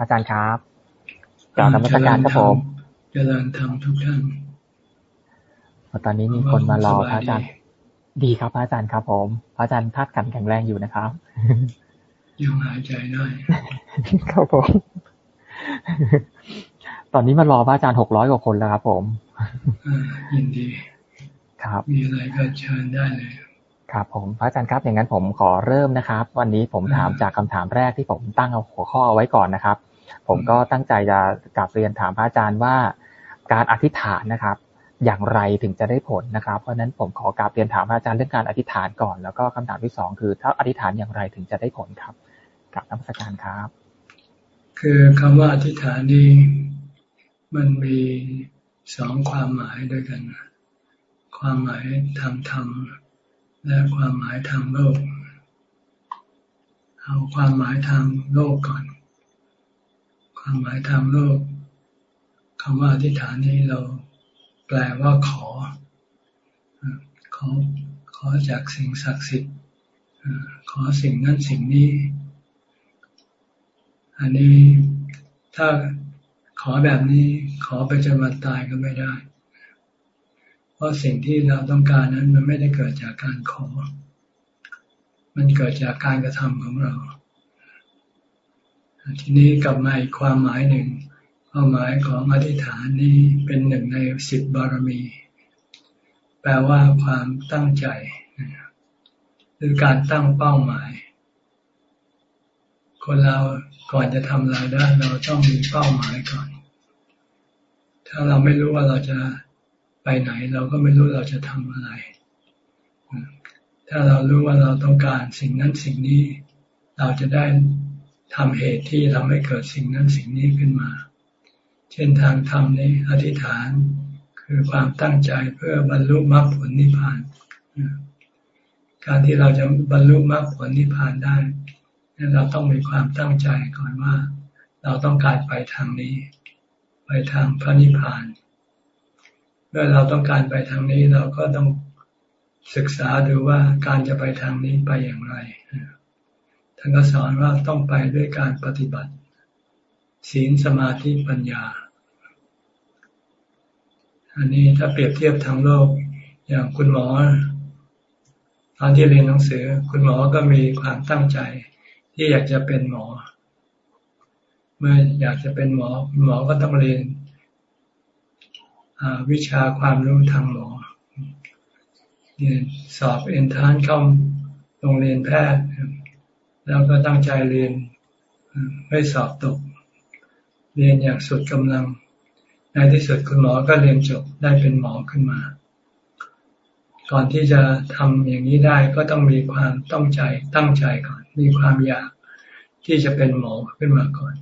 อาจารย์ครับกล่าวนมัสการครับผมเจริญธรรมทุกท่านตอนนี้มีคนมารอพระอาจารย์ ดีครับพระอาจารย์ครับ ผม พระอาจารย์ทัดกันแข็งแรงอยู่นะครับยังหายใจได้ครับผม ตอนนี้มารอพระอาจารย์หกร้อยกว่าคนแล้วครับ ผมยินดี ครับ มีอะไรก็เชิญได้เลยครับผมพระอาจารย์ครับอย่างนั้นผมขอเริ่มนะครับ วันนี้ผมถามจากคำถามแรกที่ผมตั้งเอาหัวข้อเอาไว้ก่อนนะครับ ผมก็ตั้งใจจะกลับเรียนถามพระอาจารย์ว่า การอธิษฐานนะครับ อย่างไรถึงจะได้ผลนะครับ เพราะนั้นผมขอกราบเรียนถามพระอาจารย์เรื่องการอธิษฐานก่อน แล้วก็คำถามที่สองคือ ถ้าอธิษฐานอย่างไรถึงจะได้ผลครับกับนักวิการครับ คือคำว่าอธิษฐานนี้มันมีสองความหมายด้วยกัน ความหมายทางธรรม และความหมายทางโลก เอาความหมายทางโลกก่อน ความหมายทางโลกคำว่าอธิษฐานนี้เราแปลว่าขอ ขอขอจากสิ่งศักดิ์สิทธิ์ขอสิ่งนั้นสิ่งนี้ อันนี้ถ้าขอแบบนี้ขอไปจนวันตายก็ไม่ได้ เพราะสิ่งที่เราต้องการนั้นมันไม่ได้เกิดจากการขอ มันเกิดจากการกระทำของเรา ทีนี้กลับมาอีกความหมายหนึ่งความหมายของอธิษฐานนี้เป็นหนึ่งในสิบบารมี แปลว่าความตั้งใจหรือการตั้งเป้าหมาย คนเราก่อนจะทำอะไรได้เราต้องมีเป้าหมายก่อน ถ้าเราไม่รู้ว่าเราจะไปไหน เราก็ไม่รู้เราจะทำอะไร ถ้าเรารู้ว่าเราต้องการสิ่งนั้นสิ่งนี้ เราจะได้ ทำเหตุที่ทำให้เกิดสิ่งนั้นสิ่งนี้ขึ้นมา เช่นทางธรรมนี้อธิษฐานคือความตั้งใจเพื่อบรรลุมรรคผลนิพพาน การที่เราจะบรรลุมรรคผลนิพพานได้เราต้องมีความตั้งใจก่อนว่า เราต้องการไปทางนี้ ไปทางพระนิพพานเมื่อเราต้องการไปทางนี้เราก็ต้องศึกษาดูว่าการจะไปทางนี้ไปอย่างไร ท่านก็สอนว่าต้องไปด้วยการปฏิบัติ ศีลสมาธิปัญญา อันนี้ถ้าเปรียบเทียบทางโลก อย่างคุณหมอตอนที่เรียนหนังสือ คุณหมอก็มีความตั้งใจ ที่อยากจะเป็นหมอ เมื่ออยากจะเป็นหมอหมอก็ต้องเรียนวิชาความรู้ทางหมอเรียนสอบเอ็นทานเข้าโรงเรียนแพทย์ แล้วก็ตั้งใจเรียนไม่สอบตก เรียนอย่างสุดกำลัง ในที่สุดคุณหมอก็เรียนจบได้เป็นหมอขึ้นมา ก่อนที่จะทำอย่างนี้ได้ก็ต้องมีความต้องใจตั้งใจก่อน มีความอยากที่จะเป็นหมอขึ้นมาก่อน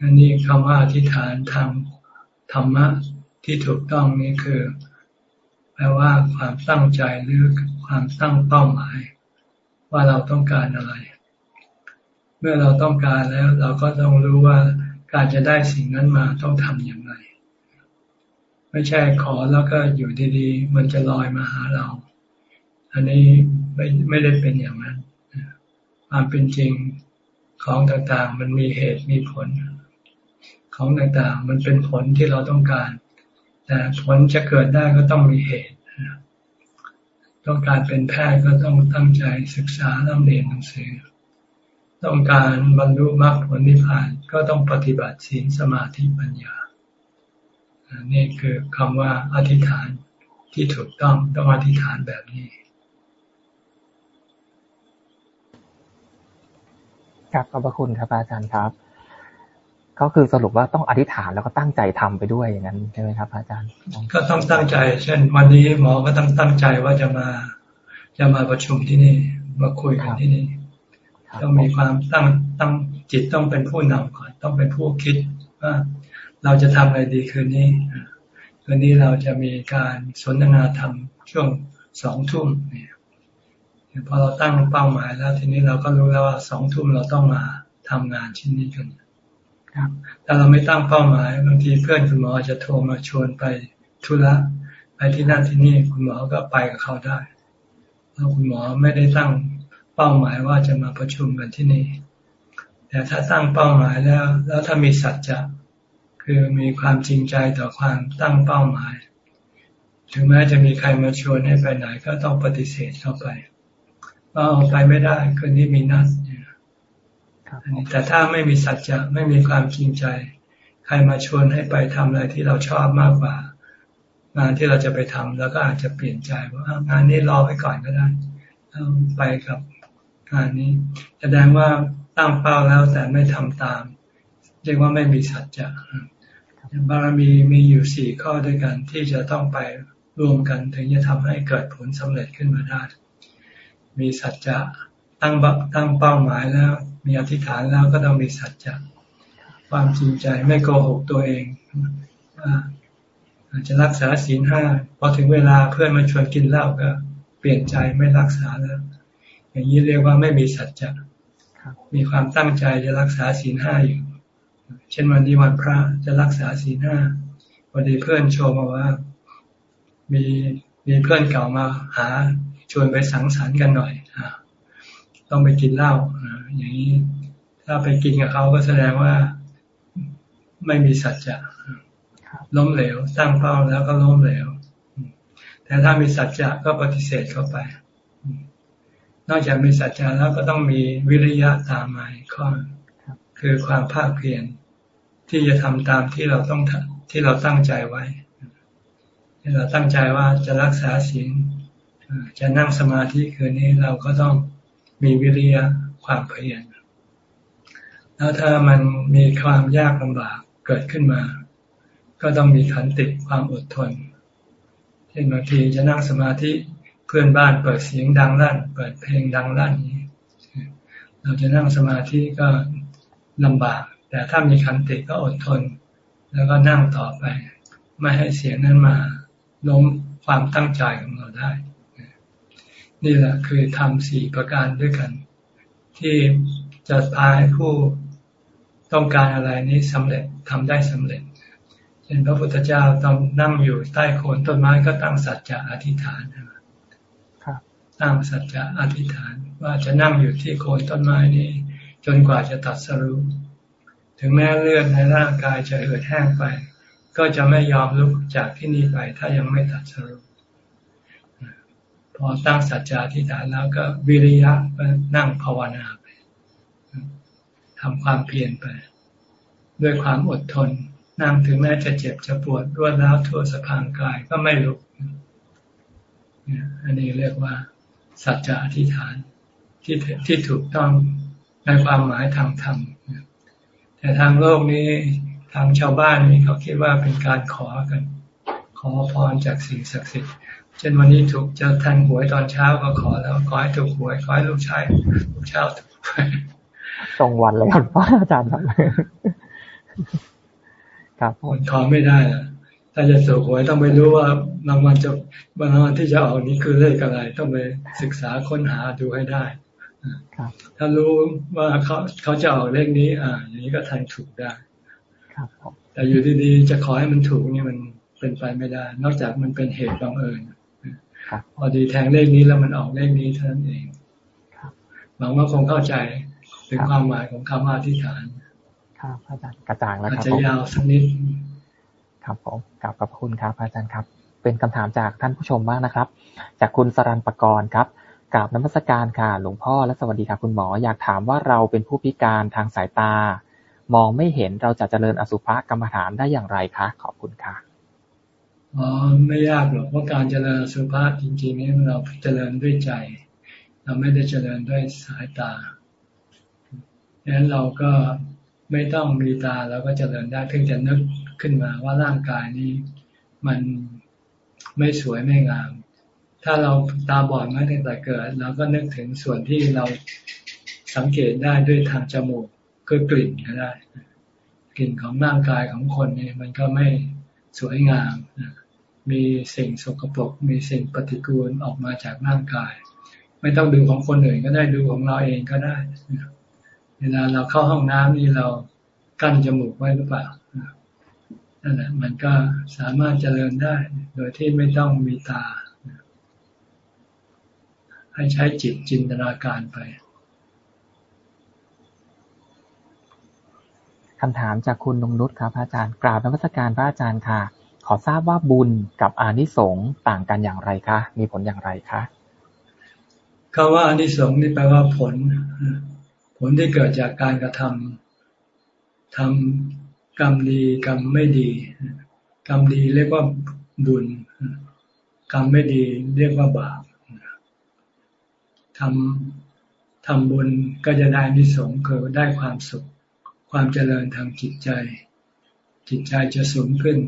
อันนี้คำว่าอธิษฐานทางธรรมะที่ถูกต้องนี่คือ แปลว่าความตั้งใจหรือความตั้งเป้าหมาย ว่าเราต้องการอะไร เมื่อเราต้องการแล้ว เราก็ต้องรู้ว่าการจะได้สิ่งนั้นมาต้องทำอย่างไร ไม่ใช่ขอแล้วก็อยู่ดีๆ มันจะลอยมาหาเรา อันนี้ไม่ไม่ได้เป็นอย่างนั้นความเป็นจริงของต่างๆ มันมีเหตุมีผล ของต่างๆ มันเป็นผลที่เราต้องการ แต่ผลจะเกิดได้ก็ต้องมีเหตุ ต้องการเป็นแพทย์ก็ต้องตั้งใจศึกษาเรียนหนังสือ ต้องการบรรลุมรรคผลนิพพานก็ต้องปฏิบัติศีลสมาธิปัญญา นี่คือคำว่าอธิษฐานที่ถูกต้องต้องอธิษฐานแบบนี้ครับขอบพระคุณครับอาจารย์ครับ ก็คือสรุปว่าต้องอธิษฐานแล้วก็ตั้งใจทำไปด้วยอย่างนั้นใช่ไหมครับอาจารย์ ก็ต้องตั้งใจ เช่น วันนี้หมอก็ต้องตั้งใจว่าจะมา จะมาประชุมที่นี่มาคุยกันที่นี่ ต้องมีความตั้งตั้งจิตต้องเป็นผู้นำก่อน ต้องเป็นผู้คิดว่าเราจะทำอะไรดีคืนนี้คืนนี้เราจะมีการสนทนาธรรมช่วงสองทุ่มเนี่ยพอเราตั้งเป้าหมายแล้วทีนี้เราก็รู้แล้วว่าสองทุ่มเราต้องมาทำงานชิ้นนี้กันครับ ถ้าเราไม่ตั้งเป้าหมาย บางทีเพื่อนคุณหมอจะโทรมาชวนไปธุระไปที่นั่นที่นี่คุณหมอก็ไปกับเขาได้แล้วคุณหมอไม่ได้ตั้งเป้าหมายว่าจะมาประชุมกันที่นี่ แต่ถ้าตั้งเป้าหมายแล้ว แล้วถ้ามีสัจจะคือมีความจริงใจต่อความตั้งเป้าหมาย ถึงแม้จะมีใครมาชวนให้ไปไหนก็ต้องปฏิเสธเข้าไปว่าเอาไปไม่ได้คืนนี้มีนัด แต่ถ้าไม่มีสัจจะไม่มีความจริงใจ ใครมาชวนให้ไปทำอะไรที่เราชอบมากกว่า งานที่เราจะไปทำแล้วก็อาจจะเปลี่ยนใจว่างานนี้รอไปก่อนก็ได้ไปกับงานนี้แสดงว่าตั้งเป้าแล้วแต่ไม่ทำตาม เรียกว่าไม่มีสัจจะบารมีมีอยู่สี่ข้อด้วยกันที่จะต้องไปรวมกันถึงจะทำให้เกิดผลสำเร็จขึ้นมาได้ มีสัจจะตั้งตั้งเป้าหมายแล้ว มีอธิษฐานแล้วก็ต้องมีสัจจะความจริงใจไม่โกหกตัวเองอาจจะรักษาศีลห้าพอถึงเวลาเพื่อนมาชวนกินเหล้าก็ เปลี่ยนใจไม่รักษาแล้ว อย่างนี้เรียกว่าไม่มีสัจจะมีความตั้งใจจะรักษาศีลห้าอยู่ เช่นวันนี้วันพระจะรักษาศีลห้าวันนี้เพื่อนโชว์มาว่า มีมีเพื่อนเก่ามาหาชวนไปสังสรรค์กันหน่อยอต้องไปกินเหล้าอ อย่างนี้ถ้าไปกินกับเขาก็แสดงว่าไม่มีสัจจะล้มเหลวตั้งเป้าแล้วก็ล้มเหลว แต่ถ้ามีสัจจะก็ปฏิเสธเข้าไป นอกจากมีสัจจะแล้วก็ต้องมีวิริยะตามมาข้อคือความภาคเพียรที่จะทำตามที่เราต้องที่เราตั้งใจไว้ที่เราตั้งใจว่าจะรักษาศีลจะนั่งสมาธิคืนนี้เราก็ต้องมีวิริยะ ความเพียรแล้วถ้ามันมีความยากลำบากเกิดขึ้นมา ก็ต้องมีขันติความอดทนเช่นบางทีจะนั่งสมาธิเพื่อนบ้านเปิดเสียงดังลั่น เปิดเพลงดังลั่นนี้เราจะนั่งสมาธิก็ลำบาก แต่ถ้ามีขันติก็อดทน แล้วก็นั่งต่อไป ไม่ให้เสียงนั้นมาล้มความตั้งใจของเราได้ นี่แหละคือทำสี่ประการด้วยกัน ที่จะพาให้ผู้ต้องการอะไรนี้สำเร็จทำได้สำเร็จเช่นพระพุทธเจ้าต้องนั่งอยู่ใต้โคนต้นไม้ก็ตั้งสัจจะอธิษฐานตั้งสัจจะอธิษฐาน ว่าจะนั่งอยู่ที่โคนต้นไม้นี้ จนกว่าจะตัดสรุปถึงแม้เลือดในร่างกายจะเอือดแห้งไป ก็จะไม่ยอมลุกจากที่นี่ไป ถ้ายังไม่ตัดสรุป พอตั้งสัจจะอธิษฐานแล้วก็วิริยะนั่งภาวนาไปทำความเพียรไป ด้วยความอดทน นั่งถึงแม้จะเจ็บจะปวดรวดแล้วทั่วสะพางกายก็ไม่ลุกอันนี้เรียกว่าสัจจะอธิษฐานที่ที่ถูกต้องในความหมายทางธรรมแต่ทางโลกนี้ทางชาวบ้านนี่เขาคิดว่าเป็นการขอกัน ขอพรจากสิ่งศักดิ์สิทธิ์ ช่นวันนี้ถูกจะแทงหวยตอนเช้าก็ขอแล้วขอให้ถูกหวยขอให้ลูกชายลูกเช้าถูกตรงวันเลยครับอาจารย์ครับครับขอไม่ได้อะถ้าจะถูกหวยต้องไปรู้ว่ารางวัลจะรางวัลที่จะออกนี้คือเลขอะไร ต้องไปศึกษาค้นหาดูให้ได้ถ้ารู้ว่าเขาเขาจะออกเลขนี้ อ่า อย่างนี้ก็แทงถูกได้แต่อยู่ดีๆจะขอให้มันถูกนี่มันเป็นไปไม่ได้ นอกจากมันเป็นเหตุบังเอิญ พอดีแทงเลขนี้แล้วมันออกเลขนี้เท่านั้นเองหวังว่าคงเข้าใจถึงความหมายของคำอธิษฐานครับอาจารย์กระจ่างแล้วครับอาจจะยาวสักนิดครับผมกลับขอบคุณครับอาจารย์ครับ เป็นคำถามจากท่านผู้ชมบ้างนะครับ จากคุณสรันปกรณ์ครับกราบนมัสการค่ะ หลวงพ่อและสวัสดีครับคุณหมอ อยากถามว่าเราเป็นผู้พิการทางสายตา มองไม่เห็นเราจะเจริญอสุภกรรมฐานได้อย่างไรคะ ขอบคุณค่ะ อ๋อไม่ยากหรอกเพราะการเจริญสุภะจริง ๆ นี่เราเจริญด้วยใจ เราไม่ได้เจริญด้วยสายตาดังนั้นเราก็ไม่ต้องมีตาเราก็เจริญได้เพียงแต่นึกขึ้นมาว่าร่างกายนี้มันไม่สวยไม่งาม ถ้าเราตาบอดมาตั้งแต่เกิดเราก็นึกถึงส่วนที่เราสังเกตได้ด้วยทางจมูกคือกลิ่นก็ได้ กลิ่นของร่างกายของคนนี่มันก็ไม่สวยงาม มีสิ่งสกปรกมีสิ่งปฏิกูลออกมาจากร่างกาย ไม่ต้องดูของคนอื่นก็ได้ดูของเราเองก็ได้เวลาเราเข้าห้องน้ำนี่เรากั้นจมูกไว้หรือเปล่านั่นแหละมันก็สามารถเจริญได้ โดยที่ไม่ต้องมีตา ให้ใช้จิตจินตนาการไปคำถามจากคุณนงนุชครับพระอาจารย์กราบนมัสการพระอาจารย์ค่ะ ขอทราบว่าบุญกับอานิสงส์ต่างกันอย่างไรคะ มีผลอย่างไรคะคำว่าอานิสงส์นี่แปลว่าผล ผลที่เกิดจากการกระทำทำกรรมดีกรรมไม่ดี กรรมดีเรียกว่าบุญ กรรมไม่ดีเรียกว่าบาปทำทำบุญก็จะได้นิสงคือได้ความสุข ความเจริญทางจิตใจ จิตใจจะสูงขึ้น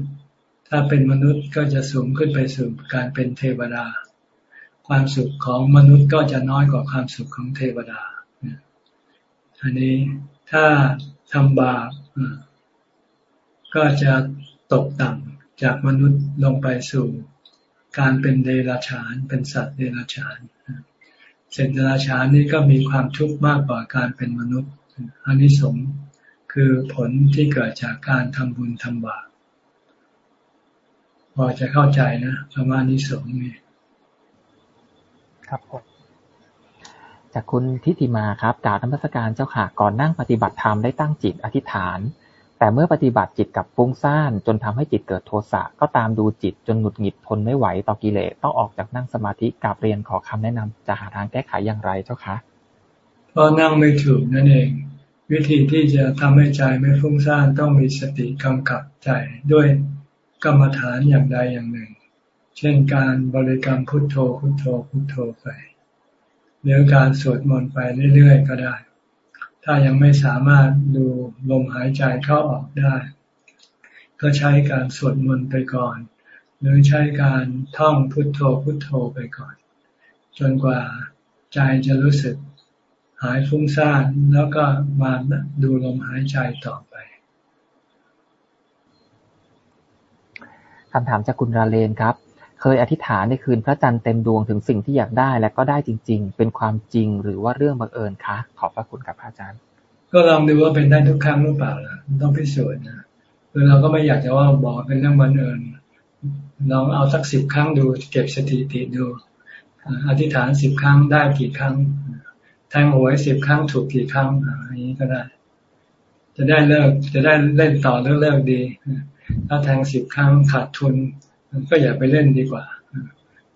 ถ้าเป็นมนุษย์ก็จะสูงขึ้นไปสู่การเป็นเทวดา ความสุขของมนุษย์ก็จะน้อยกว่าความสุขของเทวดา อันนี้ถ้าทำบาปก็จะตกต่ำจากมนุษย์ลงไปสู่การเป็นเดรัจฉาน เป็นสัตว์เดรัจฉานเศษราชานี้ก็มีความทุกข์มากกว่าการเป็นมนุษย์อันนี้สงคือผลที่เกิดจากการทำบุญทำบาป พอจะเข้าใจนะประมาณนี้สงนี่ครับผมจากคุณทิติมาครับกล่าวธรรมสการเจ้าค่ะก่อนนั่งปฏิบัติธรรมได้ตั้งจิตอธิษฐาน แต่เมื่อปฏิบัติจิตกับฟุ้งซ่านจนทำให้จิตเกิดโทสะก็ตามดูจิตจนหงุดหงิดทนไม่ไหวต่อกิเลสต้องออกจากนั่งสมาธิกราบเรียนขอคำแนะนำจะหาทางแก้ไขอย่างไรเจ้าคะเพราะนั่งไม่ถูกนั่นเอง วิธีที่จะทำให้ใจไม่ฟุ้งซ่านต้องมีสติกำกับใจด้วย กรรมฐานอย่างใดอย่างหนึ่ง เช่นการบริกรรมพุทโธพุทโธพุทโธไปหรือการสวดมนต์ไปเรื่อยๆก็ได้ ถ้ายังไม่สามารถดูลมหายใจเข้าออกได้ ก็ใช้การสวดมนต์ไปก่อน หรือใช้การท่องพุทโธพุทโธไปก่อน จนกว่าใจจะรู้สึกหายฟุ้งซ่านแล้วก็มาดูลมหายใจต่อไป คำถามจากคุณราเลนครับ เคยอธิษฐานในคืนพระจันทร์เต็มดวงถึงสิ่งที่อยากได้และก็ได้จริง ๆ เป็นความจริงหรือว่าเรื่องบังเอิญคะ ขอบพระคุณครับอาจารย์ ก็ลองดูว่าเป็นได้ทุกครั้งหรือเปล่าล่ะต้องพิสูจน์นะคือเราก็ไม่อยากจะว่าบอกเป็นเรื่องบังเอิญลองเอาสักสิบครั้งดูเก็บสถิติดูอธิษฐานสิบครั้งได้กี่ครั้งแทงหวยสิบครั้งถูกกี่ครั้งอันนี้ก็ได้ จะได้เลิกจะได้เล่นต่อเลิกเลิกดี ถ้าแทงสิบครั้งขาดทุน ก็อย่าไปเล่นดีกว่า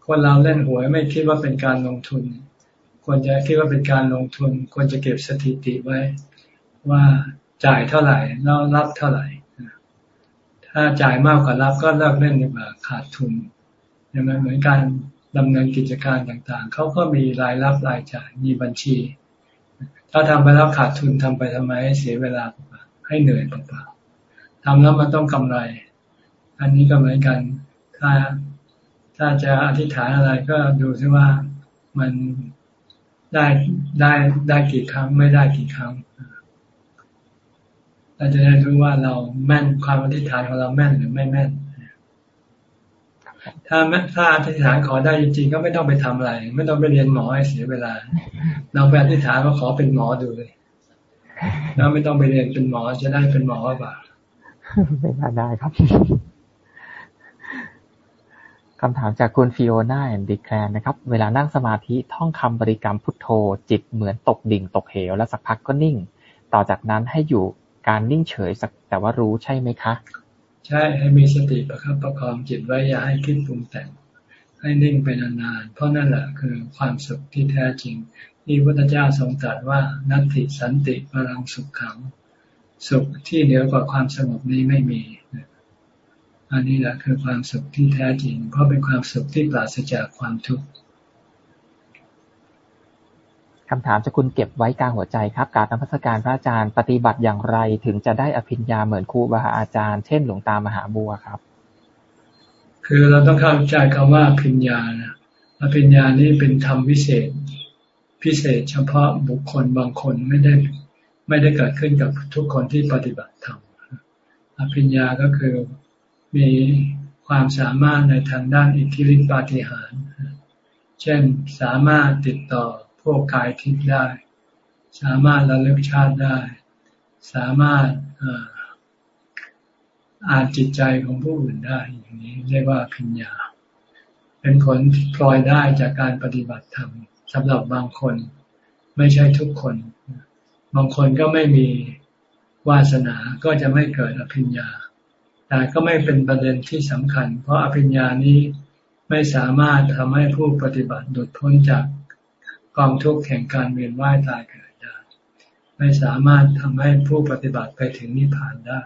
คนเราเล่นหวยไม่คิดว่าเป็นการลงทุน ควรจะคิดว่าเป็นการลงทุน ควรจะเก็บสถิติไว้ ว่าจ่ายเท่าไหร่แล้วรับเท่าไหร่ ถ้าจ่ายมากกว่ารับก็เลิกเล่นดีกว่าขาดทุนอย่างนั้นเหมือนการดำเนินกิจการต่างๆ เขาก็มีรายรับรายจ่ายมีบัญชี ถ้าทำไปแล้วขาดทุนทำไปทำไมให้เสียเวลาให้เหนื่อยเปล่าๆ ทำแล้วมันต้องกำไร อันนี้ก็เหมือนกัน ถ้าถ้าจะอธิษฐานอะไรก็ดูซิว่ามันได้ได้ได้กี่ครั้ง ไม่ได้กี่ครั้งเราจะได้รู้ว่าเราแม่นความอธิษฐานของเราแม่นหรือไม่แม่น ถ้าถ้าอธิษฐานขอได้จริงๆก็ไม่ต้องไปทำอะไร ไม่ต้องไปเรียนหมอให้เสียเวลา เราไปอธิษฐานก็ขอเป็นหมอดูเลย แล้วไม่ต้องไปเรียนเป็นหมอจะได้เป็นหมอหรือเปล่า ไม่ได้ครับคำถามจากคุณฟิโอนาแอนดิแคลนนะครับ เวลานั่งสมาธิท่องคำบริกรรมพุทโธ จิตเหมือนตกดิ่งตกเหว แล้วสักพักก็นิ่ง ต่อจากนั้นให้อยู่การนิ่งเฉยสักแต่ว่ารู้ใช่ไหมคะ ใช่ให้มีสติประคับประคองจิตไว้อย่าให้คิดปรุงแต่ง ให้นิ่งไปนานๆ เพราะนั่นแหละคือความสุขที่แท้จริง ที่พระพุทธเจ้าทรงตรัสว่านัตติสันติพลังสุขขัง สุขที่เหนือกว่าความสงบนี้ไม่มี อันนี้แหละคือความสุขที่แท้จริง เพราะเป็นความสุขที่ปราศจากความทุกข์คำถามจะคุณเก็บไว้กลางหัวใจครับการนมัสการพระอาจารย์ปฏิบัติอย่างไรถึงจะได้อภิญญาเหมือนครูบาอาจารย์เช่นหลวงตามหาบัวครับ คือเราต้องเข้าใจคำว่าอภิญญานะอภิญญานี่เป็นธรรมพิเศษ พิเศษเฉพาะบุคคลบางคนไม่ได้ ไม่ได้เกิดขึ้นกับทุกคนที่ปฏิบัติธรรมอภิญญาก็คือมีความสามารถในทางด้านอิทธิฤทธิปาฏิหาริย์เช่นสามารถติดต่อวกกายทิพย์ได้ สามารถระลึกชาติได้ สามารถอ่านจิตใจของผู้อื่นได้อย่างนี้เรียกว่าพิญญา เป็นผลพลอยได้จากการปฏิบัติธรรมสำหรับบางคน ไม่ใช่ทุกคน บางคนก็ไม่มีวาสนาก็จะไม่เกิดอภิญญา แต่ก็ไม่เป็นประเด็นที่สำคัญ เพราะอภิญญานี้ไม่สามารถทำให้ผู้ปฏิบัติหลุดพ้นจากกองทุกข์แห่งการเวียนว่ายตายเกิดได้ ไม่สามารถทำให้ผู้ปฏิบัติไปถึงนิพพานได้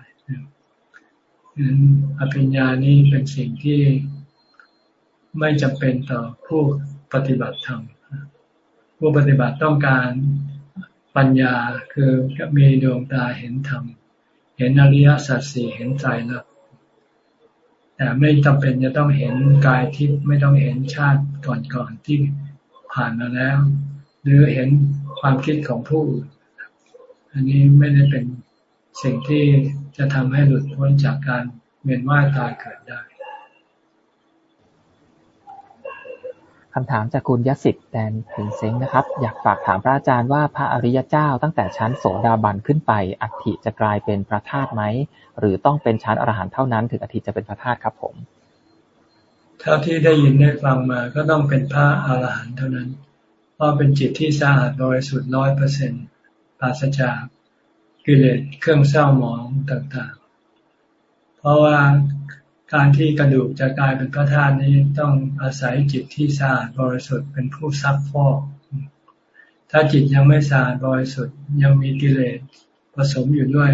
นั้นอภิญญานี้เป็นสิ่งที่ไม่จำเป็นต่อผู้ปฏิบัติธรรมผู้ปฏิบัติต้องการ ปัญญาคือมีดวงตาเห็นธรรม เห็นอริยสัจสี่เห็นใจแล้วแต่ไม่จำเป็นจะต้องเห็นกายทิพย์ไม่ต้องเห็นชาติก่อนๆที่ผ่านมาแล้ว หรือเห็นความคิดของผู้อื่นอันนี้ไม่ได้เป็นสิ่งที่จะทำให้หลุดพ้นจากการเวียนว่ายตายเกิดได้ คำถามจากคุณยศิษฐ์แดนถึงเซ้งนะครับ อยากฝากถามพระอาจารย์ว่าพระอริยเจ้าตั้งแต่ชั้นโสดาบันขึ้นไปอัฐิจะกลายเป็นพระธาตุไหม หรือต้องเป็นชั้นอรหันต์เท่านั้นถึงอัฐิจะเป็นพระธาตุครับผมเท่าที่ได้ยินได้ฟังมาก็ต้องเป็นพระอรหันต์เท่านั้น เพราะเป็นจิตที่สะอาดบริสุทธิ์ร้อยเปอร์เซ็นต์ปราศจากกิเลสเครื่องเศร้าหมองต่างๆ เพราะว่า การที่กระดูกจะกลายเป็นพระธาตุนี้ต้องอาศัยจิตที่สะอาดบริสุทธิ์เป็นผู้ซักฟอก ถ้าจิตยังไม่สะอาดบริสุทธิ์ยังมีกิเลสผสมอยู่ด้วย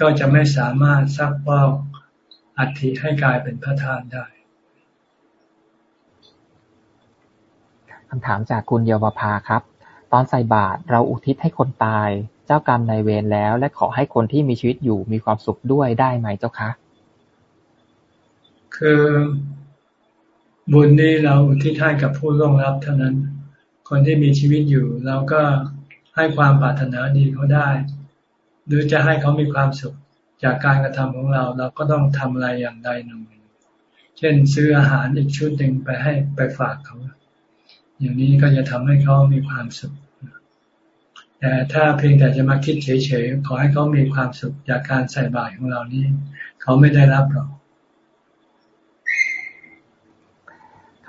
ก็จะไม่สามารถซักฟอกอัฐิให้กลายเป็นพระธาตุได้คำถามจากคุณเยาวภาครับ ตอนใส่บาตรเราอุทิศให้คนตาย เจ้ากรรมนายเวรแล้ว และขอให้คนที่มีชีวิตอยู่มีความสุขด้วยได้ไหมเจ้าคะ คือบุญนี้เราอุทิศให้กับผู้ร่วงรับเท่านั้น คนที่มีชีวิตอยู่เราก็ให้ความปรารถนาดีเขาได้ หรือจะให้เขามีความสุขจากการกระทำของเรา เราก็ต้องทำอะไรอย่างใดหนึ่ง เช่นซื้ออาหารอีกชุดหนึ่งไปให้ไปฝากเขา อย่างนี้ก็จะทำให้เขามีความสุข แต่ถ้าเพียงแต่จะมาคิดเฉยๆขอให้เขามีความสุขจากการใส่บาตรของเรานี้ เขาไม่ได้รับหรอก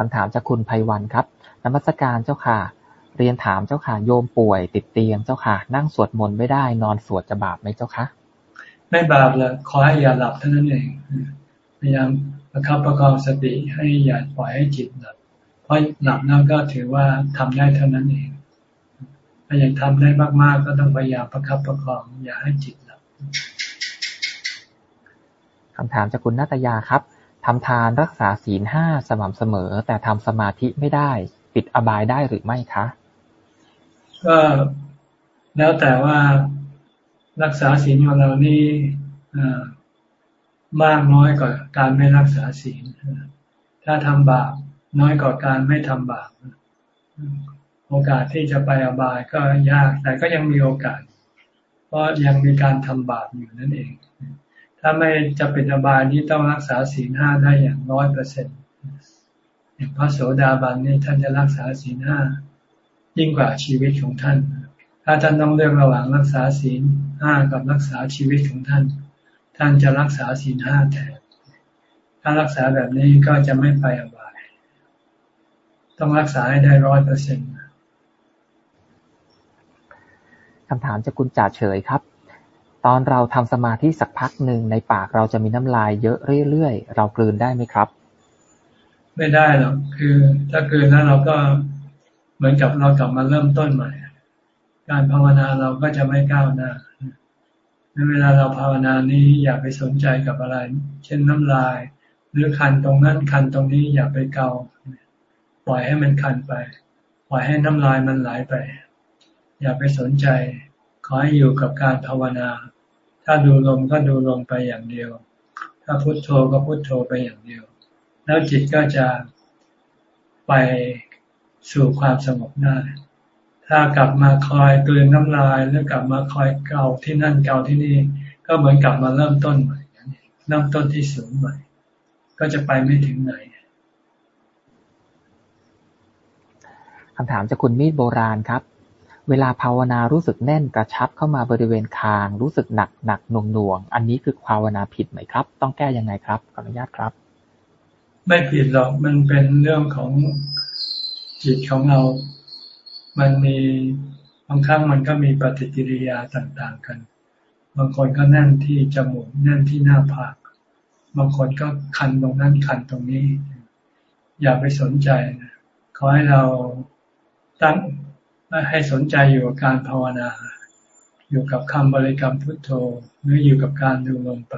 ำถามจากคุณไพวันครับนมัสการเจ้าค่ะ เรียนถามเจ้าค่ะ โยมป่วย ติดเตียงเจ้าค่ะ นั่งสวดมนต์ไม่ได้ นอนสวดจะบาปไหมเจ้าคะไม่บาปเลยขอให้อย่าหลับเท่านั้นเอง พยายามประคับประคองสติให้อย่าปล่อยให้จิตหลับ เพราะหลับแล้วก็ถือว่าทำได้เท่านั้นเอง ถ้าอยากทำได้มากๆ ก็ต้องพยายามประคับประคองอย่าให้จิตหลับคำถามจากคุณนัตยาครับ ทำทานรักษาศีลห้าสม่ำเสมอ แต่ทำสมาธิไม่ได้ ปิดอบายได้หรือไม่คะ ก็แล้วแต่ว่ารักษาศีลของเรานี่มากน้อยกว่าการไม่รักษาศีล ถ้าทำบาปน้อยกว่าการไม่ทำบาปโอกาสที่จะไปอบายก็ยาก แต่ก็ยังมีโอกาส เพราะยังมีการทำบาปอยู่นั่นเอง ถ้าไม่จะเป็นอบายนี้ต้องรักษาศีลห้าได้อย่างร้อยเปอร์เซ็นต์อย่างพระโสดาบันนี่ท่านจะรักษาศีลห้ายิ่งกว่าชีวิตของท่าน ถ้าท่านต้องเลือกระหว่างรักษาศีลห้ากับรักษาชีวิตของท่าน ท่านจะรักษาศีลห้าแทนถ้ารักษาแบบนี้ก็จะไม่ไปอบาย ต้องรักษาให้ได้ร้อยเปอร์เซ็นต์คำถามจากคุณจ่าเฉยครับ ตอนเราทำสมาธิสักพักหนึ่งในปากเราจะมีน้ำลายเยอะเรื่อยๆ เรากลืนได้ไหมครับ ไม่ได้หรอกคือ ถ้ากลืนแล้วเราก็เหมือนกับเรากลับมาเริ่มต้นใหม่ การภาวนาเราก็จะไม่ก้าวหน้าในเวลาเราภาวนานี้อย่าไปสนใจกับอะไร เช่นน้ำลาย หรือคันตรงนั้นคันตรงนี้อย่าไปเกา ปล่อยให้มันคันไป ปล่อยให้น้ำลายมันไหลไป อย่าไปสนใจ ขอให้อยู่กับการภาวนา ถ้าดูลมก็ดูลมไปอย่างเดียว ถ้าพุโทโธก็พุโทโธไปอย่างเดียว แล้วจิตก็จะไปสู่ความสงบได้ ถ้ากลับมาคอยเกลืนน้ำลายแล้วกลับมาคอยเกาที่นั่นเกาที่นี่ ก็เหมือนกลับมาเริ่มต้นใหม่เริ่มต้นที่สูงใหม่ ก็จะไปไม่ถึงไหนคำถามจากคุณมีดโบราณครับ เวลาภาวนารู้สึกแน่นกระชับเข้ามาบริเวณคาง รู้สึกหนักหนักหน่วงหน่วง อันนี้คือภาวนาผิดไหมครับ ต้องแก้ยังไงครับขออนุญาตครับ ไม่ผิดหรอกมันเป็นเรื่องของจิตของเรา มันมีบางครั้งมันก็มีปฏิกิริยาต่างๆกัน บางคนก็แน่นที่จมูกแน่นที่หน้าผาก บางคนก็คันตรงนั้นคันตรงนี้ อย่าไปสนใจนะขอให้เราตั้ง ให้สนใจอยู่กับการภาวนา อยู่กับคำบริกรรมพุทโธ หรืออยู่กับการดูลมไป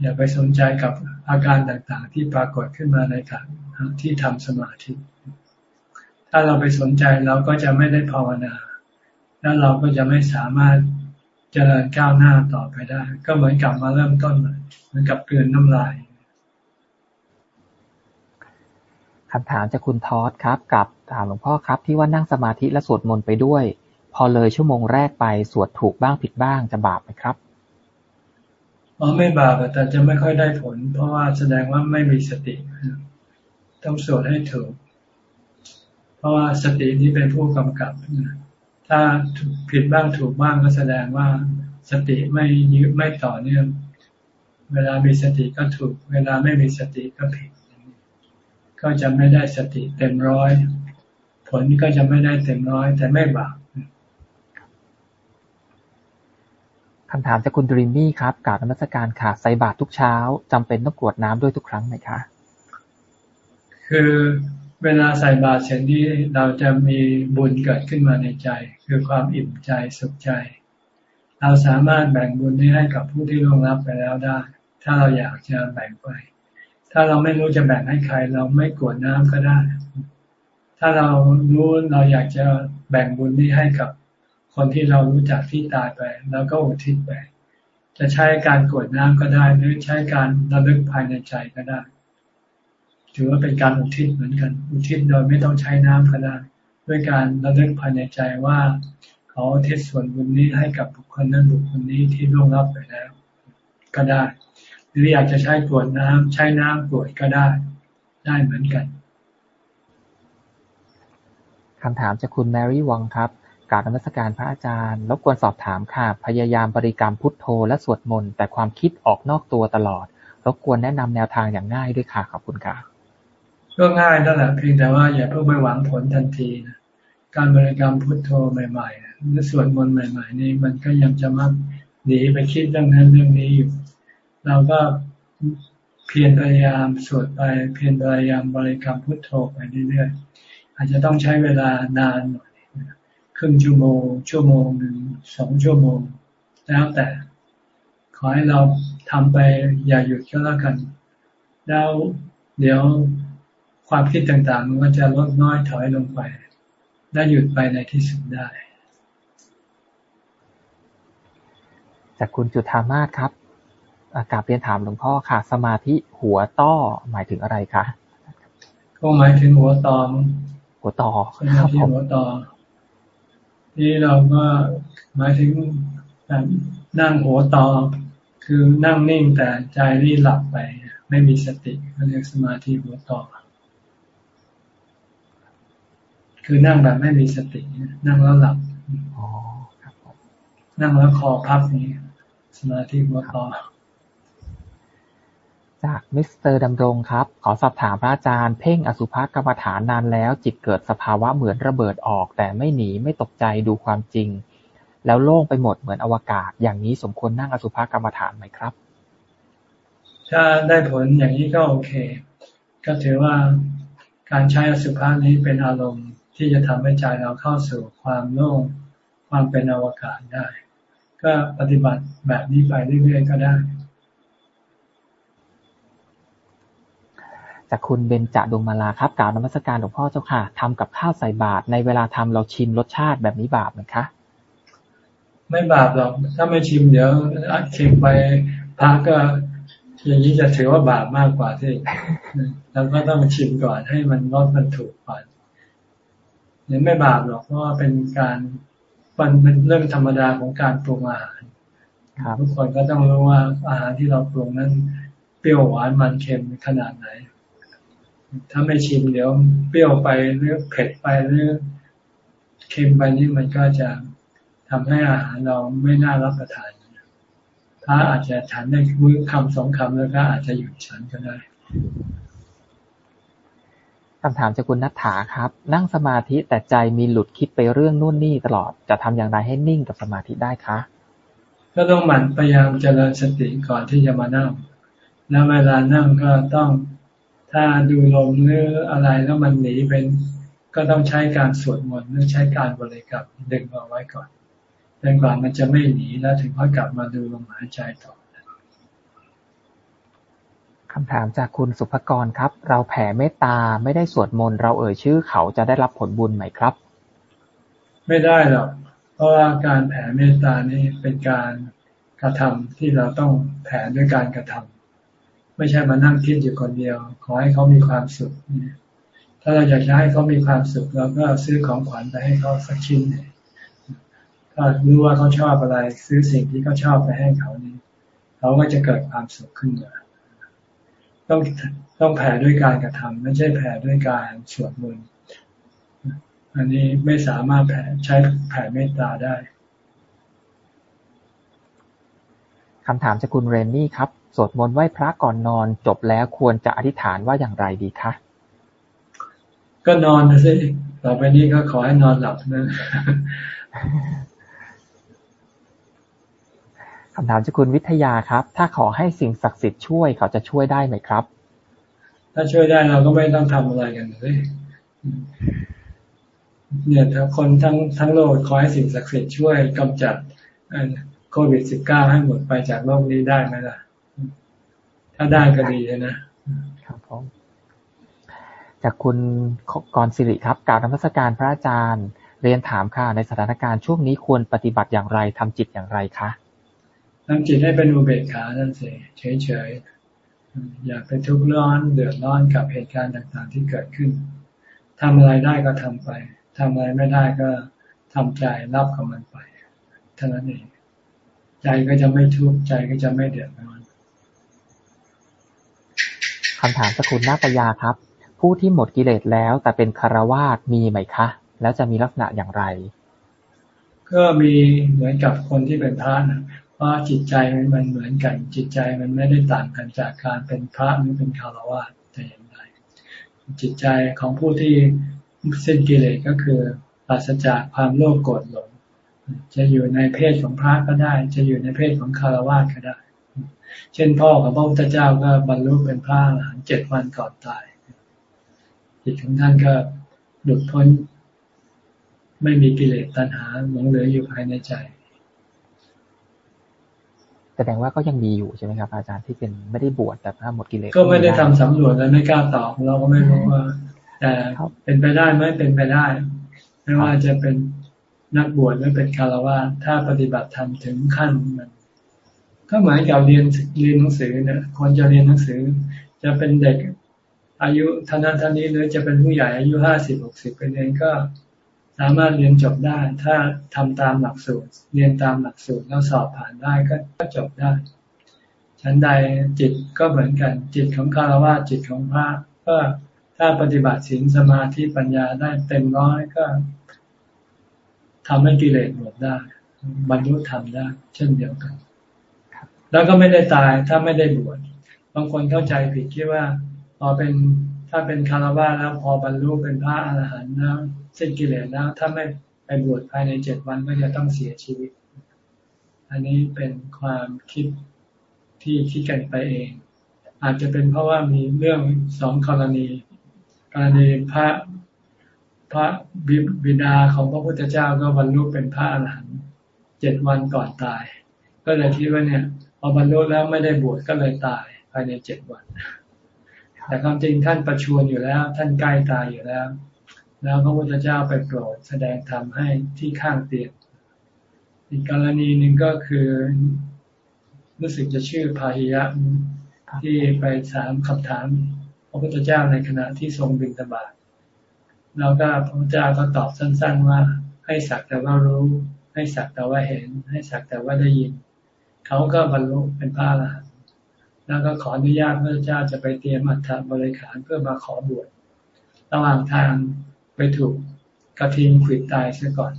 อย่าไปสนใจกับอาการต่างๆ ที่ปรากฏขึ้นมาในการที่ทำสมาธิ ถ้าเราไปสนใจเราก็จะไม่ได้ภาวนา แล้วเราก็จะไม่สามารถเจริญก้าวหน้าต่อไปได้ ก็เหมือนกับมาเริ่มต้นเหมือนกับเกลือนน้ำลาย คำถามจากคุณทอสครับ กับถามหลวงพ่อครับ ที่ว่านั่งสมาธิและสวดมนต์ไปด้วย พอเลยชั่วโมงแรกไปสวดถูกบ้างผิดบ้างจะบาปไหมครับอ๋อไม่บาปแต่จะไม่ค่อยได้ผล เพราะว่าแสดงว่าไม่มีสติ ต้องสวดให้ถูก เพราะว่าสตินี้เป็นผู้กำกับถ้าผิดบ้างถูกบ้างก็แสดงว่าสติไม่ยืดไม่ต่อเนื่องเวลามีสติก็ถูก เวลาไม่มีสติก็ผิด ก็จะไม่ได้สติเต็มร้อย ผลก็จะไม่ได้เต็มร้อย แต่ไม่บาปคำถามจากคุณดรีมมี่ครับกาบนมัสการค่ะใส่บาตรทุกเช้าจำเป็นต้องกรวดน้ำด้วยทุกครั้งไหมคะ คือเวลาใส่บาตรเสร็จนี้เราจะมีบุญเกิดขึ้นมาในใจ คือความอิ่มใจสุขใจ เราสามารถแบ่งบุญนี้ให้กับผู้ที่ร่วงรับไปแล้วได้ ถ้าเราอยากจะแบ่งไป ถ้าเราไม่รู้จะแบ่งให้ใคร เราไม่กวดน้ำก็ได้ ถ้าเรารู้เราอยากจะแบ่งบุญนี้ให้กับคนที่เรารู้จักที่ตายไปแล้วก็อุทิศไป จะใช้การกวดน้ำก็ได้ หรือใช้การระลึกภายในใจก็ได้ ถือว่าเป็นการอุทิศเหมือนกัน อุทิศโดยไม่ต้องใช้น้ำก็ได้ ด้วยการระลึกภายในใจว่าเขาอุทิศส่วนบุญนี้ให้กับบุคคลนั้นบุคคลนี้ที่ล่วงลับไปแล้ว ก็ได้ หรืออยากจะใช้กรวดน้ำใช้น้ำกรวดก็ได้ ได้เหมือนกันคำถามจากคุณแมรี่วังครับกราบนมัสการพระอาจารย์รบกวนสอบถามค่ะ พยายามบริกรรมพุทโธและสวดมนต์แต่ความคิดออกนอกตัวตลอดรบกวนแนะนำแนวทางอย่างง่ายด้วยค่ะขอบคุณค่ะก็ง่ายนั่นแหละเพียงแต่ว่าอย่าเพิ่งไปหวังผลทันทีนะการบริกรรมพุทโธใหม่ๆหรือสวดมนต์ใหม่ ๆ นี่มันก็ยังจะมักหนีไปคิดเรื่องนั้นเรื่องนี้อยู่ เราก็เพียรพยายามสวดไปเพียรพยายามบริกรรมพุทโธไปเรื่อยๆอาจจะต้องใช้เวลานานหน่อยครึ่งชั่วโมงชั่วโมงหนึ่งสองชั่วโมง แล้วแต่ ขอให้เราทำไปอย่าหยุดก็แล้วกัน แล้วเดี๋ยวความคิดต่างๆ มันก็จะลดน้อยถอยลงไปและหยุดไปในที่สุดได้ จากคุณจุธามาศครับ กาบเรียนถามหลวงพ่อค่ะ สมาธิหัวต้อหมายถึงอะไรคะก็หมายถึงหัวตอมหัวต่อสมาธิหัวต่อนี่เราก็หมายถึงนั่งหัวต่อคือนั่งนิ่งแต่ใจรีหลับไป ไม่มีสติก็เรียกสมาธิหัวต่อคือนั่งแบบไม่มีสตินั่งแล้วหลับนั่งแล้วคอพับนี้สมาธิหัวต่อ จากมิสเตอร์ดำรงครับ ขอสอบถามพระอาจารย์ เพ่งอสุภกรรมฐานนานแล้ว จิตเกิดสภาวะเหมือนระเบิดออก แต่ไม่หนีไม่ตกใจดูความจริง แล้วโล่งไปหมดเหมือนอวกาศ อย่างนี้สมควรนั่งอสุภกรรมฐานไหมครับ ถ้าได้ผลอย่างนี้ก็โอเค ก็ถือว่าการใช้อสุภะนี้เป็นอารมณ์ที่จะทำให้ใจเราเข้าสู่ความโล่งความเป็นอวกาศได้ ก็ปฏิบัติแบบนี้ไปเรื่อยๆก็ได้ จากคุณเบญจดวงมาลาครับ กล่าวนมัสการหลวงพ่อเจ้าค่ะทำกับข้าวใส่บาตรในเวลาทำเราชิมรสชาติแบบนี้บาปไหมคะ ไม่บาปหรอกถ้าไม่ชิมเดี๋ยวอัดเค็มไปพระก็อย่างนี้จะถือว่าบาปมากกว่าที่แล้วก็ต้องชิมก่อนให้มันรสมันถูกก่อนเนี่ยไม่บาปหรอกเพราะว่าเป็นการมันเป็นเรื่องธรรมดาของการปรุงอาหารทุกคนก็ต้องรู้ว่าอาหารที่เราปรุงนั้นเปรี้ยวหวานมันเค็มขนาดไหน ถ้าไม่ชิมเดี๋ยวเปรี้ยวไปหรือเผ็ดไปหรือเค็มไปนี่มันก็จะทำให้อาหารเราไม่น่ารับประทาน ถ้าอาจจะฉันได้มื้อคำสองคำแล้วก็อาจจะหยุดฉันก็ได้คำถามจากคุณนัทธาครับ นั่งสมาธิแต่ใจมีหลุดคิดไปเรื่องนู่นนี่ตลอด จะทำอย่างไรให้นิ่งกับสมาธิได้คะก็ต้องหมั่นพยายามเจริญสติก่อนที่จะมานั่ง แล้วเวลานั่งก็ต้อง ถ้าดูลมหรืออะไรแล้วมันหนีเป็นก็ต้องใช้การสวดมนต์หรือใช้การบริกรรมดึงเอาไว้ก่อนจนกว่ามันจะไม่หนีแล้วถึงค่อยกลับมาดูลมหายใจต่อคำถามจากคุณสุภกรครับ เราแผ่เมตตาไม่ได้สวดมนต์เราเอ่ยชื่อเขาจะได้รับผลบุญไหมครับ ไม่ได้หรอกเพราะว่าการแผ่เมตตานี่เป็นการกระทำที่เราต้องแผ่ด้วยการกระทำ ไม่ใช่มานั่งคิดอยู่คนเดียว ขอให้เขามีความสุขถ้าเราอยากจะให้เขามีความสุขเราก็ซื้อของขวัญไปให้เขาสักชิ้นถ้ารู้ว่าเขาชอบอะไร ซื้อสิ่งที่เขาชอบไปให้เขานี่เขาก็จะเกิดความสุขขึ้นมาต้องต้องแผ่ด้วยการกระทำไม่ใช่แผ่ด้วยการสวดมนต์อันนี้ไม่สามารถแผ่ใช้แผ่เมตตาได้คำถามจากคุณเรนนี่ครับ สวดมนต์ไหว้พระก่อนนอน จบแล้วควรจะอธิษฐานว่าอย่างไรดีคะ ก็นอนนะสิต่อไปนี้ก็ขอให้นอนหลับนะคำถามจากคุณวิทยาครับ ถ้าขอให้สิ่งศักดิ์สิทธิ์ช่วยเขาจะช่วยได้ไหมครับ ถ้าช่วยได้เราก็ไม่ต้องทำอะไรกันเลยเนี่ยถ้าคนทั้งทั้งโลกขอให้สิ่งศักดิ์สิทธิ์ช่วยกำจัดโควิดสิบเก้าให้หมดไปจากโลกนี้ได้ไหมล่ะ ถ้าได้ก็ดีนะ ครับผมจากคุณกรสิริครับกล่าวนมัสการพระอาจารย์เรียนถามค่ะ ในสถานการณ์ช่วงนี้ควรปฏิบัติอย่างไรทำจิตอย่างไรคะทำจิตให้เป็นอุเบกขานั่นสิเฉยๆอย่าไปทุกข์ร้อนเดือดร้อนกับเหตุการณ์ต่างๆที่เกิดขึ้นทำอะไรได้ก็ทำไปทำอะไรไม่ได้ก็ทำใจรับกับมันไปเท่านั้นเองใจก็จะไม่ทุกข์ใจก็จะไม่เดือดร้อน คำถามสกุลนาปยาครับ ผู้ที่หมดกิเลสแล้ว แต่เป็นคารวาสมีไหมคะ แล้วจะมีลักษณะอย่างไร ก็มีเหมือนกับคนที่เป็นพระนะเพราจิตใจมันเหมือนกัน จิตใจมันไม่ได้ต่างกันจากการเป็นพระหรือเป็นคารวาสแต่อย่างไร จิตใจของผู้ที่สิ้นกิเลสก็คือปราศจากความโลภโกรธหลงจะอยู่ในเพศของพระก็ได้ จะอยู่ในเพศของคารวะก็ได้ เช่นพ่อของพระพุทธเจ้าก็บรรลุเป็นพระอรหันต์เจ็ดวันก่อนตาย จิตของท่านก็หลุดพ้น ไม่มีกิเลสตัณหาหลงเหลืออยู่ภายในใจ แสดงว่าก็ยังมีอยู่ใช่ไหมครับ อาจารย์ที่เป็นไม่ได้บวชแต่ถ้าหมดกิเลสก็ไม่ได้ทำสำรวจและไม่กล้าตอบเราก็ไม่รู้ว่า แต่เป็นไปได้ไหมเป็นไปได้ ไม่ว่าจะเป็นนักบวชหรือเป็นคารวะถ้าปฏิบัติธรรมถึงขั้นมัน ก็เหมือนกับเรียนเรียนหนังสือเนี่ยคนจะเรียนหนังสือ จะเป็นเด็กอายุท่านั้นท่านี้หรือจะเป็นผู้ใหญ่อายุห้าสิบหกสิบเป็นเองก็สามารถเรียนจบได้ ถ้าทำตามหลักสูตร เรียนตามหลักสูตรแล้วสอบผ่านได้ก็จบได้ชั้นใดจิตก็เหมือนกัน จิตของคารวะจิตของพระก็ถ้าปฏิบัติศีลสมาธิปัญญาได้เต็มร้อยก็ทำให้กิเลสหมดได้ บรรลุธรรมได้ เช่นเดียวกัน แล้วก็ไม่ได้ตายถ้าไม่ได้บวชบางคนเข้าใจผิดคิดว่าพอเป็นถ้าเป็นคารวะแล้วพอบรรลุเป็นพระอรหันต์แล้วสิ้นกิเลสแล้วถ้าไม่ไปบวชภายในเจ็ดวันก็จะต้องเสียชีวิต อันนี้เป็นความคิดที่คิดกันไปเอง อาจจะเป็นเพราะว่ามีเรื่องสองกรณี กรณีพระพระบิดาของพระพุทธเจ้าก็บรรลุเป็นพระอรหันต์เจ็ดวันก่อนตาย ก็เลยคิดว่าเนี่ย พอบรรลุแล้วไม่ได้บวชก็เลยตายภายในเจ็ดวัน แต่ความจริงท่านประชวรอยู่แล้ว ท่านใกล้ตายอยู่แล้ว แล้วพระพุทธเจ้าไปโปรดแสดงธรรมให้ที่ข้างเตียงอีกกรณีหนึ่งก็คือรู้สึกจะชื่อพาหิยะที่ไปถามคำถามพระพุทธเจ้าในขณะที่ทรงบิณฑบาตแล้วก็พระพุทธเจ้าก็ตอบสั้น ๆ ว่า ให้สักแต่ว่ารู้ ให้สักแต่ว่าเห็น ให้สักแต่ว่าได้ยิน เขาก็บรรลุเป็นพระอรหันต์แล้วก็ขออนุญาตพระเจ้าจะไปเตรียมอัฐบริขารเพื่อมาขอบวชระหว่างทางไปถูกกระทิงขิดตายซะก่อน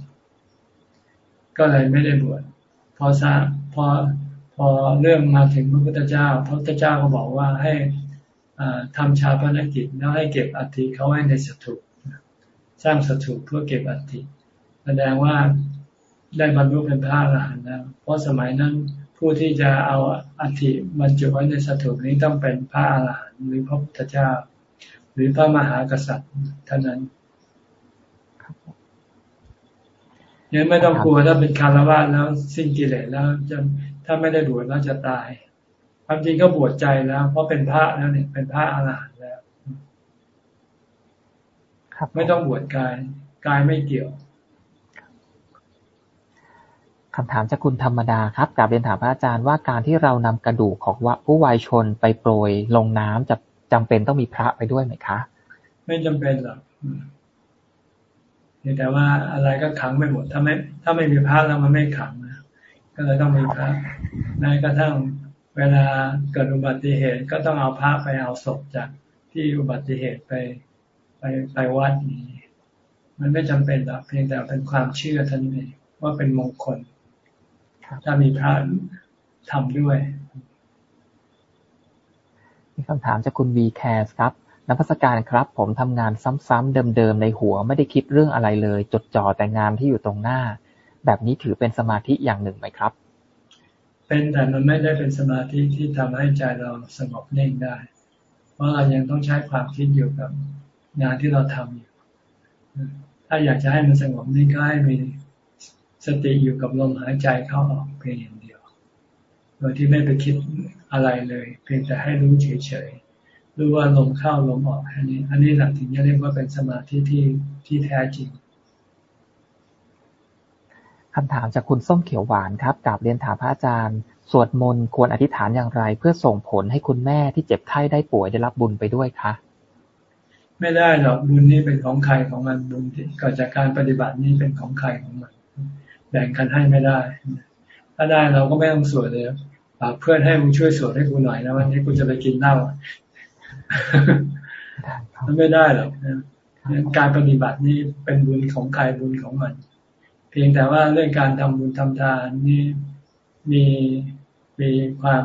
ก็เลยไม่ได้บวชพอทราบพอพอเรื่องมาถึงพระพุทธเจ้า พระพุทธเจ้าก็บอกว่าให้ทำชาพนกิจแล้วให้เก็บอัฐิเขาไว้ในสถูปสร้างสถูปเพื่อเก็บอัฐิแสดงว่าได้บรรลุเป็นพระอรหันต์แล้วเพราะสมัยนั้น ผู้ที่จะเอาอัฐิบรรจุไว้ในสถูปนี้ต้องเป็นพระอรหันต์หรือพระพุทธเจ้า หรือพระมหากษัตริย์เท่านั้นยังไม่ต้องกลัวถ้าเป็นคารวะแล้วสิ้นกิเลสแล้วจะถ้าไม่ได้บวชแล้วจะตาย ความจริงก็บวชใจแล้ว เพราะเป็นพระแล้วเนี่ยเป็นพระอรหันต์แล้วไม่ต้องบวชกายกายไม่เกี่ยว คำถามจากคุณธรรมดาครับกลับเรียนถามพระอาจารย์ว่าการที่เรานำกระดูกของผู้วายชนไปโปรยลงน้ำจะจำเป็นต้องมีพระไปด้วยไหมคะ ไม่จำเป็นหรอกแต่ว่าอะไรก็ขังไม่หมด ถ้าไม่ ถ้าไม่มีพระแล้วมันไม่ขังนะก็เลยต้องมีพระแม้กระทั่งเวลาเกิดอุบัติเหตุก็ต้องเอาพระไปเอาศพจากที่อุบัติเหตุไปไปไปวัดนี้ มันไม่จำเป็นหรอกเพียงแต่เป็นความเชื่อท่านเองว่าเป็นมงคล ถ้ามีพระทำด้วยมีคำถามจากคุณวีแคสครับนักพัฒการครับ ผมทำงานซ้ำๆเดิมๆในหัวไม่ได้คิดเรื่องอะไรเลย จดจ่อแต่งานที่อยู่ตรงหน้า แบบนี้ถือเป็นสมาธิอย่างหนึ่งไหมครับ เป็นแต่มันไม่ได้เป็นสมาธิที่ทำให้ใจเราสงบนิ่งได้ เพราะเรายังต้องใช้ความคิดอยู่กับงานที่เราทำอยู่ถ้าอยากจะให้มันสงบนิ่งก็ให้มี สติอยู่กับลมหายใจเข้าออกเพียงอย่างเดียว โดยที่ไม่ไปคิดอะไรเลย เพียงแต่ให้รู้เฉยๆรู้ว่าลมเข้าลมออกแค่นี้ อันนี้แหละถึงจะเรียกว่าเป็นสมาธิที่ที่แท้จริงคำถามจากคุณส้มเขียวหวานครับกลับเรียนถามพระอาจารย์ สวดมนต์ควรอธิษฐานอย่างไร เพื่อส่งผลให้คุณแม่ที่เจ็บไข้ได้ป่วยได้รับบุญไปด้วยคะไม่ได้หรอกบุญนี้เป็นของใครของมันบุญที่เกิดจากการปฏิบัตินี้เป็นของใครของมัน แบ่งกันให้ไม่ได้ ถ้าได้เราก็ไม่ต้องสวดเลยฝากเพื่อนให้มึงช่วยสวดให้กูหน่อยนะวันนี้กูจะไปกินเหล้ามันไม่ได้หรอกการปฏิบัตินี่เป็นบุญของใครบุญของมัน เพียงแต่ว่าเรื่องการทำบุญทำทานนี่มีมีความ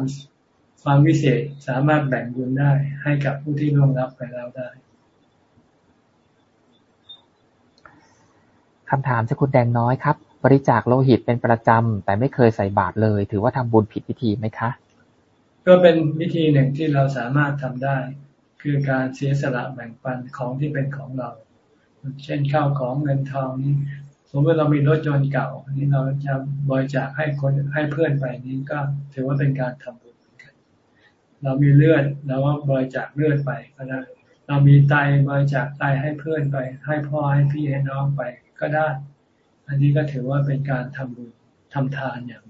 ความวิเศษสามารถแบ่งบุญได้ให้กับผู้ที่ร่วงรับไปแล้วได้คำถามจากคุณแดงน้อยครับ บริจาคโลหิตเป็นประจำ แต่ไม่เคยใส่บาตรเลย ถือว่าทำบุญผิดวิธีไหมคะ ก็เป็นวิธีหนึ่งที่เราสามารถทำได้ คือการเสียสละแบ่งปันของที่เป็นของเรา เช่นข้าวของเงินทองนี่สมมติเรามีรถยนต์เก่านี่เราจะบริจาคให้คนให้เพื่อนไปนี้ก็ถือว่าเป็นการทำบุญเหมือนกัน เรามีเลือดเราก็บริจาคเลือดไปก็ได้ เรามีไตบริจาคไตให้เพื่อนไป ให้พ่อให้พี่ให้น้องไปก็ได้ อันนี้ก็ถือว่าเป็นการทำบุญทำทานอย่าง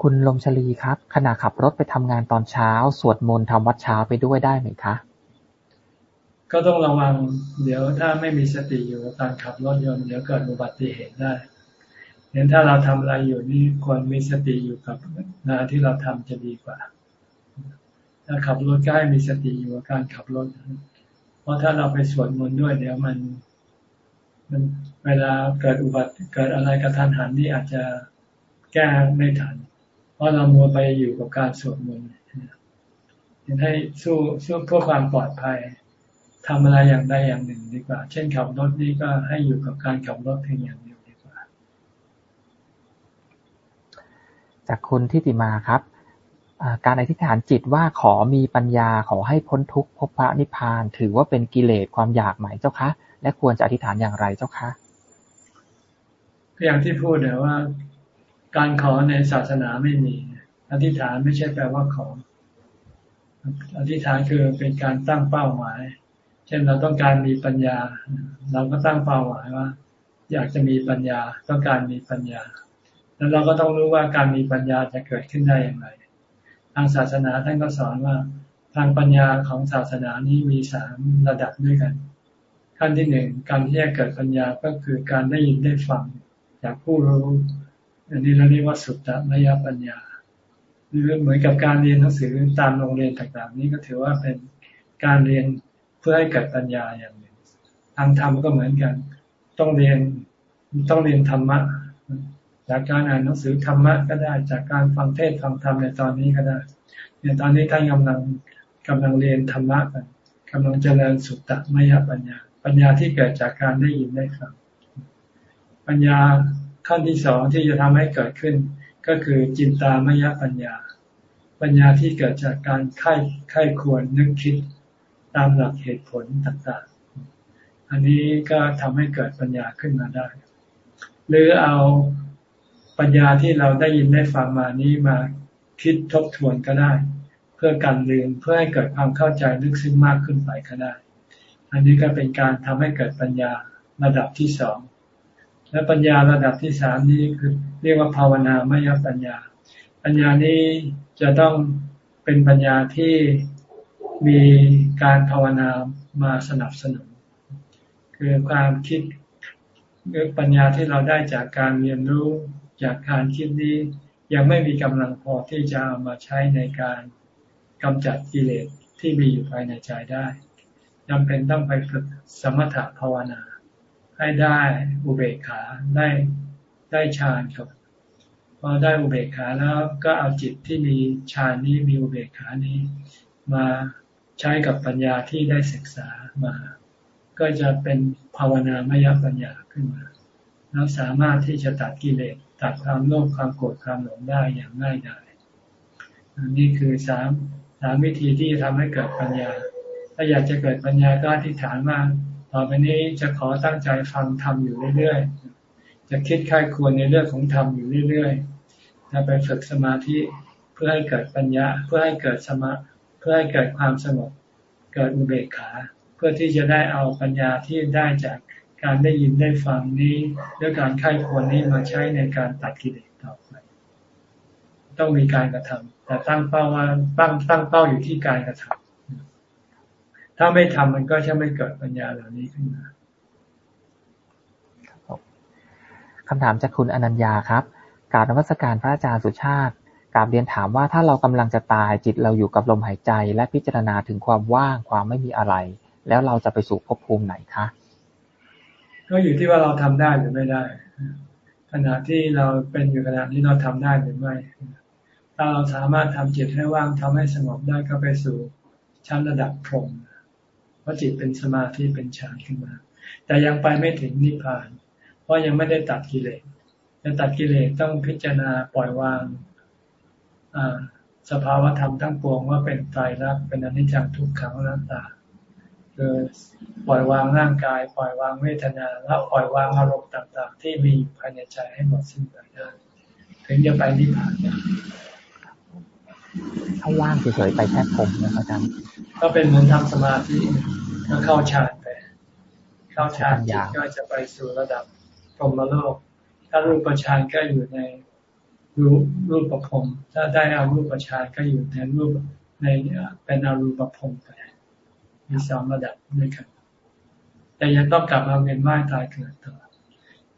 คุณลมชลีครับ ขณะขับรถไปทำงานตอนเช้า สวดมนต์ทำวัดเช้าไปด้วยได้ไหมคะ ก็ต้องระวัง เดี๋ยวถ้าไม่มีสติอยู่กับการขับรถยนต์เดี๋ยวเกิดอุบัติเหตุได้เห็นถ้าเราทำอะไรอยู่นี่ควรมีสติอยู่กับงานที่เราทำจะดีกว่า ถ้าขับรถก็ให้มีสติอยู่กับการขับรถ เพราะถ้าเราไปสวดมนต์ด้วยเดี๋ยวมัน มันเวลาเกิดอุบัติเกิดอะไรกระทันหันนี่อาจจะแก้ไม่ทัน เพราะเรามัวไปอยู่กับการสวดมนต์ยังให้สู้สู้เพื่อความปลอดภัยทำอะไรอย่างใดอย่างหนึ่งดีกว่า เช่นขับรถนี่ก็ให้อยู่กับการขับรถเพียงอย่างเดียวดีกว่า จากคุณทิติมาครับ การอธิษฐานจิตว่าขอมีปัญญาขอให้พ้นทุกข์พบพระนิพพาน ถือว่าเป็นกิเลสความอยากไหมเจ้าคะ และควรจะอธิษฐานอย่างไรเจ้าคะอย่างที่พูดเนี่ยว่า การขอในศาสนาไม่มี อธิษฐานไม่ใช่แปลว่าขอ อธิษฐานคือเป็นการตั้งเป้าหมาย เช่นเราต้องการมีปัญญา เราก็ตั้งเป้าหมายว่า อยากจะมีปัญญาต้องการมีปัญญา แล้วเราก็ต้องรู้ว่าการมีปัญญาจะเกิดขึ้นได้อย่างไร ทางศาสนาท่านก็สอนว่า ทางปัญญาของศาสนานี้มีสามระดับด้วยกัน ขั้นที่หนึ่งการที่จะเกิดปัญญาก็คือการได้ยินได้ฟังจากผู้รู้อันนี้เราเรียกว่าสุตตมยปัญญาหรือเหมือนกับการเรียนหนังสือตามโรงเรียนต่างๆ นี้ก็ถือว่าเป็นการเรียนเพื่อให้เกิดปัญญาอย่างหนึ่งทางธรรมก็เหมือนกัน ต้องเรียนต้องเรียนธรรมะจากการอ่านหนังสือธรรมะก็ได้จากการฟังเทศฟังธรรมในตอนนี้ก็ได้เนี่ยตอนนี้ท่านกำลังกำลังเรียนธรรมะกันกำลังเจริญสุตตะมยปัญญา ปัญญาที่เกิดจากการได้ยินได้ฟังปัญญาขั้นที่สองที่จะทำให้เกิดขึ้น ก็คือจินตามยปัญญา ปัญญาที่เกิดจากการไข้ไข้ควรนึกคิดตามหลักเหตุผลต่างๆ อันนี้ก็ทำให้เกิดปัญญาขึ้นมาได้ หรือเอาปัญญาที่เราได้ยินได้ฟังมานี้มาคิดทบทวนก็ได้ เพื่อการเรียนเพื่อให้เกิดความเข้าใจลึกซึ้งมากขึ้นไปก็ได้ อันนี้ก็เป็นการทำให้เกิดปัญญาระดับที่สอง และปัญญาระดับที่สามนี้คือเรียกว่าภาวนามยปัญญา ปัญญานี้จะต้องเป็นปัญญาที่มีการภาวนามาสนับสนุน คือความคิดหรือปัญญาที่เราได้จากการเรียนรู้จากการคิดนี้ ยังไม่มีกำลังพอที่จะเอามาใช้ในการกำจัดกิเลสที่มีอยู่ภายในใจได้ จำเป็นต้องไปฝึกสมถะภาวนา ให้ได้อุเบกขาได้ได้ฌานครับพอได้อุเบกขาแล้วก็เอาจิตที่มีฌานนี้มีอุเบกขานี้ มาใช้กับปัญญาที่ได้ศึกษามา ก็จะเป็นภาวนามยปัญญาขึ้นมาแล้วสามารถที่จะตัดกิเลสตัดความโลภความโกรธความหลงได้อย่างง่ายดายนี่คือสามสามวิธีที่จะทำให้เกิดปัญญา ถ้าอยากจะเกิดปัญญาก็อธิษฐานว่าต่อไปนี้จะขอตั้งใจฟังธรรมอยู่เรื่อยๆ จะคิดค่ายควรในเรื่องของธรรมอยู่เรื่อยๆจะไปฝึกสมาธิเพื่อให้เกิดปัญญา เพื่อให้เกิดสมาเพื่อให้เกิดความสงบ เกิดอุเบกขา เพื่อที่จะได้เอาปัญญาที่ได้จากการได้ยินได้ฟังนี้ด้วยการไข้ควรนี้มาใช้ในการตัดกิเลสต่อไป ต้องมีการกระทำแต่ตั้งเป้าว่าตั้งตั้งเป้าอยู่ที่การกระทำ ถ้าไม่ทำมันก็จะไม่เกิดปัญญาเหล่านี้ขึ้นมาคำถามจากคุณอนัญญาครับการนวัตการพระอาจารย์สุชาติกราบเรียนถามว่าถ้าเรากำลังจะตายจิตเราอยู่กับลมหายใจ และพิจารณาถึงความว่างความไม่มีอะไร แล้วเราจะไปสู่ภพภูมิไหนคะก็อยู่ที่ว่าเราทำได้หรือไม่ได้ ขณะที่เราเป็นอยู่ขณะนี้เราทำได้หรือไม่ถ้าเราสามารถทำจิตให้ว่างทำให้สงบได้ก็ไปสู่ชั้นระดับพรหมเพ ราะจิตเป็นสมาธิเป็นฌานขึ้นมา แต่ยังไปไม่ถึงนิพพาน เพราะยังไม่ได้ตัดกิเลสจะตัดกิเลสต้องพิจารณาปล่อยวางสภาวธรรมทั้งปวงว่าเป็นตายรักเป็นอนิจจังทุกขังอนัตตาคือปล่อยวางร่างกาย ปล่อยวางเวทนา แล้วปล่อยวางอารมณ์ต่าง ๆ ที่มีภายในใจให้หมดสิ้นไปได้ถึงจะไปนิพพานได้ ถ้าว่างเฉยๆไปแค่ผมนะอาจารย์ก็เป็นเหมือนทำสมาธิก็เข้าฌานไป เข้าฌานจิตก็จะไปสู่ระดับพรหมโลก ถ้ารูปฌานก็อยู่ในรูปรูปประพรมถ้าได้อารูปฌานก็อยู่ในรูปในเป็นอารูปประพรมไปมีสองระดับด้วยกันแต่ยังต้องกลับมาเวียนว่ายตายเกิดต่อ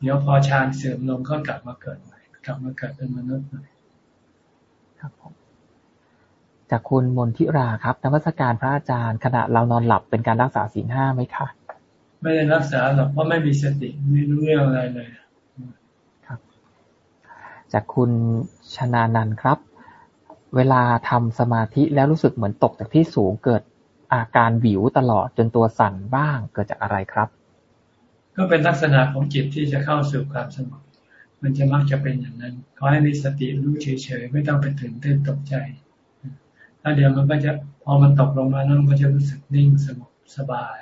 เดี๋ยวพอฌานเสื่อมลงก็กลับมาเกิดใหม่กลับมาเกิดเป็นมนุษย์ใหม่ครับผม จากคุณมนทิราครับนวัตการพระอาจารย์ ขณะเรานอนหลับเป็นการรักษาศีลห้าไหมคะไม่ได้รักษาหรอกเพราะไม่มีสติไม่รู้เรื่องอะไรเลยครับ จากคุณชนานันครับ เวลาทำสมาธิแล้วรู้สึกเหมือนตกจากที่สูงเกิดอาการวิวตลอดจนตัวสั่นบ้างเกิดจากอะไรครับ ก็เป็นลักษณะของจิตที่จะเข้าสู่ความสงบมันจะมักจะเป็นอย่างนั้นขอให้มีสติรู้เฉยๆไม่ต้องไปถึงเต้นตกใจ แล้วเดี๋ยวมันก็จะพอมันตกลงมาแล้วมันก็จะรู้สึกนิ่งสงบสบาย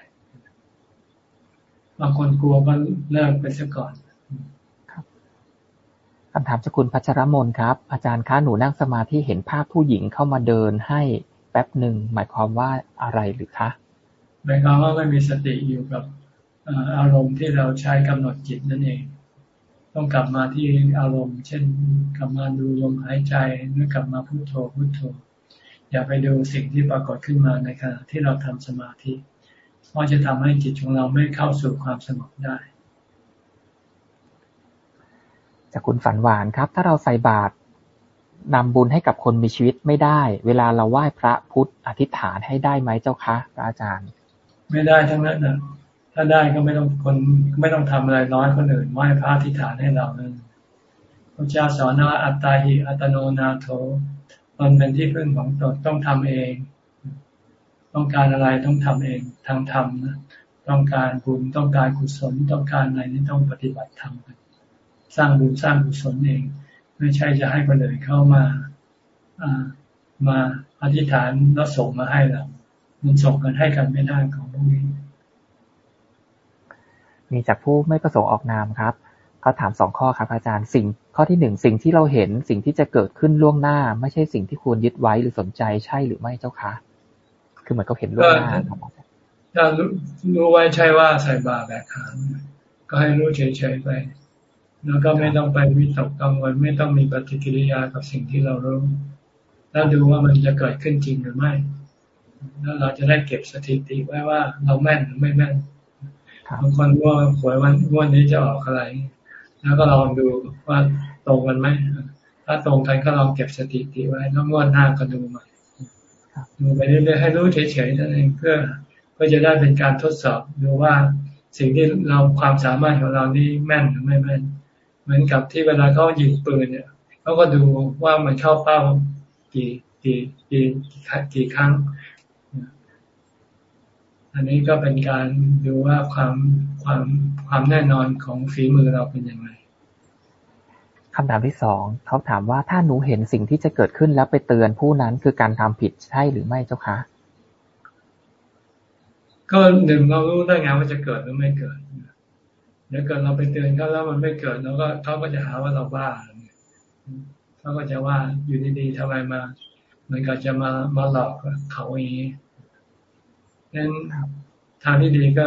บางคนกลัวก็เลิกไปซะก่อนคำถามจากคุณพัชรมนครับ อาจารย์คะหนูนั่งสมาธิเห็นภาพผู้หญิงเข้ามาเดินให้แป๊บหนึ่งหมายความว่าอะไรหรือคะหมายความว่าไม่มีสติอยู่กับอารมณ์ที่เราใช้กำหนดจิตนั่นเอง ต้องกลับมาที่อารมณ์ เช่น กลับมาดูลมหายใจหรือกลับมาพุโทโธพุโทโธ อย่าไปดูสิ่งที่ปรากฏขึ้นมาในขณะที่เราทำสมาธิ เพราะจะทำให้จิตของเราไม่เข้าสู่ความสงบได้ จากคุณฝันหวานครับ ถ้าเราใส่บาตรนำบุญให้กับคนมีชีวิตไม่ได้ เวลาเราไหว้พระพุทธอธิษฐานให้ได้ไหมเจ้าคะพระอาจารย์ ไม่ได้ทั้งนั้นนะถ้าได้ก็ไม่ต้องคนไม่ต้องทำอะไรน้อยคนอื่นไหว้พระอธิษฐานให้เรานั่นพระเจ้าสอนว่าอัตตาหิอัตโนนาโถ ตนเป็นที่พึ่งของตนต้องทำเอง ต้องการอะไรต้องทำเองทางธรรมนะต้องการบุญต้องการกุศลต้องการอะไรนี่ต้องปฏิบัติธรรมสร้างบุญสร้างกุศลเอง ไม่ใช่จะให้คนอื่นเข้ามามาอธิษฐานแล้วส่งมาให้เรามันส่งกันให้กันไม่ได้ของพวกนี้ มีจากผู้ไม่ประสงค์ออกนามครับเขาถามสองข้อครับอาจารย์สิ่ง ข้อที่หนึ่ง สิ่งที่เราเห็น สิ่งที่จะเกิดขึ้นล่วงหน้า ไม่ใช่สิ่งที่ควรยึดไว้หรือสนใจใช่หรือไม่เจ้าคะ คือเหมือนเขาเห็นล่วงหน้าครับถ้ารู้ไว้ใช่ว่าใส่บาแบกหางก็ให้รู้เฉยๆไป แล้วก็ไม่ต้องไปวิตกกังวลไม่ต้องมีปฏิกิริยากับสิ่งที่เรารู้ แล้วดูว่ามันจะเกิดขึ้นจริงหรือไม่ แล้วเราจะได้เก็บสถิติไว้ว่าเราแม่นหรือไม่แม่นบางคนว่าหวยวันวันนี้จะออกอะไร แล้วก็ลองดูว่าตรงกันไหมถ้าตรงกันก็ลองเก็บสถิติไว้แล้วงวดหน้าก็ดูใหม่ดูไปเรื่อยๆให้รู้เฉยๆนั่นเองเพื่อเพื่อจะได้เป็นการทดสอบดูว่าสิ่งที่เราความสามารถของเรานี่แม่นหรือไม่แม่น เหมือนกับที่เวลาเขายิงปืนเนี่ยเขาก็ดูว่ามันเข้าเป้ากี่กี่กี่กี่ครั้ง อันนี้ก็เป็นการดูว่าความความความแน่นอนของฝีมือเราเป็นยังไงคำถามที่สองเขาถามว่าถ้าหนูเห็นสิ่งที่จะเกิดขึ้นแล้วไปเตือนผู้นั้นคือการทำผิดใช่หรือไม่เจ้าคะ ก็หนึ่งเรารู้ได้ไงว่าจะเกิดหรือไม่เกิดเดี๋ยวเกิดเราไปเตือนเขาแล้วมันไม่เกิดแล้วก็เขาก็จะหาว่าเราบ้าเขาก็จะว่าอยู่ดีๆทำไมมาเหมือนกับจะมามาหลอกเขาอย่างนี้ นั้นทางที่ดีก็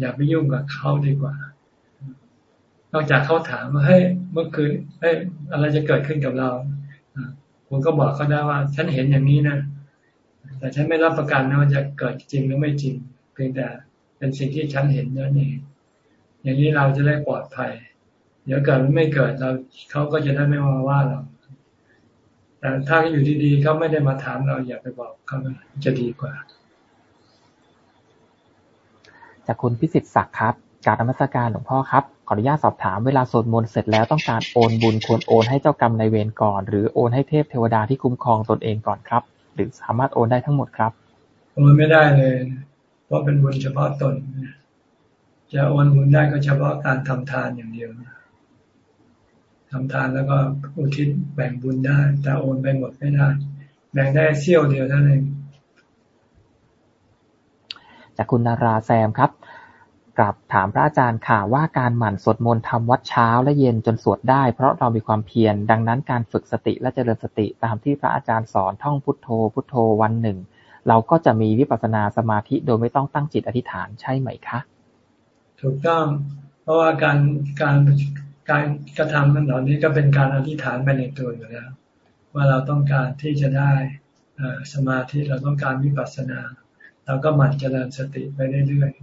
อย่าไปยุ่งกับเขาดีกว่า นอกจากเขาถามว่าให้ยเมื่อคืนเฮ้ยอะไรจะเกิดขึ้นกับเราคุณก็บอกเขาได้ว่า ฉันเห็นอย่างนี้นะ แต่ฉันไม่รับประกันนะว่าจะเกิดจริงหรือไม่จริง เพียงแต่เป็นสิ่งที่ฉันเห็นนั่นเองอย่างนี้เราจะได้ปลอดภัย เดี๋ยวเกิดไม่เกิดเราเขาก็จะได้ไม่มาว่าเรา แต่ถ้าอยู่ดีๆเขาไม่ได้มาถามเราอย่าไปบอกเขาจะดีกว่า จากคุณพิสิทธิ์ศักดิ์ครับการนมัสการหลวงพ่อครับ ขออนุญาตสอบถามเวลาสวดมนต์เสร็จแล้วต้องการโอนบุญควรโอนให้เจ้ากรรมในเวรก่อน หรือโอนให้เทพเทวดาที่คุ้มครองตนเองก่อนครับ หรือสามารถโอนได้ทั้งหมดครับโอนไม่ได้เลย เพราะเป็นบุญเฉพาะตน จะโอนบุญได้ก็เฉพาะการทำทานอย่างเดียวนะทำทานแล้วก็อุทิศแบ่งบุญได้ แต่โอนไปหมดไม่ได้ แบ่งได้เสี้ยวเดียวเท่านั้นเอง จากคุณนาราแซมครับกลับถามพระอาจารย์ค่ะว่าการหมั่นสวดมนต์ทำวัดเช้าและเย็นจนสวดได้ เพราะเรามีความเพียรดังนั้นการฝึกสติและเจริญสติตามที่พระอาจารย์สอนท่องพุทโธ พุทโธวันหนึ่ง เราก็จะมีวิปัสสนาสมาธิโดยไม่ต้องตั้งจิตอธิษฐานใช่ไหมคะ ถูกต้อง เพราะว่าการการการกระทำนั้นเหล่านี้ก็เป็นการอธิษฐานไปในตัวอยู่แล้ว ว่าเราต้องการที่จะได้สมาธิเราต้องการวิปัสสนา เราก็หมั่นเจริญสติไปเรื่อยๆ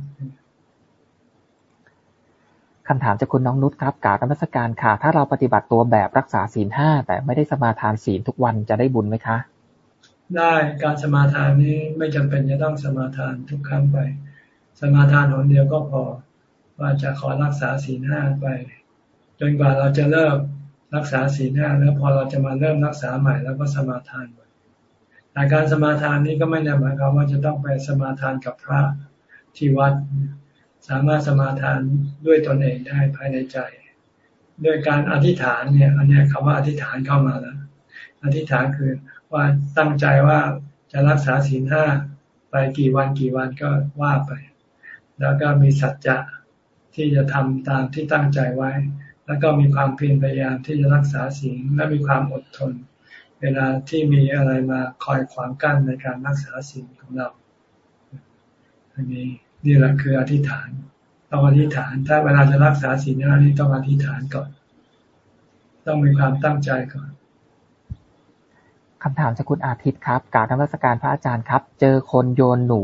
คำถามจากคุณน้องนุชครับกาบรรมสการค่ะ ถ้าเราปฏิบัติตัวแบบรักษาศีลห้าแต่ไม่ได้สมาทานศีลทุกวันจะได้บุญไหมคะ ได้การสมาทานนี้ไม่จำเป็นจะต้องสมาทานทุกครั้งไป สมาทานหนเดียวก็พอว่าจะขอรักษาศีลห้าไป จนกว่าเราจะเลิกรักษาศีลห้าแล้วพอเราจะมาเริ่มรักษาใหม่แล้วก็สมาทาน แต่การสมาทานนี้ก็ไม่ได้หมายความว่าจะต้องไปสมาทานกับพระที่วัด สามารถสมาทานด้วยตนเองได้ภายในใจด้วยการอธิษฐานเนี่ย อันนี้คำว่าอธิษฐานเข้ามาแล้วอธิษฐานคือว่าตั้งใจว่าจะรักษาศีลห้าไปกี่วันกี่วันก็ว่าไป แล้วก็มีสัจจะที่จะทำตามที่ตั้งใจไว้ แล้วก็มีความเพียรพยายามที่จะรักษาศีลและมีความอดทน เวลาที่มีอะไรมาคอยขวางกั้นในการรักษาศีลของเรา อันนี้นี่แหละคืออธิษฐานต้องอธิษฐาน ถ้าเวลาจะรักษาศีลนี่ต้องอธิษฐานก่อน ต้องมีความตั้งใจก่อนคำถามจากคุณอาทิตย์ครับกาบธรรมสการพระอาจารย์ครับ เจอคนโยนหนู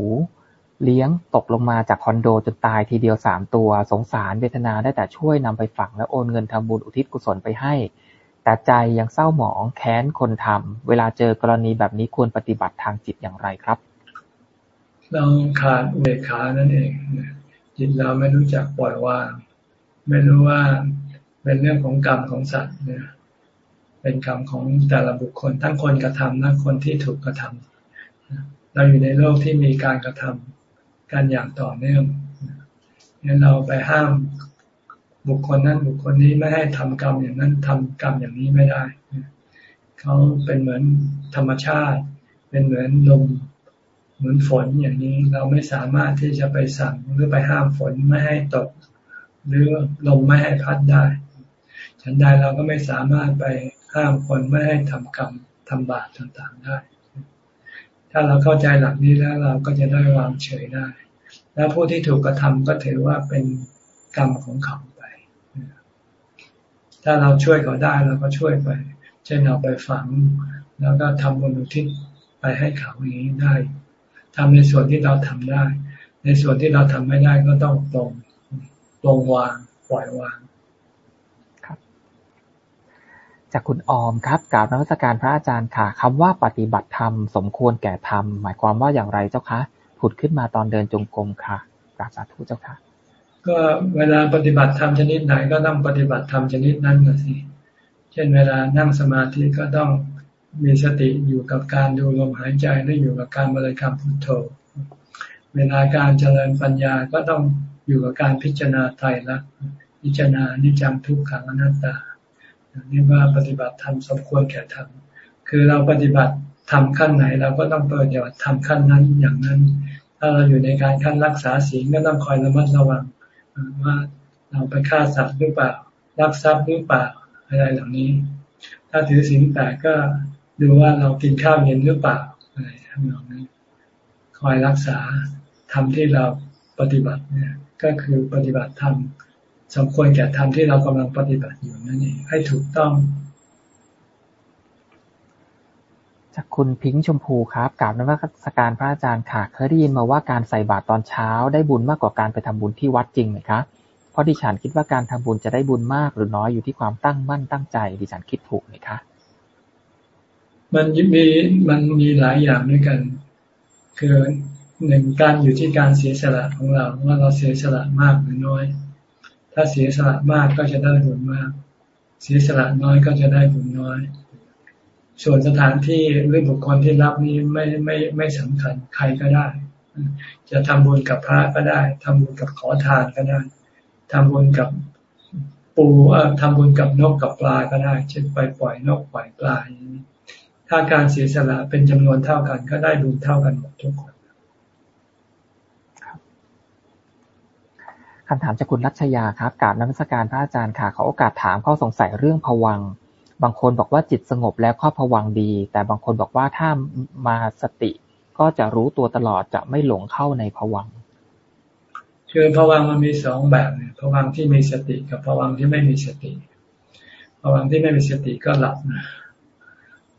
เลี้ยงตกลงมาจากคอนโดจนตายทีเดียวสามตัว สงสารเวทนาได้แต่ช่วยนำไปฝังและโอนเงินทำบุญอุทิศกุศลไปให้ แต่ใจยังเศร้าหมอง แค้นคนทำ เวลาเจอกรณีแบบนี้ควรปฏิบัติทางจิตอย่างไรครับ เราขาดอุเบกขานั่นเองจิตเราไม่รู้จักปล่อยวาง ไม่รู้ว่าเป็นเรื่องของกรรมของสัตว์เนี่ยเป็นกรรมของแต่ละบุคคล ทั้งคนกระทำทั้งคนที่ถูกกระทำเราอยู่ในโลกที่มีการกระทำกันอย่างต่อเนื่องงั้นเราไปห้าม บุคคลนั้นบุคคลนี้ไม่ให้ทำกรรมอย่างนั้นทำกรรมอย่างนี้ไม่ได้เขาเป็นเหมือนธรรมชาติ เป็นเหมือนลมเหมือนฝนอย่างนี้เราไม่สามารถที่จะไปสั่งหรือไปห้ามฝนไม่ให้ตก หรือลมไม่ให้พัดได้ฉันใดเราก็ไม่สามารถไปห้ามคนไม่ให้ทำกรรมทำบาปต่างๆได้ ถ้าเราเข้าใจหลักนี้แล้วเราก็จะได้วางเฉยได้ แล้วผู้ที่ถูกกระทำก็ถือว่าเป็นกรรมของเขา ถ้าเราช่วยเขาได้เราก็ช่วยไป เช่นเอาไปฝัง แล้วก็ทำบุญอุทิศไปให้เขาอย่างนี้ได้ทำในส่วนที่เราทำได้ ในส่วนที่เราทำไม่ได้ก็ต้องตรงตรงวางปล่อยวางครับ จากคุณออมครับกราบนักวิชาการพระอาจารย์ค่ะคำว่าปฏิบัติธรรม สมควรแก่ธรรม หมายความว่าอย่างไรเจ้าคะผุดขึ้นมาตอนเดินจงกรมค่ะกราบสาธุเจ้าค่ะ ก็เวลาปฏิบัติธรรมชนิดไหนก็ต้องปฏิบัติธรรมชนิดนั้นนะสิ เช่นเวลานั่งสมาธิก็ต้องมีสติอยู่กับการดูลมหายใจหรืออยู่กับการบริกรรมพุทโธ เวลาการเจริญปัญญาก็ต้องอยู่กับการพิจารณาไตรลักษณ์พิจารณานิจังทุกขังอนัตตานี่ว่าปฏิบัติธรรมสมควรแก่ธรรมคือเราปฏิบัติทำขั้นไหนเราก็ต้องเปิดอย่าทำขั้นนั้นอย่างนั้น ถ้าเราอยู่ในการขั้นรักษาศีลก็ต้องคอยระมัดระวัง ว่าเราไปฆ่าสัตว์หรือเปล่ารักทรัพย์หรือเปล่าอะไรเหล่านี้ ถ้าถือศีลแปดก็ดูว่าเรากินข้าวเย็นหรือเปล่าอะไรทำนองนี้คอยรักษาทำที่เราปฏิบัติเนี่ยก็คือปฏิบัติธรรมสมควรแก่ธรรมที่เรากำลังปฏิบัติอยู่นั่นเองให้ถูกต้อง จากคุณพิงค์ชมพูครับ กราบนวัตการพระอาจารย์ค่ะ เคยได้ยินมาว่าการใส่บาตรตอนเช้าได้บุญมากกว่าการไปทำบุญที่วัดจริงไหมคะ เพราะดิฉันคิดว่าการทำบุญจะได้บุญมากหรือน้อยอยู่ที่ความตั้งมั่นตั้งใจ ดิฉันคิดถูกไหมคะ มันมีมันมีหลายอย่างด้วยกัน คือหนึ่งการอยู่ที่การเสียสละของเราว่าเราเสียสละมากหรือน้อย ถ้าเสียสละมากก็จะได้บุญมาก เสียสละน้อยก็จะได้บุญน้อย ส่วนสถานที่หรือบุคคลที่รับนี้ไม่ไม่ไม่สำคัญใครก็ได้ จะทำบุญกับพระก็ได้ ทำบุญกับขอทานก็ได้ทำบุญกับปูทำบุญกับนกกับปลาก็ได้ เช่นไปปล่อยนกปล่อยปลาอย่างนี้ถ้าการเสียสละเป็นจำนวนเท่ากัน ก็ได้บุญเท่ากันหมดทุกคนคำถามจากคุณรัชยาครับกราบนักสการพระอาจารย์ค่ะเขาโอกาสถามข้อสงสัยเรื่องผวัง บางคนบอกว่าจิตสงบแล้วข้อผวังดี แต่บางคนบอกว่าถ้ามาสติก็จะรู้ตัวตลอดจะไม่หลงเข้าในผวังคือผวังมันมีสองแบบเนี่ยผวังที่มีสติกับผวังที่ไม่มีสติผวังที่ไม่มีสติก็หลับนะ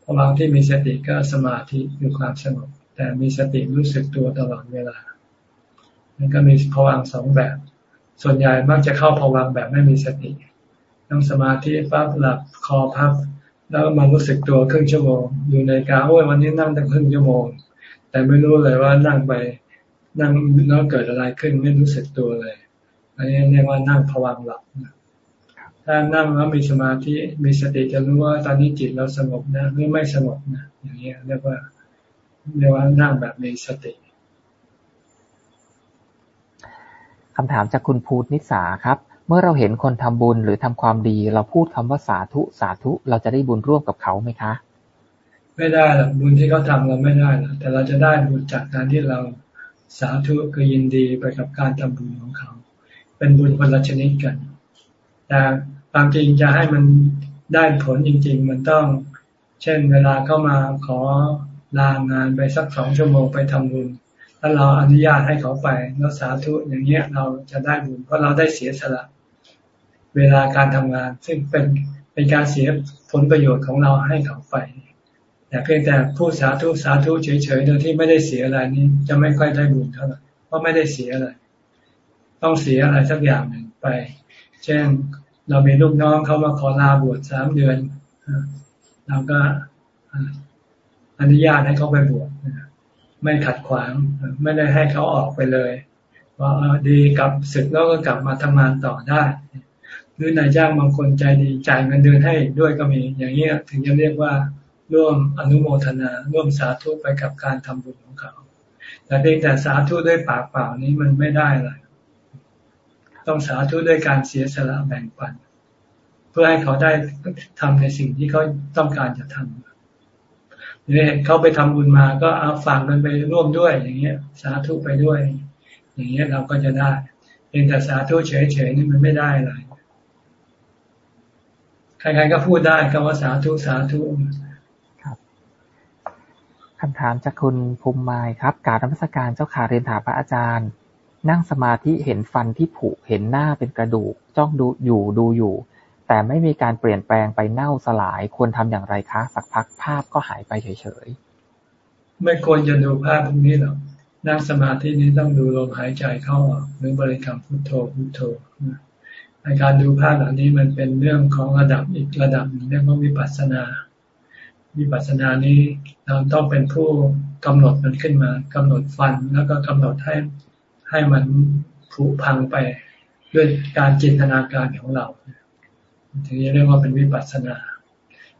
พลังที่มีสติก็สมาธิคือความสงบ แต่มีสติรู้สึกตัวตลอดเวลา มันก็มีพลังสองแบบ ส่วนใหญ่มักจะเข้าพลังแบบไม่มีสติ นั่งสมาธิปั๊บหลับคอพับ แล้วมารู้สึกตัวครึ่งชั่วโมงอยู่ในกาโอ้ยวันนี้นั่งตั้งครึ่งชั่วโมง แต่ไม่รู้เลยว่านั่งไปนั่งแล้วเกิดอะไรขึ้นไม่รู้สึกตัวเลย อันนี้เรียกว่านั่งพวังหลับถ้านั่งแล้วมีสมาธิมีสติจะรู้ว่าตอนนี้จิตเราสงบนะหรือไม่สงบนะอย่างนี้เรียกว่าเรียกว่านั่งแบบมีสติคำถามจากคุณภูนิสาครับ เมื่อเราเห็นคนทำบุญหรือทำความดี เราพูดคำว่าสาธุ สาธุ เราจะได้บุญร่วมกับเขาไหมคะ ไม่ได้หรอกบุญที่เขาทาเราไม่ได้หรอกแต่เราจะได้บุญจากการที่เราสาธุคือยินดีไปกับการทำบุญของเขา เป็นบุญคนละชนิดกัน แต่ความจริงจะให้มันได้ผลจริง ๆ มันต้อง เช่น เวลาเข้ามาขอลางานไปสักสองชั่วโมงไปทำบุญ ถ้าเราอนุญาตให้เขาไปแล้วสาธุอย่างเงี้ยเราจะได้บุญเพราะเราได้เสียสละเวลาการทำงาน ซึ่งเป็นเป็นการเสียผลประโยชน์ของเราให้เขาไปแต่เพียงแต่ผู้สาธุสาธุเฉยๆโดยที่ไม่ได้เสียอะไรนี้จะไม่ค่อยได้บุญเท่าไหร่เพราะไม่ได้เสียอะไรต้องเสียอะไรสักอย่างหนึ่งไป เช่นเรามีลูกน้องเขามาขอลาบวชสามเดือนเราก็อนุญาตให้เขาไปบวช ไม่ขัดขวาง ไม่ได้ให้เขาออกไปเลยว่าดีกลับศึกแล้วก็กลับมาทำงานต่อได้ หรือนายจ้างบางคนใจดีจ่ายเงินเดือนให้ด้วยก็มีอย่างนี้ยถึงจะเรียกว่าร่วมอนุโมทนา ร่วมสาธุไปกับการทำบุญของเขา แต่เพียงแต่สาธุด้วยปากเปล่านี้มันไม่ได้เลยต้องสาธุด้วยการเสียสละแบ่งปัน เพื่อให้เขาได้ทำในสิ่งที่เขาต้องการจะทำหรือ เห็นเขาไปทำบุญมาก็เอาฝากกันไปร่วมด้วยอย่างเงี้ย สาธุไปด้วย อย่างเงี้ยเราก็จะได้เพียงแต่สาธุเฉยๆนี่มันไม่ได้อะไรใครๆก็พูดได้คำว่าสาธุสาธุครับคำถามจากคุณภูมิมายครับการนมัสการเจ้าขาเรียนถามพระอาจารย์ นั่งสมาธิเห็นฟันที่ผุเห็นหน้าเป็นกระดูก จ้องดูอยู่ดูอยู่ แต่ไม่มีการเปลี่ยนแปลงไปเน่าสลาย ควรทำอย่างไรคะ สักพักภาพก็หายไปเฉยๆ ไม่ควรจะดูภาพพวกนี้หรอกนั่งสมาธินี้ต้องดูลมหายใจเข้าออกหรือบริกรรมพุทโธพุทโธในการดูภาพเหล่านี้มันเป็นเรื่องของระดับอีกระดับหนึ่งเรียกว่าวิปัสสนาวิปัสสนานี้เราต้องเป็นผู้กำหนดมันขึ้นมากำหนดฟันแล้วก็กำหนดให้ให้มันผุพังไปด้วยการจินตนาการของเรา ถึงจะเรียกว่าเป็นวิปัสสนา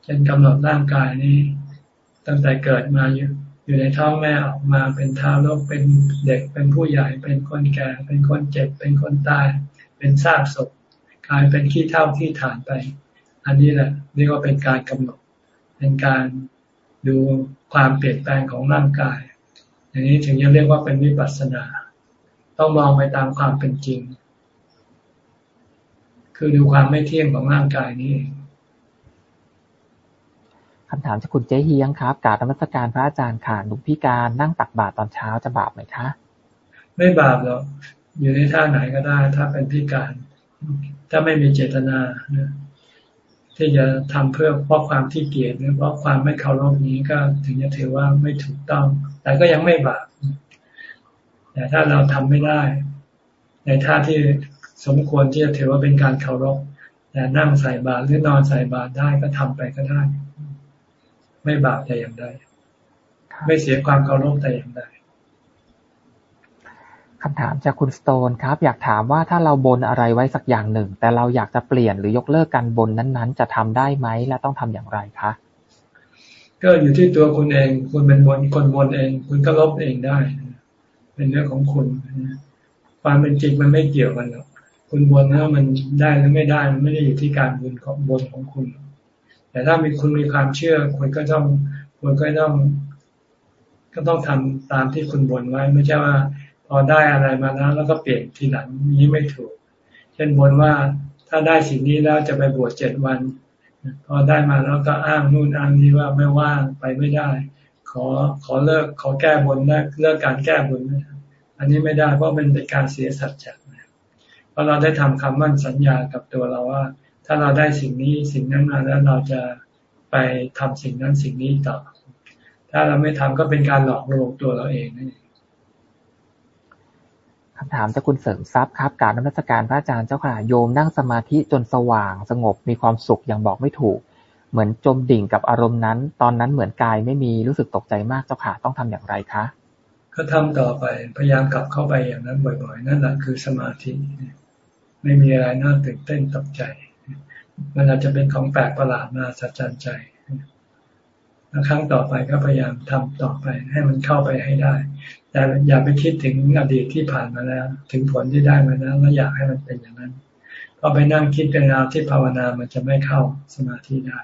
เช่นกำหนดร่างกายนี้ ตั้งแต่เกิดมาอยู่อยู่ในท้องแม่ออกมาเป็นทารกเป็นเด็กเป็นผู้ใหญ่ เป็นคนแก่ เป็นคนเจ็บ เป็นคนตาย เป็นซากศพกลายเป็นขี้เท่าขี้ฐานไป อันนี้แหละเรียกว่าเป็นการกำหนด เป็นการดูความเปลี่ยนแปลงของร่างกาย อย่างนี้ถึงจะเรียกว่าเป็นวิปัสสนา ต้องมองไปตามความเป็นจริง คือดูความไม่เที่ยงของร่างกายนี้คำถามจากคุณเจ๊เฮียงครับกาบธรรมสการพระอาจารย์ค่ะหนุ่มพิการนั่งตักบาตรตอนเช้าจะบาปไหมคะ ไม่บาปหรอกอยู่ในท่าไหนก็ได้ ถ้าเป็นพิการ ถ้าไม่มีเจตนาที่จะทำเพื่อเพราะความที่เกียจหรือเพราะความไม่เคารพนี้ก็ถึงจะถือว่าไม่ถูกต้อง แต่ก็ยังไม่บาปแต่ถ้าเราทำไม่ได้ ในท่าที่ สมควรที่จะถือว่าเป็นการเคารพแต่นั่งใส่บาตรหรือนอนใส่บาตรได้ก็ทำไปก็ได้ ไม่บาปแต่อย่างใดไม่เสียความเคารพแต่อย่างใดคำถามจากคุณสโตนครับ อยากถามว่าถ้าเราบนอะไรไว้สักอย่างหนึ่ง แต่เราอยากจะเปลี่ยนหรือยกเลิกการบนนั้นๆ จะทำได้ไหมและต้องทำอย่างไรคะก็อยู่ที่ตัวคุณเอง คุณเป็นบนคนบนเอง คุณก็ลบเองได้ เป็นเรื่องของคุณความเป็นจริงมันไม่เกี่ยวกันหรอก คุณบนถ้ามันได้หรือไม่ได้มันไม่ได้อยู่ที่การบนของบนของคุณ แต่ถ้ามีคุณมีความเชื่อคุณก็ต้องคุณก็ต้อง ก็ต้องทำตามที่คุณบนไว้ ไม่ใช่ว่า พอได้อะไรมาแล้วแล้วก็เปลี่ยนทีหลังนี้ไม่ถูก เช่นบนว่าถ้าได้สิ่งนี้แล้วจะไปบวชเจ็ดวัน พอได้มาแล้วก็อ้างนู่นอ้างนี้ว่าไม่ว่างไปไม่ได้ ขอขอเลิกขอแก้บนได้เลิกการแก้บนอันนี้ไม่ได้เพราะมันเป็นการเสียสัจจะ เพราะเราได้ทำคำมั่นสัญญากับตัวเราว่า ถ้าเราได้สิ่งนี้สิ่งนั้นมาแล้วเราจะไปทำสิ่งนั้นสิ่งนี้ต่อ ถ้าเราไม่ทำก็เป็นการหลอกลวงตัวเราเองนั่นเองคำถามจากคุณเสริมทรัพย์ครับ การนมัสการพระอาจารย์เจ้าค่ะ โยมนั่งสมาธิจนสว่างสงบมีความสุขอย่างบอกไม่ถูก เหมือนจมดิ่งกับอารมณ์นั้น ตอนนั้นเหมือนกายไม่มีรู้สึกตกใจมากเจ้าค่ะ ต้องทำอย่างไรคะ ก็ทำต่อไปพยายามกลับเข้าไปอย่างนั้นบ่อยๆ นั่นแหละคือสมาธิ ไม่มีอะไรน่าตื่นเต้นตกใจ มันอาจจะเป็นของแปลกประหลาดมาสัจใจแล้วครั้งต่อไปก็พยายามทำต่อไป ให้มันเข้าไปให้ได้ แต่อย่าไปคิดถึงอดีตที่ผ่านมาแล้ว ถึงผลที่ได้มาแล้วแล้วอยากให้มันเป็นอย่างนั้นพอไปนั่งคิดเป็นราวที่ภาวนามันจะไม่เข้าสมาธิได้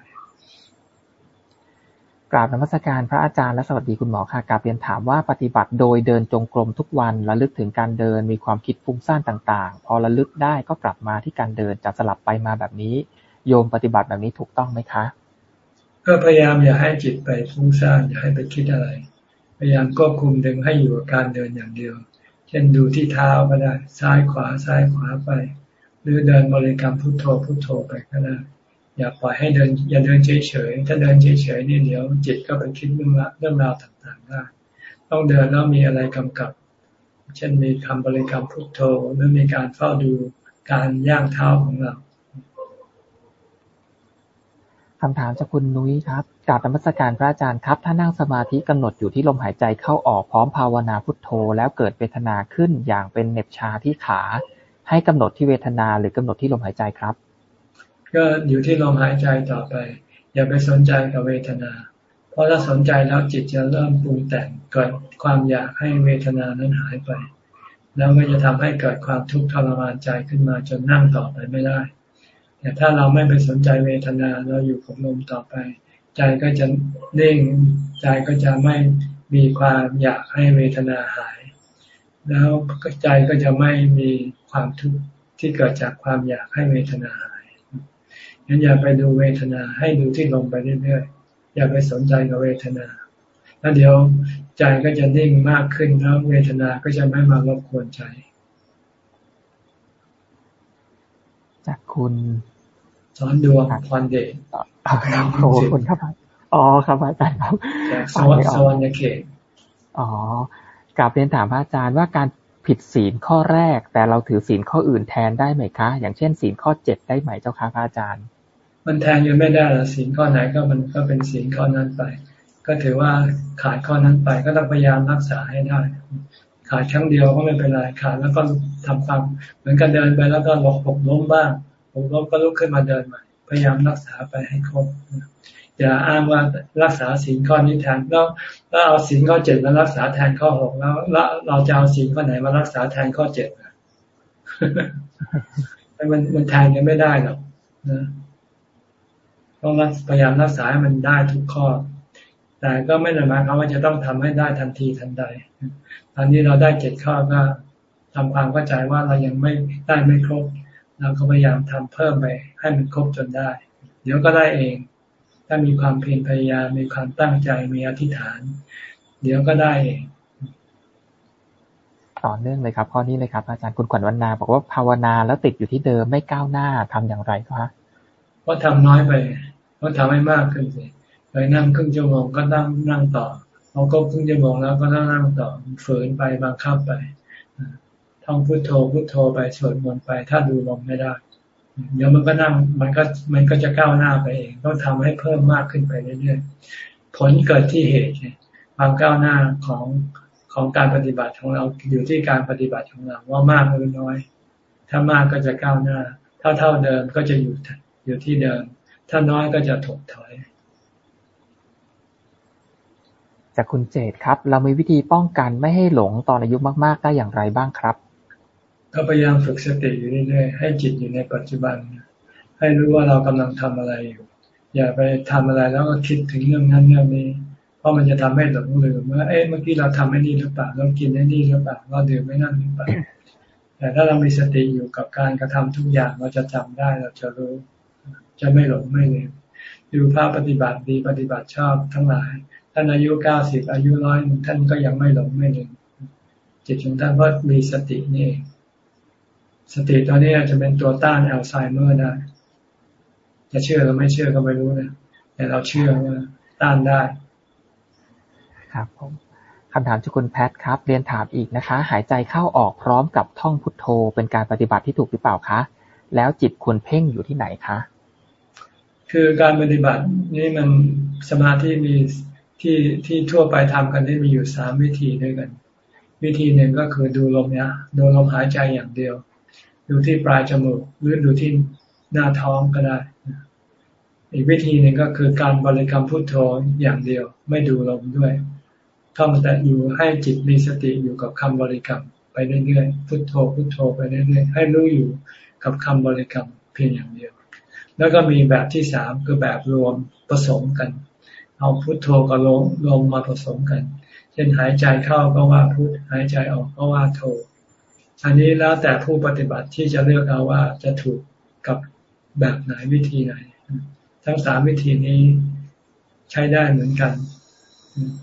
กราบนมัสการพระอาจารย์และสวัสดีคุณหมอค่ะ กราบเรียนถามว่าปฏิบัติโดยเดินจงกรมทุกวันระลึกถึงการเดินมีความคิดฟุ้งซ่านต่างๆ พอระลึกได้ก็กลับมาที่การเดินจะสลับไปมาแบบนี้ โยมปฏิบัติแบบนี้ถูกต้องไหมคะ ก็พยายามอย่าให้จิตไปฟุ้งซ่านอย่าให้ไปคิดอะไร พยายามควบคุมดึงให้อยู่กับการเดินอย่างเดียว เช่นดูที่เท้าก็ได้ ซ้ายขวาซ้ายขวาไป หรือเดินบริกรรมพุทโธพุทโธไปก็ได้ อย่าปล่อยให้เดิน อย่าเดินเฉยๆถ้าเดินเฉยๆนี่เดี๋ยวจิตก็ไปคิดเรื่องเรื่องราวต่างๆได้ต้องเดินแล้วมีอะไรกำกับ เช่นมีคำบริกรรมพุทโธหรือมีการเฝ้าดูการย่างเท้าของเราคำถามจากคุณนุ้ยครับกราบธรรมสการพระอาจารย์ครับ ถ้านั่งสมาธิกำหนดอยู่ที่ลมหายใจเข้าออกพร้อมภาวนาพุทโธ แล้วเกิดเวทนาขึ้นอย่างเป็นเน็บชาที่ขา ให้กำหนดที่เวทนาหรือกำหนดที่ลมหายใจครับ ก็อยู่ที่ลมหายใจต่อไป อย่าไปสนใจกับเวทนา เพราะถ้าสนใจแล้วจิตจะเริ่มปรุงแต่งเกิดความอยากให้เวทนานั้นหายไป แล้วก็จะทำให้เกิดความทุกข์ทรมานใจขึ้นมาจนนั่งต่อไปไม่ได้ แต่ถ้าเราไม่ไปสนใจเวทนาเราอยู่กับลมต่อไป ใจก็จะเน่งใจก็จะไม่มีความอยากให้เวทนาหาย แล้วใจก็จะไม่มีความทุกข์ที่เกิดจากความอยากให้เวทนาหาย งั้นอย่าไปดูเวทนา ให้ดูที่ลมไปเรื่อยๆ อย่าไปสนใจกับเวทนา แล้วเดี๋ยวใจก็จะนิ่งมากขึ้นแล้วเวทนาก็จะไม่มารบกวนใจ จากคุณสอนดวงพรเดชครับขอบคุณครับอ๋อครับอาจารย์ครับจากสวรรค์สวรรค์เขตอ๋อกลับเรียนถามพระอาจารย์ว่าการผิดศีลข้อแรก แต่เราถือศีลข้ออื่นแทนได้ไหมคะ อย่างเช่นศีลข้อเจ็ดได้ไหมเจ้าค่ะพระอาจารย์ มันแทนยังไม่ได้ละศีลข้อไหนก็มันก็เป็นศีลข้อนั้นไป ก็ถือว่าขาดข้อนั้นไปก็ต้องพยายามรักษาให้ได้ ขาดครั้งเดียวก็ไม่เป็นไรขาดแล้วก็ทำความเหมือนกันเดินไปแล้วก็หลบหกล้มบ้างหกล้มก็ลุกขึ้นมาเดินใหม่พยายามรักษาไปให้ครบอย่าอ้างว่ารักษาศีลข้อนี้แทนแล้วแล้วเอาศีลข้อเจ็ดมารักษาแทนข้อหกแล้วแล้วเราจะเอาศีลข้อไหนมารักษาแทนข้อเจ็ดมันมันแทนกันไม่ได้หรอกนะ ต้องพยายามรักษาให้มันได้ทุกข้อ แต่ก็ไม่ได้หมายความว่าจะต้องทำให้ได้ทันทีทันใด ตอนนี้เราได้เจ็ดข้อก็ทำความเข้าใจว่าเรายังไม่ได้ไม่ครบ เราก็พยายามทำเพิ่มไปให้มันครบจนได้ เดี๋ยวก็ได้เอง ถ้ามีความเพียรพยายามมีความตั้งใจมีอธิษฐาน เดี๋ยวก็ได้เองต่อเนื่องเลยครับข้อนี้เลยครับอาจารย์คุณขวัญวรรณาบอกว่าภาวนาแล้วติดอยู่ที่เดิมไม่ก้าวหน้าทำอย่างไรครับ ราะทำน้อยไปเพราะทำให้มากขึ้นสิไปนั่งครึ่งชั่วโมงก็นั่งนั่งต่อเราก็ครึ่งชั่วโมงแล้วก็นั่งนั่งต่อฝืนไปบังคับไปท่องพุทโธพุทโธไปสวดมนต์ไป ถ้าดูลมไม่ได้เดี๋ยวมันก็นั่งมันก็มันก็จะก้าวหน้าไปเองต้องทำให้เพิ่มมากขึ้นไปเรื่อยๆผลเกิดที่เหตุความก้าวหน้าของของการปฏิบัติของเราอยู่ที่การปฏิบัติของเราว่ามากหรือน้อย ถ้ามากก็จะก้าวหน้า ถ้าเท่าเดิมก็จะอยู่ อยู่ที่เดิม ถ้าน้อยก็จะถดถอย จากคุณเจตครับ เรามีวิธีป้องกันไม่ให้หลงตอนอายุมาก ๆ ได้อย่างไรบ้างครับ ก็พยายามฝึกสติอยู่เรื่อยๆ ให้จิตอยู่ในปัจจุบัน ให้รู้ว่าเรากำลังทำอะไรอยู่ อย่าไปทำอะไรแล้วก็คิดถึงเรื่องนั้นเรื่องนี้เพราะมันจะทำให้หลงลืมว่าเอ๊ะเมื่อกี้เราทำไอ้นี่หรือเปล่าเรากินไอ้นี่หรือเปล่าเราดื่มไอ้นั่นหรือเปล่าแต่ถ้าเรามีสติอยู่กับการกระทำทุกอย่างเราจะจำได้เราจะรู้ จะไม่หลงไม่ลืมดูพระปฏิบัติดีปฏิบัติชอบทั้งหลาย ท่านอายุเก้าสิบอายุร้อยท่านก็ยังไม่หลงไม่ลืมจิตของท่านเพราะมีสตินี่ สติตัวนี้จะเป็นตัวต้านอัลไซเมอร์ได้จะเชื่อหรือไม่เชื่อก็ไม่รู้นะแต่เราเชื่อว่าต้านได้ครับผมคำถามจากคุณแพทครับ เรียนถามอีกนะคะ หายใจเข้าออกพร้อมกับท่องพุทโธเป็นการปฏิบัติที่ถูกหรือเปล่าคะ แล้วจิตควรเพ่งอยู่ที่ไหนคะ คือการปฏิบัตินี่มันสมาธิมีที่ที่ทั่วไปทำกันได้มีอยู่สามวิธีด้วยกัน วิธีหนึ่งก็คือดูลมเนี่ยดูลมหายใจอย่างเดียว ดูที่ปลายจมูกหรือดูที่หน้าท้องก็ได้ อีกวิธีหนึ่งก็คือการบริกรรมพุทโธอย่างเดียว ไม่ดูลมด้วยท่องแต่อยู่ให้จิตมีสติอยู่กับคำบริกรรมไปเรื่อยๆพุทโธพุทโธไปเรื่อยๆให้รู้อยู่กับคำบริกรรมเพียงอย่างเดียว แล้วก็มีแบบที่สามคือแบบรวมผสมกัน เอาพุทโธกับลมลมมาผสมกัน เช่นหายใจเข้าก็ว่าพุทหายใจออกก็ว่าโธอันนี้แล้วแต่ผู้ปฏิบัติที่จะเลือกเอาว่าจะถูกกับแบบไหนวิธีไหน ทั้งสามวิธีนี้ใช้ได้เหมือนกัน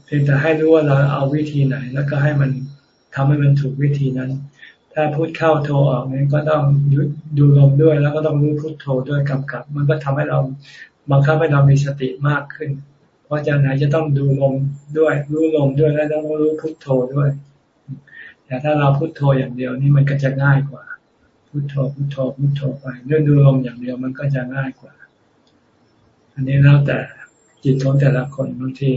เพียงแต่ให้รู้ว่าเราเอาวิธีไหน แล้วก็ให้มันทำให้มันถูกวิธีนั้น ถ้าพูดเข้าโทรออกนี้ก็ต้องดูลมด้วย แล้วก็ต้องรู้พุทโธด้วยกำกับ มันก็ทำให้เราบังคับให้เรามีสติมากขึ้น เพราะจากไหนจะต้องดูลมด้วย รู้ลมด้วยแล้วต้องรู้พุทโธด้วย แต่ถ้าเราพุโทโธอย่างเดียวนี่มันก็จะง่ายกว่า พุโทโธพุโทโธพุโทโธไปเรื่องดูลมอย่างเดียวมันก็จะง่ายกว่า อันนี้แล้วแต่จิตของแต่ละคนบางที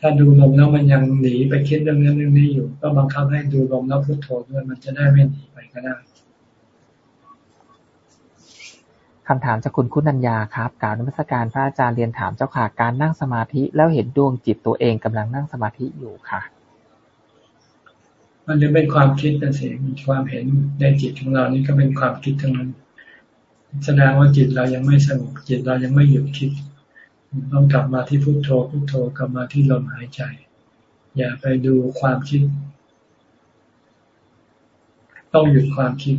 ถ้าดูลมแล้วมันยังหนีไปคิดเรื่องนั้นเรื่องนี้อยู่ ก็บังคับให้ดูลมแล้วพุโทโธด้วยมันจะได้ไม่หนีไปก็ได้คำถามจากคุณคุณัญญาครับการนมัสการพระอาจารย์เรียนถามเจ้าค่ะการนั่งสมาธิแล้วเห็นดวงจิตตัวเองกำลังนั่งสมาธิอยู่ค่ะ มันจะเป็นความคิดนะสิความเห็นในจิตของเรานี่ก็เป็นความคิดทั้งนั้น แสดงว่าจิตเรายังไม่สงบจิตเรายังไม่หยุดคิด ต้องกลับมาที่พุโทโธพุโทโธกลับมาที่ลมหายใจ อย่าไปดูความคิด ต้องหยุดความคิด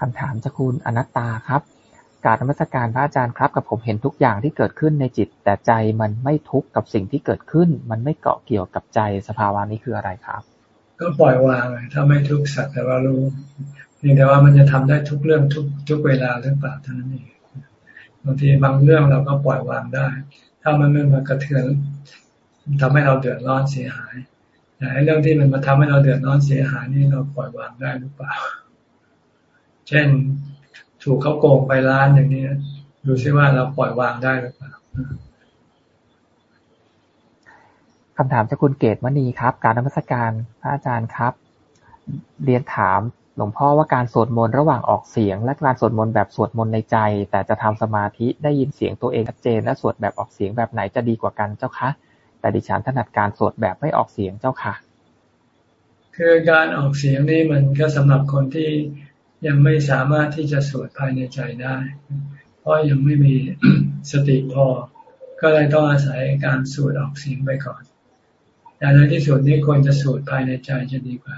คำถามจากคุณอนัตตาครับการนมัสการพระอาจารย์ครับ กับผมเห็นทุกอย่างที่เกิดขึ้นในจิต แต่ใจมันไม่ทุกข์กับสิ่งที่เกิดขึ้น มันไม่เกาะเกี่ยวกับใจสภาวะนี้คืออะไรครับ ก็ปล่อยวางถ้าไม่ทุกข์สักแต่ว่ารู้เพียงแต่ว่ามันจะทำได้ทุกเรื่องทุกทุกเวลาหรือเปล่าเท่านั้นเอง บางทีบางเรื่องเราก็ปล่อยวางได้ ถ้ามันไม่มากระเทือนทำให้เราเดือดร้อนเสียหายแต่เรื่องที่มันมาทำให้เราเดือดร้อนเสียหายนี่เราปล่อยวางได้หรือเปล่า เช่นถูกเขาโกงไปร้านอย่างนี้ดูซิว่าเราปล่อยวางได้หรือเปล่าคำถามจากคุณเกตมณีครับ การนมัสการพระอาจารย์ครับ เรียนถาม หลวงพ่อว่าการสวดมนต์ระหว่างออกเสียง และการสวดมนต์แบบสวดมนต์ในใจ แต่จะทำสมาธิได้ยินเสียงตัวเองชัดเจน และสวดแบบออกเสียงแบบไหนจะดีกว่ากันเจ้าคะ แต่ดิฉันถนัดการสวดแบบไม่ออกเสียงเจ้าค่ะ คือการออกเสียงนี่มันก็สำหรับคนที่ยังไม่สามารถที่จะสวดภายในใจได้ เพราะยังไม่มีสติพอ ก็เลยต้องอาศัยการสวดออกเสียงไปก่อนแต่ในที่สุดนี้ควรจะสวดภายในใจจะดีกว่า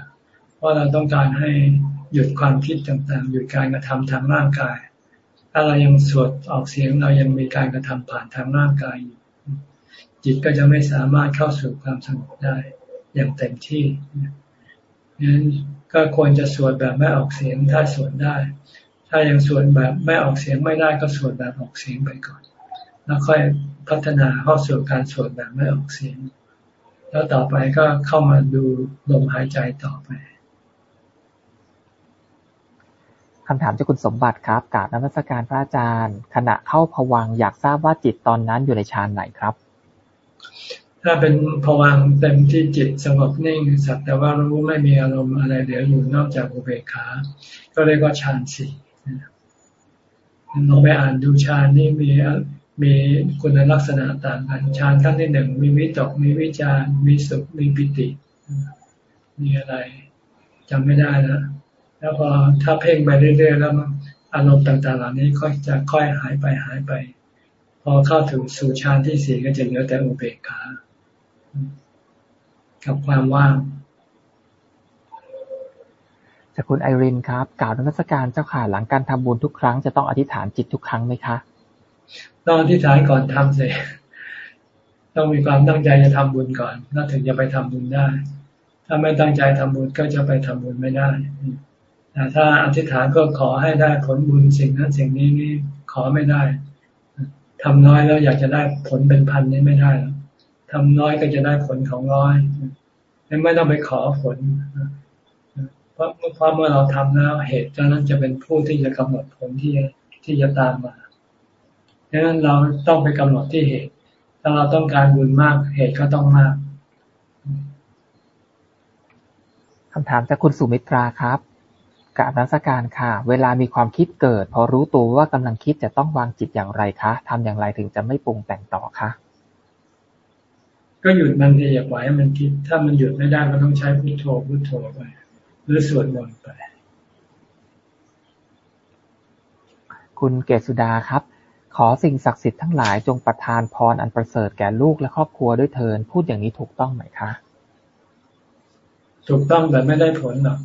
เพราะเราต้องการให้หยุดความคิดต่างๆ หยุดการกระทำทางร่างกาย ถ้าเรายังสวดออกเสียงเรายังมีการกระทำผ่านทางร่างกายอยู่จิตก็จะไม่สามารถเข้าสู่ความสงบได้อย่างเต็มที่นั้นก็ควรจะสวดแบบไม่ออกเสียงถ้าสวดได้ ถ้ายังสวดแบบไม่ออกเสียงไม่ได้ก็สวดแบบออกเสียงไปก่อน แล้วค่อยพัฒนาเข้าสู่การสวดแบบไม่ออกเสียง แล้วต่อไปก็เข้ามาดูลมหายใจต่อไป คำถามจากคุณสมบัติครับกาบนักสการพระอาจารย์ ขณะเข้าผวังอยากทราบว่าจิตตอนนั้นอยู่ในฌานไหนครับ ถ้าเป็นผวังเต็มที่จิตสงบนิ่งสักแต่ว่ารู้ไม่มีอารมณ์อะไรเดี๋ยวอยู่นอกจากอุเบกขา ก็เรียกว่าฌานสี่เราไปอ่านดูฌานนี่มีมีคุณลักษณะต่างกันฌานขั้นที่หนึ่งมีวิตกมีวิจารมีสุขมีปิติ มีอะไรจำไม่ได้แล้ว แล้วพอถ้าเพ่งไปเรื่อยๆแล้วอารมณ์ต่างๆ เหล่านี้ก็จะค่อยหายไปหายไป พอเข้าถึงสู่ฌานที่สี่ก็จะเหลือแต่อุเบกขากับความว่าง จากคุณไอรินครับ กล่าวนมัสการเจ้าค่ะหลังการทำบุญทุกครั้งจะต้องอธิษฐานจิตทุกครั้งไหมคะต้องอธิษฐานก่อนทำเสร็จต้องมีความตั้งใจจะทำบุญก่อนแล้วถึงจะไปทำบุญได้ ถ้าไม่ตั้งใจทำบุญก็จะไปทำบุญไม่ได้ แต่ถ้าอธิษฐานก็ขอให้ได้ผลบุญสิ่งนั้นสิ่งนี้นี่ขอไม่ได้ทำน้อยแล้วอยากจะได้ผลเป็นพันนี่ไม่ได้ทำน้อยก็จะได้ผลของน้อยไม่ต้องไปขอผลเพราะเพราะเมื่อเราทำแล้วเหตุเจ้านั้นจะเป็นผู้ที่จะกำหนดผลที่ที่จะตามมาดังนั้นเราต้องไปกำหนดที่เหตุ ถ้าเราต้องการบุญมากเหตุก็ต้องมากคำถามจากคุณสุมิตราครับ กาบนักการค่ะ เวลามีความคิดเกิด พอรู้ตัวว่ากำลังคิดจะต้องวางจิตอย่างไรคะทำอย่างไรถึงจะไม่ปรุงแต่งต่อคะก็หยุดมันเอย่าปล่อยให้มันคิด ถ้ามันหยุดไม่ได้ก็ต้องใช้พุทโธพุทโธไปหรือสวดมนต์ไป คุณเกศสุดาครับ ขอสิ่งศักดิ์สิทธิ์ทั้งหลายจงประทานพรอันประเสริฐแก่ลูกและครอบครัวด้วยเทินพูดอย่างนี้ถูกต้องไหมคะ ถูกต้องแต่ไม่ได้ผลหรอก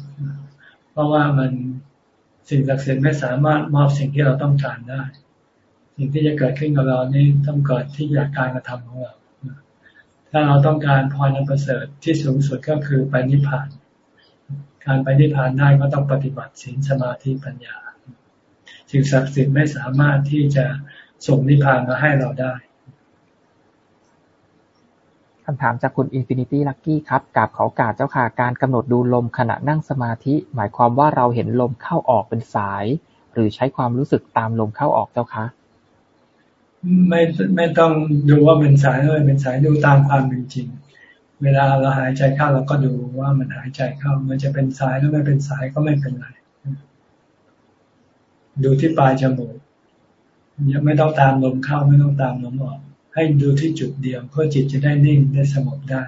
เพ ราะว่ามันสิ่งศักดิ์สิทธิ์ไม่สามารถมอบสิ่งที่เราต้องการได้ สิ่งที่จะเกิดขึ้นกับเรานี่ต้องเกิดที่อยากการกระทำของเรา ถ้าเราต้องการพรอันประเสริฐที่สูงสุดก็คือไปนิพพาน การไปนิพพานได้ก็ต้องปฏิบัติศีลสมาธิปัญญาสิ่งศักดิ์สิทธิ์ไม่สามารถที่จะส่งนิพพานมาให้เราได้คำถามจากคุณ Infinity Lucky ครับกราบขอโอกาสเจ้าค่ะ การกำหนดดูลมขณะนั่งสมาธิ หมายความว่าเราเห็นลมเข้าออกเป็นสาย หรือใช้ความรู้สึกตามลมเข้าออกเจ้าคะไม่ไม่ต้องดูว่าเป็นสายเลยเป็นสายดูตามความเป็นจริง เวลาเราหายใจเข้าเราก็ดูว่ามันหายใจเข้า มันจะเป็นสายหรือไม่เป็นสายก็ไม่เป็นไร ดูที่ปลายจมูกยังไม่ต้องตามลมเข้าไม่ต้องตามลมออก ให้ดูที่จุดเดียวเพื่อจิตจะได้นิ่งได้สงบได้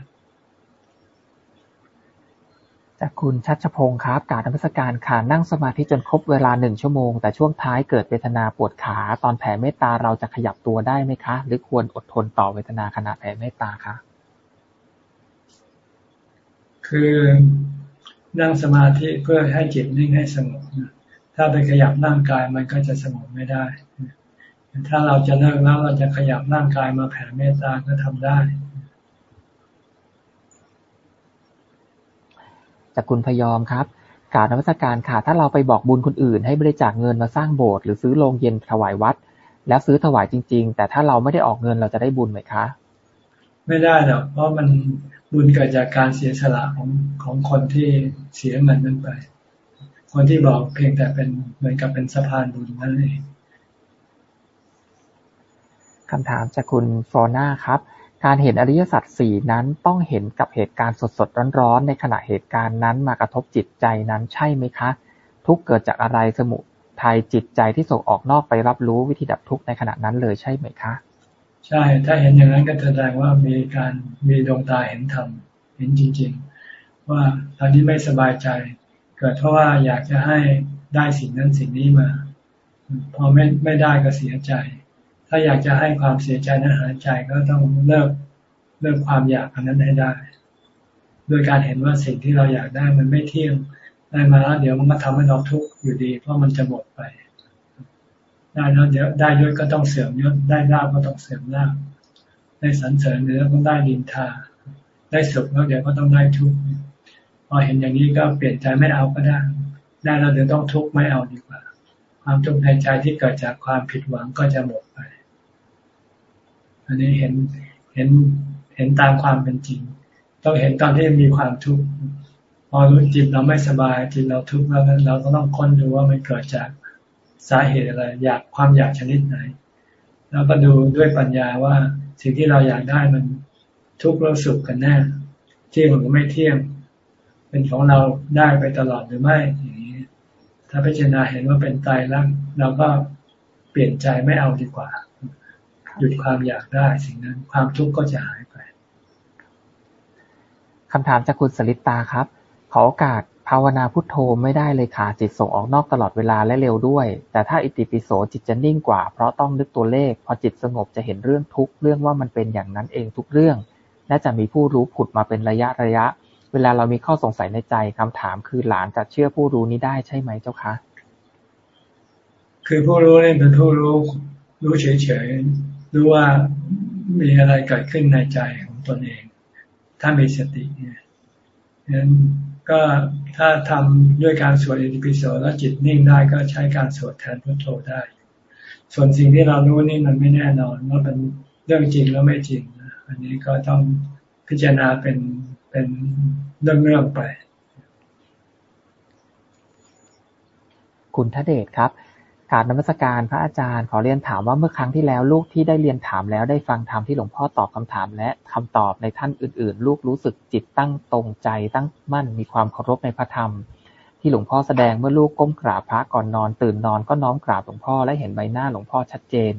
จากคุณชัชพงศ์ครับการนมัสการค่ะนั่งสมาธิจนครบเวลาหนึ่งชั่วโมง แต่ช่วงท้ายเกิดเวทนาปวดขา ตอนแผ่เมตตาเราจะขยับตัวได้ไหมคะ หรือควรอดทนต่อเวทนาขณะแผ่เมตตาคะคือนั่งสมาธิเพื่อให้จิตนิ่งให้สงบถ้าไปขยับร่างกายมันก็จะสงบไม่ได้ ถ้าเราจะเลิกแล้วเราจะขยับร่างกายมาแผ่เมตตาก็ทำได้จากคุณพยอมครับกาบนวัตการค่ะ ถ้าเราไปบอกบุญคนอื่น ให้บริจาคเงินมาสร้างโบสถ์หรือซื้อโรงเย็นถวายวัด แล้วซื้อถวายจริง ๆ แต่ถ้าเราไม่ได้ออกเงินเราจะได้บุญไหมคะ ไม่ได้หรอกเพราะมันบุญเกิดจากการเสียสละของของคนที่เสียเงินนั้นไป คนที่บอกเพียงแต่เป็นเหมือนกับเป็นสะพานบุญนั่นเอง คำถามจากคุณฟอน่าครับ การเห็นอริยสัจสี่นั้นต้องเห็นกับเหตุการณ์สดๆร้อนๆ ในขณะเหตุการณ์นั้นมากระทบจิตใจนั้นใช่ไหมคะ ทุกเกิดจากอะไรสมุทัยจิตใจที่ส่งออกนอกไปรับรู้วิธีดับทุกข์ในขณะนั้นเลยใช่ไหมคะ ใช่ ถ้าเห็นอย่างนั้นก็แสดงว่ามีการมีดวงตาเห็นธรรมเห็นจริง ๆ ว่าตอนนี้ไม่สบายใจ เกิดเพราะว่าอยากจะให้ได้สิ่งนั้นสิ่งนี้มา พอไม่ไม่ได้ก็เสียใจ ถ้าอยากจะให้ความเสียใจนั้นหายใจก็ต้องเลิกเลิกความอยากอันนั้นให้ได้ โดยการเห็นว่าสิ่งที่เราอยากได้มันไม่เที่ยงได้มาแล้วเดี๋ยวมันก็ทำให้เราทุกข์อยู่ดี เพราะมันจะหมดไป ได้แล้วเดี๋ยวได้ยศก็ต้องเสื่อมยศได้ลาบก็ต้องเสื่อมลาบได้สรรเสริญเนื้อก็ได้ดินทา ได้สุขแล้วเดี๋ยวก็ต้องได้ทุกข์พอเห็นอย่างนี้ก็เปลี่ยนใจไม่เอาก็ได้ ได้แล้วเดี๋ยวต้องทุกข์ไม่เอาดีกว่า ความทุกข์ในใจที่เกิดจากความผิดหวังก็จะหมดไป อันนี้เห็นเห็นเห็นตามความเป็นจริง ต้องเห็นตอนที่มีความทุกข์พอรู้จิตเราไม่สบายจิตเราทุกข์แล้วเราก็ต้องค้นดูว่ามันเกิดจากสาเหตุอะไร อยากความอยากชนิดไหน แล้วก็ดูด้วยปัญญาว่าสิ่งที่เราอยากได้มันทุกข์เราสุขกันแน่เที่ยงหรือไม่เที่ยง เป็นของเราได้ไปตลอดหรือไม่อย่างนี้ ถ้าพิจารณาเห็นว่าเป็นตายแล้วเราก็เปลี่ยนใจไม่เอาดีกว่า หยุดความอยากได้สิ่งนั้น ความทุกข์ก็จะหายไปคำถามจากคุณสลิตาครับ ขอโอกาสภาวนาพุทโธไม่ได้เลยค่ะจิตส่งออกนอกตลอดเวลาและเร็วด้วย แต่ถ้าอิติปิโสจิตจะนิ่งกว่า เพราะต้องนึกตัวเลข พอจิตสงบจะเห็นเรื่องทุกเรื่องว่ามันเป็นอย่างนั้นเองทุกเรื่อง และจะมีผู้รู้ผุดมาเป็นระยะระยะ เวลาเรามีข้อสงสัยในใจคำถามคือหลานจะเชื่อผู้รู้นี้ได้ใช่ไหมเจ้าคะคือผู้รู้นี่เป็นผู้รู้รู้เฉย รู้ว่ามีอะไรเกิดขึ้นในใจของตนเอง ถ้ามีสติเนี่ยนั้นก็ถ้าทำด้วยการสวดอิติปิโสแล้วจิตนิ่งได้ก็ใช้การสวดแทนพุทโธได้ ส่วนสิ่งที่เรารู้นี่มันไม่แน่นอนว่าเป็นเรื่องจริงแล้วไม่จริง อันนี้ก็ต้องพิจารณาเป็นเป็นเรื่องๆไป คุณทเดชครับ กราบนมัสการพระอาจารย์ ขอเรียนถามว่าเมื่อครั้งที่แล้วลูกที่ได้เรียนถามแล้วได้ฟังธรรมที่หลวงพ่อตอบคำถามและคำตอบในท่านอื่น ๆ ลูกรู้สึกจิตตั้งตรงใจตั้งมั่นมีความเคารพในพระธรรม ที่หลวงพ่อแสดงเมื่อลูกก้มกราบพระก่อนนอน ตื่นนอนก็น้อมกราบหลวงพ่อและเห็นใบหน้าหลวงพ่อชัดเจน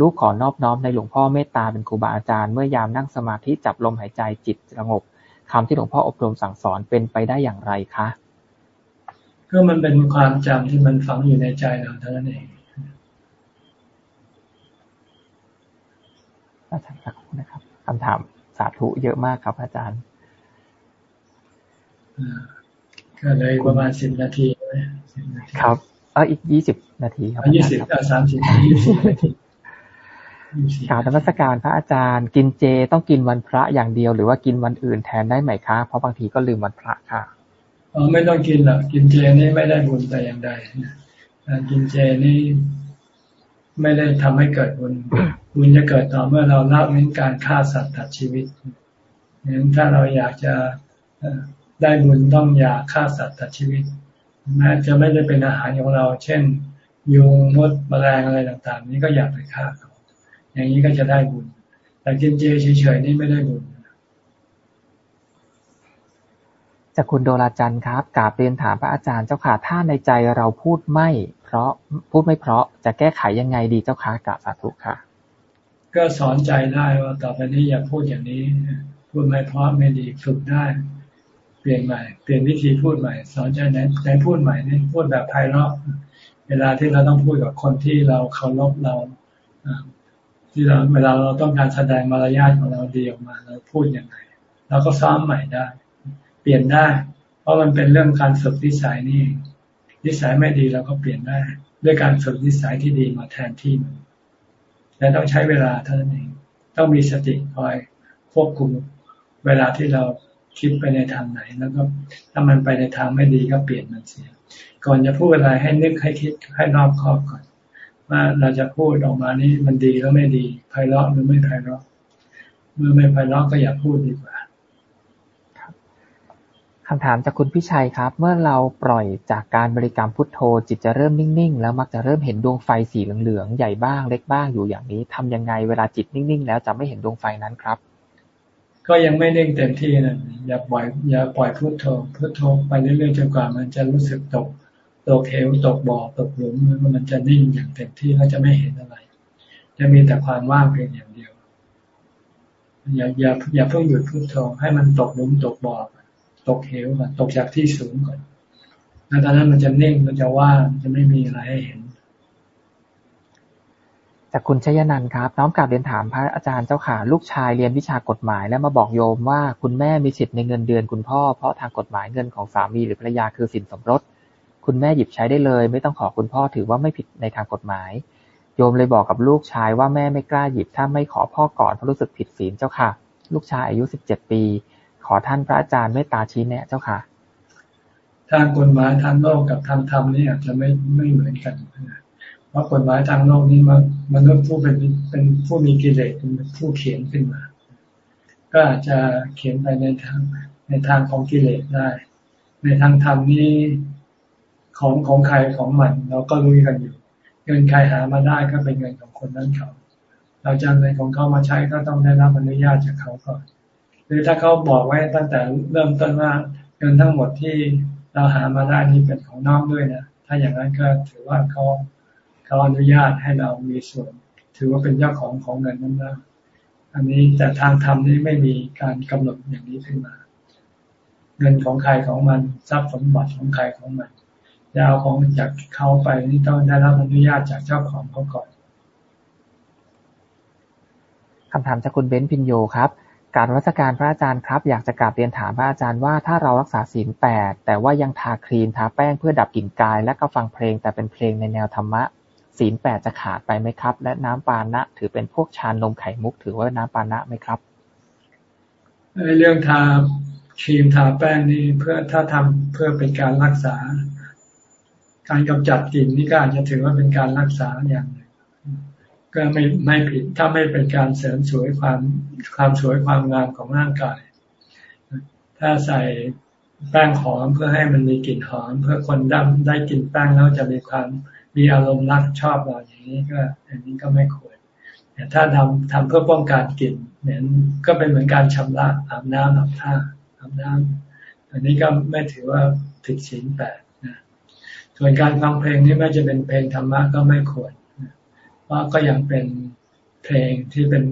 ลูกขอนอบน้อมในหลวงพ่อเมตตาเป็นครูบาอาจารย์เมื่อยามนั่งสมาธิจับลมหายใจจิตสงบคำที่หลวงพ่ออบรมสั่งสอนเป็นไปได้อย่างไรคะ ก็มันเป็นความจำที่มันฝังอยู่ในใจเราเท่านั้นเองอาจารย์สักครู่นะครับคำถามสาธุเยอะมากครับ อาจารย์ก็เลยประมาณสิบนาทีครับเอออีกยี่สิบนาทีครับยี่สิบสามสิบยี่สิบนาทีกล่าวนมัสการพระอาจารย์ กินเจต้องกินวันพระอย่างเดียว หรือว่ากินวันอื่นแทนได้ไหมคะเพราะบางทีก็ลืมวันพระค่ะอ๋อ ไม่ต้องกินหรอกกินเจนี่ไม่ได้บุญแต่อย่างใดการกินเจนี่ไม่ได้ทำให้เกิดบุญ บุญจะเกิดต่อเมื่อเราละเว้นการฆ่าสัตว์ตัดชีวิตนั้นถ้าเราอยากจะได้บุญต้องอย่าฆ่าสัตว์ตัดชีวิตแม้จะไม่ได้เป็นอาหารของเรา เช่นยุงมดแมลงอะไรต่าง ๆ นี้ก็อย่าไปฆ่าเขาอย่างนี้ก็จะได้บุญ แต่กินเจเฉยๆนี่ไม่ได้บุญ จากคุณโดราจันครับกราบเรียนถามพระอาจารย์เจ้าค่ะ ถ้าในใจเราพูดไม่ เพราะพูดไม่เพราะจะแก้ไขยังไงดีเจ้าค่ะกราบสาธุค่ะ ก็สอนใจได้ว่าต่อไปนี้อย่าพูดอย่างนี้ พูดไม่เพราะไม่ดีฝึกได้แปลี่ยนใหม่ เปลี่ยนวิธีพูดใหม่ สอนใจไหนไหนพูดใหม่นี่พูดแบบไพเราะเวลาที่เราต้องพูดกับคนที่เราเคารพเราที่เราเวลาเราต้องการแสดงมารยาทของเราดีออกมาเราพูดยังไงเราก็ซ้อมใหม่ได้ ปลี่ยนได้ เพราะมันเป็นเรื่องการฝึกนิสัยนี่ นิสัยไม่ดีเราก็เปลี่ยนได้ ด้วยการฝึกนิสัยที่ดีมาแทนที่มันแต่ต้องใช้เวลาเท่านั้นเอง ต้องมีสติคอยควบคุมเวลาที่เราคิดไปในทางไหน แล้วก็ถ้ามันไปในทางไม่ดีก็เปลี่ยนมันเสีย ก่อนจะพูดอะไรให้นึกให้คิดให้รอบคอบก่อน ว่าเราจะพูดออกมานี่มันดีแล้วไม่ดีไพเราะหรือไม่ไพเราะเมื่อไม่ไพเราะก็อย่าพูดดีกว่า คำถามจากคุณพิชัยครับ เมื่อเราปล่อยจากการบริกรรมพุทโธ จิตจะเริ่มนิ่งๆ แล้วมักจะเริ่มเห็นดวงไฟสีเหลืองๆ ใหญ่บ้างเล็กบ้างอยู่อย่างนี้ทำยังไงเวลาจิตนิ่งๆ แล้วจะไม่เห็นดวงไฟนั้นครับ ก็ยังไม่นิ่งเต็มที่นะอย่าปล่อยอย่าปล่อยพุทโธพุทโธไปเรื่อยๆจนกว่ามันจะรู้สึกตกตกเหวตกบ่อตกหลุมมันจะนิ่งอย่างเต็มที่แล้วจะไม่เห็นอะไร จะมีแต่ความว่างเพียงอย่างเดียวอย่าอย่าอย่าเพิ่งหยุดพุทโธให้มันตกหลุมตกบ่อ ตกเหวก่อนตกจากที่สูงก่อนแล้วตอนนั้นมันจะนิ่งมันจะว่างจะไม่มีอะไรให้เห็น จากคุณชยนันท์ครับ น้อมกลับเรียนถามพระอาจารย์เจ้าขาลูกชายเรียนวิชากฎหมาย แล้วมาบอกโยมว่าคุณแม่มีสิทธิ์ในเงินเดือนคุณพ่อ เพราะทางกฎหมายเงินของสามีหรือภรรยาคือสินสมรส คุณแม่หยิบใช้ได้เลย ไม่ต้องขอคุณพ่อถือว่าไม่ผิดในทางกฎหมาย โยมเลยบอกกับลูกชายว่าแม่ไม่กล้าหยิบถ้าไม่ขอพ่อก่อนเพราะรู้สึกผิดศีลเจ้าค่ะ ลูกชายอายุสิบเจ็ดปี ขอท่านพระอาจารย์เมตตาชี้แนะเจ้าค่ะ ทางกฎหมายทางโลกกับทางธรรมนี่อาจจะไม่ไม่เหมือนกันเพราะกฎหมายทางโลกนี้มันมันุษย์ผู้เป็นเป็นผู้มีกิเลสเป็นผู้เขียนขึ้นมา ก็อาจจะเขียนไปในทางในทางของกิเลสได้ ในทางธรรมนี้ของของใครของมัน เราก็รู้กันอยู่ เงินใครหามาได้ก็เป็นเงินของคนนั้นเขา เราจะเงินของเขามาใช้ก็ต้องได้รับอนุญาตจากเขาก่อน หรือถ้าเขาบอกไว้ตั้งแต่เริ่มต้นว่าเงินทั้งหมดที่เราหามาได้นี้เป็นของนอกด้วยนะถ้าอย่างนั้นก็ถือว่าเขาเขาอนุญาตให้เรามีส่วน ถือว่าเป็นเจ้าของของเงินนั้นนะอันนี้แต่ทางธรรมนี้ไม่มีการกำหนดอย่างนี้ขึ้นมา เงินของใครของมันทรัพย์สมบัติของใครของมันจะเอาของจากเขาไปนี่ต้องได้รับอนุญาตจากเจ้าของเขาก่อนคำถามจากคุณเบนซ์พินโยครับ การรัชการพระอาจารย์ครับ อยากจะกราบเรียนถามพระอาจารย์ว่าถ้าเรารักษาศีลแปดแต่ว่ายังทาครีมทาแป้งเพื่อดับกลิ่นกาย และก็ฟังเพลงแต่เป็นเพลงในแนวธรรมะ ศีลแปดจะขาดไปไหมครับ และน้ำปานะ ถือเป็นพวกชานนมไข่มุก ถือว่าน้ำปานะไหมครับเรื่องทาครีมทาแป้งนี่เพื่อถ้าทำเพื่อเป็นการรักษา การกำจัดกลิ่นนี่ก็อาจจะถือว่าเป็นการรักษาอย่าง ก็ไม่ไม่ผิดถ้าไม่เป็นการเสริมสวยความความสวยความงามของร่างกาย ถ้าใส่แป้งหอมเพื่อให้มันมีกลิ่นหอม เพื่อคนดำได้กลิ่นแป้งแล้วจะมีความมีอารมณ์รักชอบเราอย่างนี้ก็อันนี้ก็ไม่ควรแต่ถ้าทำทำเพื่อป้องกันกลิ่นเหมือนก็เป็นเหมือนการชำระอาบน้ำอาบท่าอาบน้ำอันนี้ก็ไม่ถือว่าผิดศีลแปดนะส่วนการฟังเพลงนี้ไม่จะเป็นเพลงธรรมะก็ไม่ควร ว่าก็ยังเป็นเพลงที่เป็น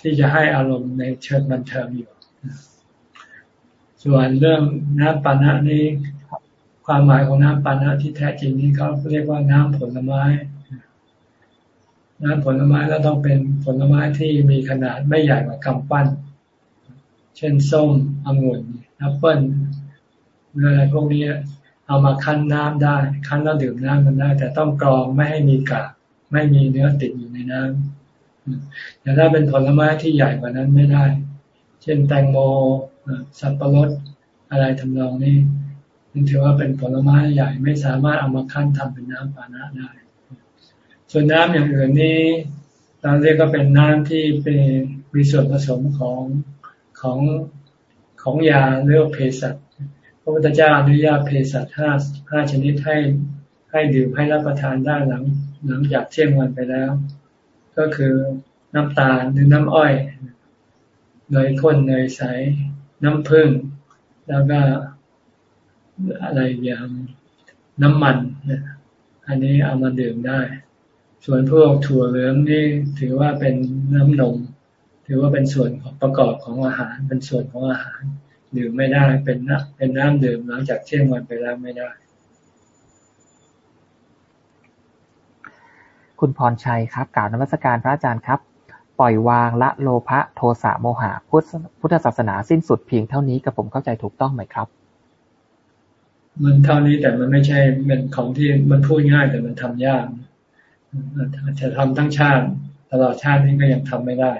ที่จะให้อารมณ์ในเชิงบันเทิงอยู่ ส่วนเรื่องน้ำปานะนี้ความหมายของน้ำปานะที่แท้จริงนี้เขาเรียกว่าน้ำผลไม้ น้ำผลไม้แล้วต้องเป็นผลไม้ที่มีขนาดไม่ใหญ่กว่ากำปั้น เช่นส้มองุ่นแอปเปิ้ลอะไรพวกนี้เอามาคั้นน้ำได้ คั้นแล้วดื่มน้ำกันได้ แต่ต้องกรองไม่ให้มีกาก ไม่มีเนื้อติดอยู่ในน้ำแต่ถ้าเป็นผลไม้ที่ใหญ่กว่านั้นไม่ได้ เช่นแตงโมสับปะรดอะไรทำนองนี้นี่ถือว่าเป็นผลไม้ใหญ่ไม่สามารถเอามาคั้นทำเป็นน้ำปานะได้ ส่วนน้ำอย่างอื่นนี้เราเรียกก็เป็นน้ำที่เป็นมีส่วนผสมของของของยาเรียกเภสัชพระพุทธเจ้าอนุญาตเภสัชห้าห้าชนิดให้ให้ดื่มให้รับประทานได้หลัง หลังจากเที่ยงวันไปแล้ว ก็คือน้ำตาลหรือน้ำอ้อยเนยข้นเนยใส น้ำผึ้งแล้วก็อะไรอย่างน้ำมันอันนี้เอามาดื่มได้ ส่วนพวกถั่วเหลืองนี่ถือว่าเป็นน้ำนม ถือว่าเป็นส่วนประกอบของอาหาร เป็นส่วนของอาหาร ดื่มไม่ได้เป็นน้ำเป็นน้ำดื่มหลังจากเที่ยงวันไปแล้วไม่ได้ คุณพรชัย ครับ กล่าวนมัสการพระอาจารย์ครับ ปล่อยวางละโลภะโทสะโมหะพุทธศาสนาสิ้นสุดเพียงเท่านี้กับผมเข้าใจถูกต้องไหมครับ มันเท่านี้แต่มันไม่ใช่เป็นของที่มันพูดง่ายแต่มันทำยากจะทำทั้งชาติตลอดชาตินี้ก็ยังทำไม่ได้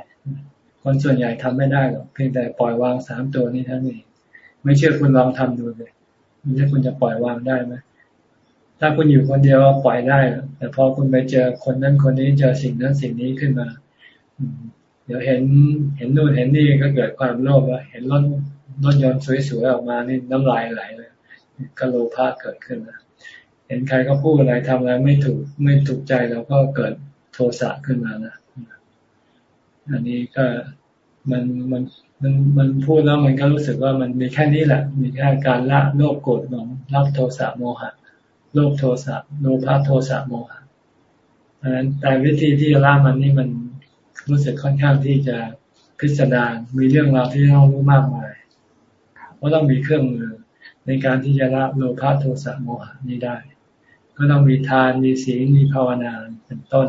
คนส่วนใหญ่ทำไม่ได้หรอกเพียงแต่ปล่อยวางสามตัวนี้เท่านเองไม่เชื่อคุณลองทำดูเลยมันจะคุณจะปล่อยวางได้ไหม ถ้าคุณอยู่คนเดียวปล่อยได้ แต่พอคุณไปเจอคนนั้นคนนี้เจอสิ่งนั้นสิ่งนี้ขึ้นมาเดี๋ยวเห็นเห็นนู่นเห็นนี่ก็เกิดความโลภแล้วเห็นรถรถยนต์สวยๆออกมานี่น้ำลายไหลเลยก็โลภะเกิดขึ้นนะเห็นใครก็พูดอะไรทำอะไรไม่ถูกไม่ถูกใจเราก็เกิดโทสะขึ้นมานะอันนี้ก็มันมันมันมันพูดแล้วมันก็รู้สึกว่ามันมีแค่นี้แหละ มีแค่การละโลภโกรธหลงรับโทสะโมหะ โลภโทสะโลภะโทสะโมหะดังนั้นแต่วิธีที่จะละมันนี่มันรู้สึกค่อนข้างที่จะพิสดารมีเรื่องราวที่ต้องรู้มากมายเพราะต้องมีเครื่องมือในการที่จะละโลภะโทสะโมหะนี้ได้ ก็ต้องมีทานมีศีลมีภาวนาเป็นต้น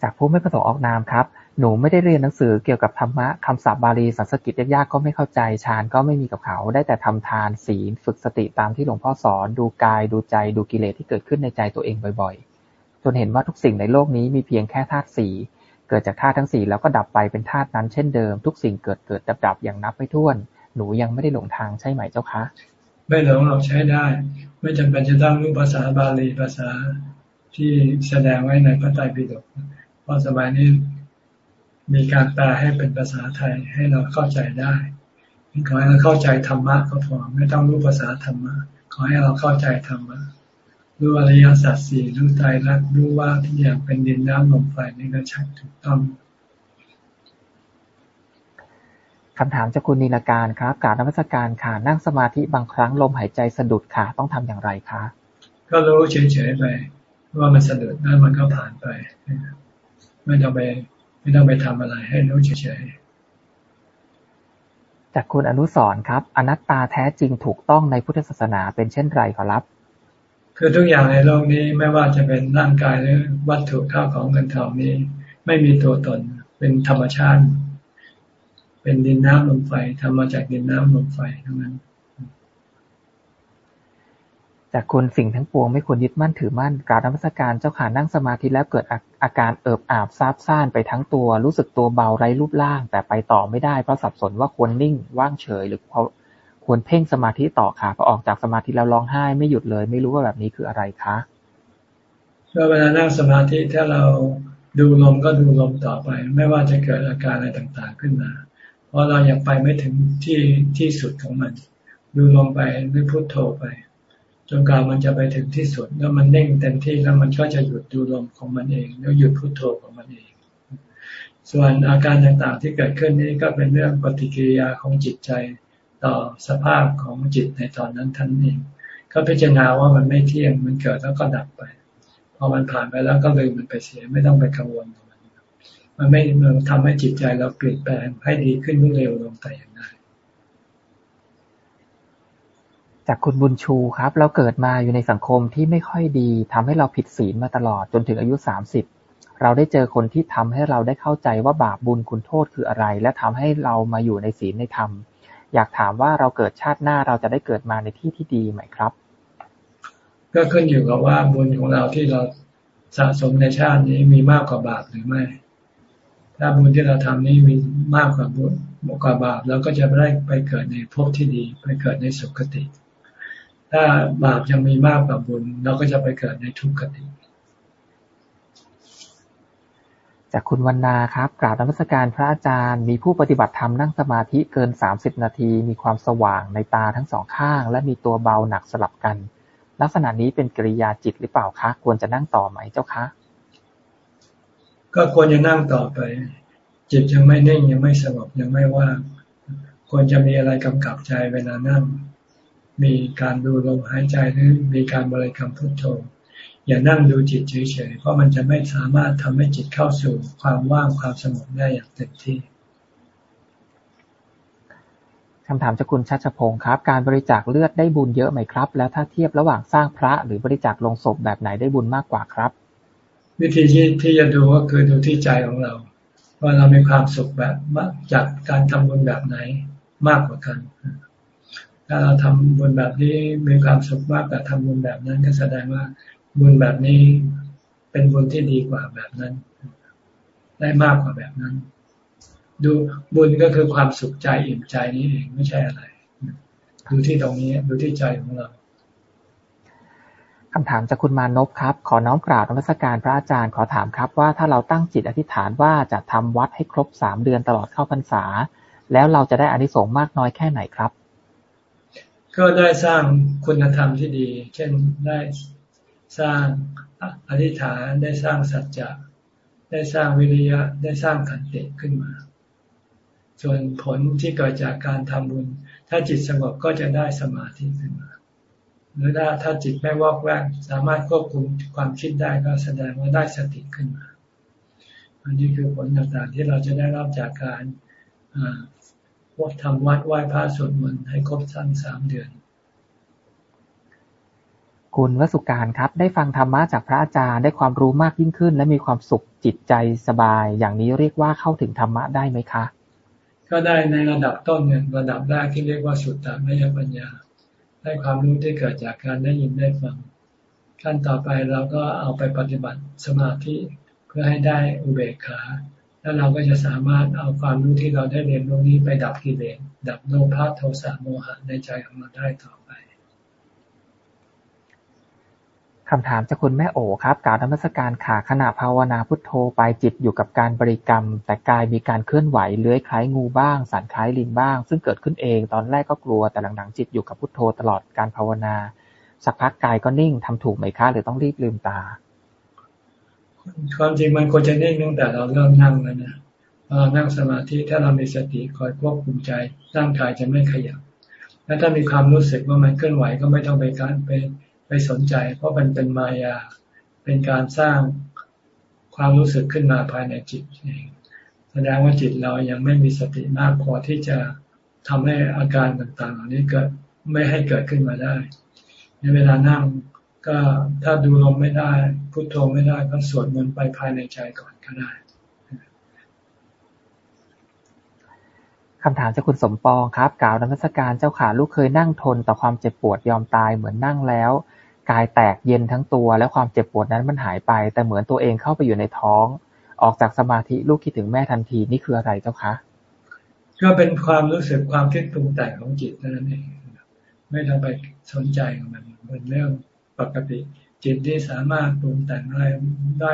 จากผู้ไม่ประสงค์ออกนามครับ หนูไม่ได้เรียนหนังสือเกี่ยวกับธรรมะ คำศัพท์บาลีสันสกิตยากๆ ก็ไม่เข้าใจ ฌานก็ไม่มีกับเขา ได้แต่ทำทาน ศีล ฝึกสติตามที่หลวงพ่อสอน ดูกาย ดูใจ ดูกิเลสที่เกิดขึ้นในใจตัวเองบ่อยๆ จนเห็นว่าทุกสิ่งในโลกนี้มีเพียงแค่ธาตุสี่เกิดจากธาตุทั้งสี่แล้วก็ดับไปเป็นธาตุนั้นเช่นเดิม ทุกสิ่งเกิดเกิดดับดับอย่างนับไม่ถ้วน หนูยังไม่ได้หลงทางใช่ไหมเจ้าคะ ไม่หลงหรอกใช้ได้ ไม่จำเป็นจะต้องรู้ภาษาบาลีภาษาที่แสดงไว้ในพระไตรปิฎกเพราะสมัยนี้ มีการแปลให้เป็นภาษาไทยให้เราเข้าใจได้ขอให้เราเข้าใจธรรมะก็พอไม่ต้องรู้ภาษาธรรมะขอให้เราเข้าใจธรรมะรู้อริยสัจสี่รู้ใจรักรู้ว่าทุกอย่างเป็นดินน้ำลมไฟนี่ก็ชัดถูกต้องคำถามจากคุณนิลการครับ การนมัสการค่ะนั่งสมาธิบางครั้งลมหายใจสะดุดค่ะ ต้องทำอย่างไรคะก็รู้เฉยๆไปว่ามันสะดุดแล้วมันก็ผ่านไปไม่ต้องไป ไม่ต้องไปทำอะไรให้รู้เฉยๆจากคุณอนุสรครับ อนัตตาแท้จริงถูกต้องในพุทธศาสนาเป็นเช่นไรขอรับ คือทุกอย่างในโลกนี้ไม่ว่าจะเป็นร่างกายหรือวัตถุข้าวของเงินทองนี้ ไม่มีตัวตนเป็นธรรมชาติ เป็นดินน้ำลมไฟทำมาจากดินน้ำลมไฟทั้งนั้นจากคนสิ่งทั้งปวงไม่ควรยึดมั่นถือมั่น การนมัสการเจ้าขานั่งสมาธิแล้วเกิดอา อาการเอิบอาบซาบซ่านไปทั้งตัว รู้สึกตัวเบาไร้รูปร่าง แต่ไปต่อไม่ได้เพราะสับสนว่าควรนิ่ง ว่างเฉย หรือควรเพ่งสมาธิต่อค่ะพอออกจากสมาธิแล้วร้องไห้ไม่หยุดเลย ไม่รู้ว่าแบบนี้คืออะไรคะก็เวลานั่งสมาธิถ้าเราดูลมก็ดูลมต่อไป ไม่ว่าจะเกิดอาการอะไรต่างๆขึ้นมา เพราะเรายังไปไม่ถึงที่ที่สุดของมัน ดูลงไปหรือพุโทโธไป จนกว่ามันจะไปถึงที่สุด แล้วมันเด้งเต็มที่แล้วมันก็จะหยุดดูลมของมันเอง แล้วหยุดพุโทโธของมันเอง ส่วนอาการต่างๆที่เกิดขึ้นนี้ก็เป็นเรื่องปฏิกิริยาของจิตใจต่อสภาพของจิตในตอนนั้นท่านเองก็พิจารณาว่ามันไม่เที่ยงมันเกิดแล้วก็ดับไปพอมันผ่านไปแล้วก็เลยมันไปเสียไม่ต้องไปกังวลมันไม่มันทำให้จิตใจเราเปลี่ยนแปลงให้ดีขึ้นรวดเร็วลงแต่อย่างใด จากคุณบุญชูครับ เราเกิดมาอยู่ในสังคมที่ไม่ค่อยดีทำให้เราผิดศีลมาตลอดจนถึงอายุสามสิบเราได้เจอคนที่ทำให้เราได้เข้าใจว่าบาปบุญคุณโทษคืออะไร และทำให้เรามาอยู่ในศีลในธรรม อยากถามว่าเราเกิดชาติหน้าเราจะได้เกิดมาในที่ที่ดีไหมครับ ก็ขึ้นอยู่กับว่าบุญของเราที่เราสะสมในชาตินี้มีมากกว่าบาปหรือไม่ ถ้าบุญที่เราทำนี้มีมากกว่าบุญมากกว่าบาปเราก็จะได้ไปเกิดในภพที่ดี ไปเกิดในสุคติ ถ้าบาปยังมีมากกว่าบุญ เราก็จะไปเกิดในทุกขติจากคุณวรรณาครับกราบนมัสการพระอาจารย์ มีผู้ปฏิบัติธรรมนั่งสมาธิเกินสามสิบนาที มีความสว่างในตาทั้งสองข้าง และมีตัวเบาหนักสลับกัน ลักษณะนี้เป็นกิริยาจิตหรือเปล่าคะ ควรจะนั่งต่อไหมเจ้าคะ ก็ควรจะนั่งต่อไป จิตยังไม่นิ่งยังไม่สงบยังไม่ว่างควรจะมีอะไรกำกับใจเวลานั่ง มีการดูลมหายใจหรือมีการบริกรรมพุทโธ อย่านั่งดูจิตเฉยๆ เพราะมันจะไม่สามารถทำให้จิตเข้าสู่ความว่างความสงบได้อย่างเต็มที่คำถามจากคุณชัชพงศ์ครับ การบริจาคเลือดได้บุญเยอะไหมครับ แล้วถ้าเทียบระหว่างสร้างพระหรือบริจาคลงศพแบบไหนได้บุญมากกว่าครับ วิธีที่ที่จะดูก็คือดูที่ใจของเรา ว่าเรามีความสุขแบบจากการทำบุญแบบไหนมากกว่ากัน ถ้าเราทำบุญแบบนี้มีความสุขมากกว่าทำบุญแบบนั้นก็แสดงว่าบุญแบบนี้เป็นบุญที่ดีกว่าแบบนั้น ได้มากกว่าแบบนั้น ดูบุญก็คือความสุขใจอิ่มใจนี้เองไม่ใช่อะไร ดูที่ตรงนี้ดูที่ใจของเราคำถามจากคุณมานพครับ ขอน้อมกราบนมัสการพระอาจารย์ขอถามครับ ว่าถ้าเราตั้งจิตอธิษฐานว่าจะทำวัดให้ครบสามเดือนตลอดเข้าพรรษา แล้วเราจะได้อานิสงส์มากน้อยแค่ไหนครับ ก็ได้สร้างคุณธรรมที่ดี เช่นได้สร้างอธิษฐานได้สร้างสัจจะได้สร้างวิริยะได้สร้างขันติขึ้นมา ส่วนผลที่เกิดจากการทำบุญ ถ้าจิตสงบก็จะได้สมาธิขึ้นมา หรือถ้าถ้าจิตไม่วอกแวกสามารถควบคุมความคิดได้ก็แสดงว่าได้สติขึ้นมา อันนี้คือผลต่างๆที่เราจะได้รับจากการ วดทำวัดไหว้พระสวดมนต์ให้ครบทั้งสามเดือน คุณวสุการครับ ได้ฟังธรรมะจากพระอาจารย์ได้ความรู้มากยิ่งขึ้น และมีความสุขจิตใจสบาย อย่างนี้เรียกว่าเข้าถึงธรรมะได้ไหมคะ ก็ได้ในระดับต้นเนี่ยระดับแรกที่เรียกว่าสุตตะมยปัญญา ได้ความรู้ที่เกิดจากการได้ยินได้ฟังขั้นต่อไปเราก็เอาไปปฏิบัติสมาธิเพื่อให้ได้อุเบกขา แล้วเราก็จะสามารถเอาความรู้ที่เราได้เรียนรู้นี้ไปดับกิเลสดับโลภะโทสะโมหะในใจของเราได้ต่อไปคำถามจากคุณแม่โอครับการนมัสการขาขณะภาวนาพุทโธไปจิตอยู่กับการบริกรรม แต่กายมีการเคลื่อนไหวเลื้อยคล้ายงูบ้าง สันคล้ายลิงบ้าง ซึ่งเกิดขึ้นเองตอนแรกก็กลัวแต่หลังๆจิตอยู่กับพุทโธตลอดการภาวนา สักพักกายก็นิ่งทำถูกไหมคะหรือต้องรีบลืมตา ความจริงมันควรจะนิ่งตั้งแต่เราเริ่มนั่งแล้วนะพอนั่งสมาธิถ้าเรามีสติคอยควบคุมใจร่างกายจะไม่ขยับ แล้วถ้ามีความรู้สึกว่ามันเคลื่อนไหวก็ไม่ต้องไปการไปไปสนใจ เพราะมันเป็นมายา เป็นการสร้างความรู้สึกขึ้นมาภายในจิตเองแสดงว่าจิตเรายังไม่มีสติมากพอที่จะทำให้อาการต่างๆ เหล่านี้เกิดไม่ให้เกิดขึ้นมาได้ ในเวลานั่ง ก็ถ้าดูลมไม่ได้ พุโทโธไม่ได้ก็สวดมนต์ไปภายในใจก่อนก็ได้คำถามจากคุณสมปองครับกล่าวนมัสการเจ้าขาลูกเคยนั่งทนต่อความเจ็บปวดยอมตายเหมือนนั่งแล้ว กายแตกเย็นทั้งตัว และความเจ็บปวดนั้นมันหายไป แต่เหมือนตัวเองเข้าไปอยู่ในท้อง ออกจากสมาธิลูกคิดถึงแม่ทันทีนี่คืออะไรเจ้าคะก็เป็นความรู้สึกความคิดปรุงแต่งของจิตนั่นเองไม่ต้องไปสนใจกับมันเป็นเรื่อง ปกติ จิตที่สามารถปรุงแต่งอะไรได้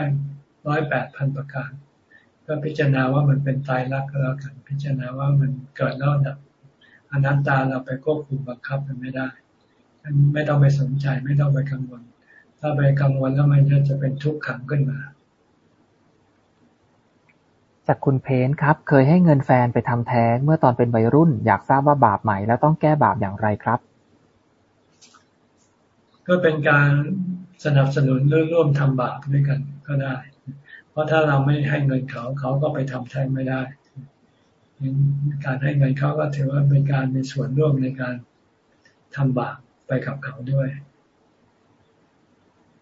ร้อยแปดพันประการ ก็พิจารณาว่ามันเป็นตายรักก็แล้วกัน พิจารณาว่ามันเกิดแล้วดับอนัตตาเราไปควบคุมบังคับมันไม่ได้ไม่ต้องไปสนใจไม่ต้องไปกังวล ถ้าไปกังวลแล้วมันจะเป็นทุกข์ขังขึ้นมา จากคุณเพนครับ เคยให้เงินแฟนไปทำแท้งเมื่อตอนเป็นวัยรุ่น อยากทราบว่าบาปใหมแล้วต้องแก้บาปอย่างไรครับ ก็เป็นการสนับสนุนเรื่องร่วมทำบาปด้วยกันก็ได้ เพราะถ้าเราไม่ให้เงินเขา เขาก็ไปทำแท้งไม่ได้ การให้เงินเขาก็ถือว่าเป็นการมีส่วนร่วมในการทำบาปไปกับเขาด้วย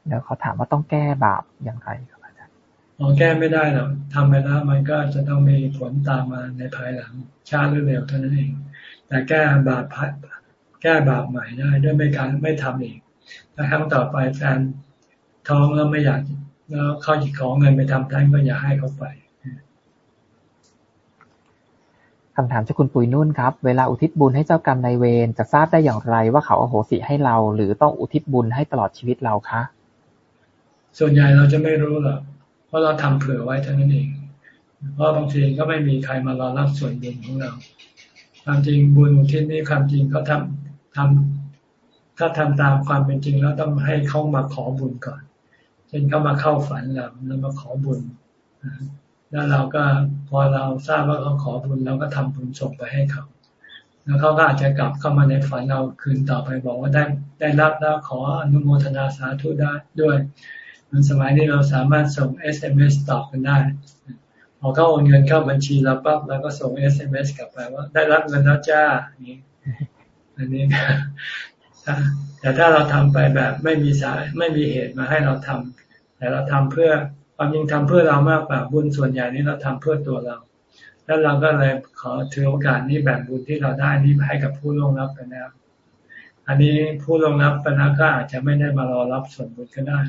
เดี๋ยวเขาถามว่าต้องแก้บาปอย่างไรครับอาจารย์อ๋อแก้ไม่ได้หรอกทำไปแล้วมันก็จะต้องมีผลตามมาในภายหลังช้าหรือเร็วเท่านั้นเอง แต่แก้บาปแก้บาปใหม่ได้ด้วยไม่การไม่ทำอีก ถ้าครั้งต่อไปแฟนท้องแล้วไม่อยากแล้วเขาหยิบของเงินไปทำแท้งก็อย่าให้เขาไปคำถามจากคุณปุ๋ยนุ่นครับ เวลาอุทิศบุญให้เจ้ากรรมนายเวรจะทราบได้อย่างไรว่าเขาอโหสิให้เรา หรือต้องอุทิศบุญให้ตลอดชีวิตเราคะ ส่วนใหญ่เราจะไม่รู้หรอกเพราะเราทำเผื่อไว้เท่านั้นเอง เพราะบางทีก็ไม่มีใครมารอรับส่วนบุญของเรา ความจริงบุญอุทิศนี้ความจริงเขาทำทำ ถ้าทำตามความเป็นจริงแล้วต้องให้เขามาขอบุญก่อน เช่นเขามาเข้าฝันเราแล้วมาขอบุญ แล้วเราก็พอเราทราบว่าเขาขอบุญเราก็ทำบุญส่งไปให้เขา แล้วเขาก็อาจจะกลับเข้ามาในฝันเราคืนต่อไปบอกว่าได้ได้รับแล้วขออนุโมทนาสาธุได้ด้วยมันสมัยนี้เราสามารถส่ง SMS ตอบกันได้พอเขาโอนเงินเข้าบัญชีเราปั๊บแล้วก็ส่ง SMS กลับไปว่า ได้รับเงินแล้วจ้านี่อันนี้ แต่ถ้าเราทำไปแบบไม่มีสายไม่มีเหตุมาให้เราทำแต่เราทำเพื่อความจริงทำเพื่อเรามากกว่าบุญส่วนใหญ่นี้เราทำเพื่อตัวเรา แล้วเราก็เลยขอถือโอกาสนี้แบ่งบุญที่เราได้นี้ให้กับผู้ล่วงลับไปแล้วอันนี้ผู้ล่วงลับไปแล้วก็อาจจะไม่ได้มารอรับส่วนบุญก็ได้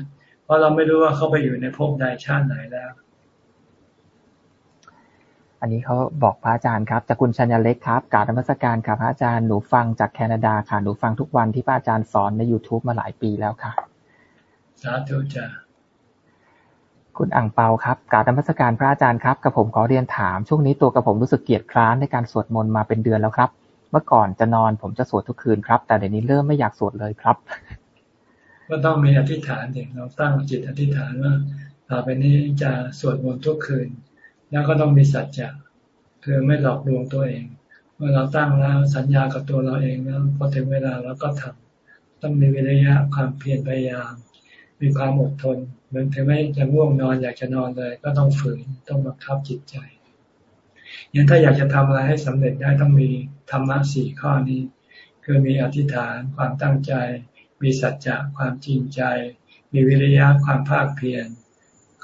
เพราะเราไม่รู้ว่าเขาไปอยู่ในภพใดชาติไหนแล้ว อันนี้เขาบอกพระอาจารย์ครับจากคุณชัญญเล็กครับกราบนมัสการครับพระอาจารย์หนูฟังจากแคนาดาค่ะหนูฟังทุกวันที่พระอาจารย์สอนใน youtube มาหลายปีแล้วค่ะ สาธุจ้าคุณอ่างเปาครับกราบนมัสการพระอาจารย์ครับกับผมขอเรียนถาม ช่วงนี้ตัวกับผมรู้สึกเกียดคร้านในการสวดมนต์มาเป็นเดือนแล้วครับ เมื่อก่อนจะนอนผมจะสวดทุกคืนครับ แต่เดี๋ยวนี้เริ่มไม่อยากสวดเลยครับก็ต้องมีอธิษฐานเองเราตั้งจิตอธิษฐานว่าต่อไปนี้จะสวดมนต์ทุกคืน แล้วก็ต้องมีสัจจะคือไม่หลอกลวงตัวเอง เมื่อเราตั้งแล้วสัญญากับตัวเราเองแล้วพอถึงเวลาเราก็ทำต้องมีวิริยะความเพียรพยายาม มีความอดทนเหมือนถึงแม้จะง่วงนอนอยากจะนอนเลย ก็ต้องฝืนต้องบังคับจิตใจอย่างถ้าอยากจะทำอะไรให้สำเร็จได้ต้องมีธรรมะสี่ข้อนี้ คือมีอธิษฐานความตั้งใจ มีสัจจะความจริงใจ มีวิริยะความภาคเพียร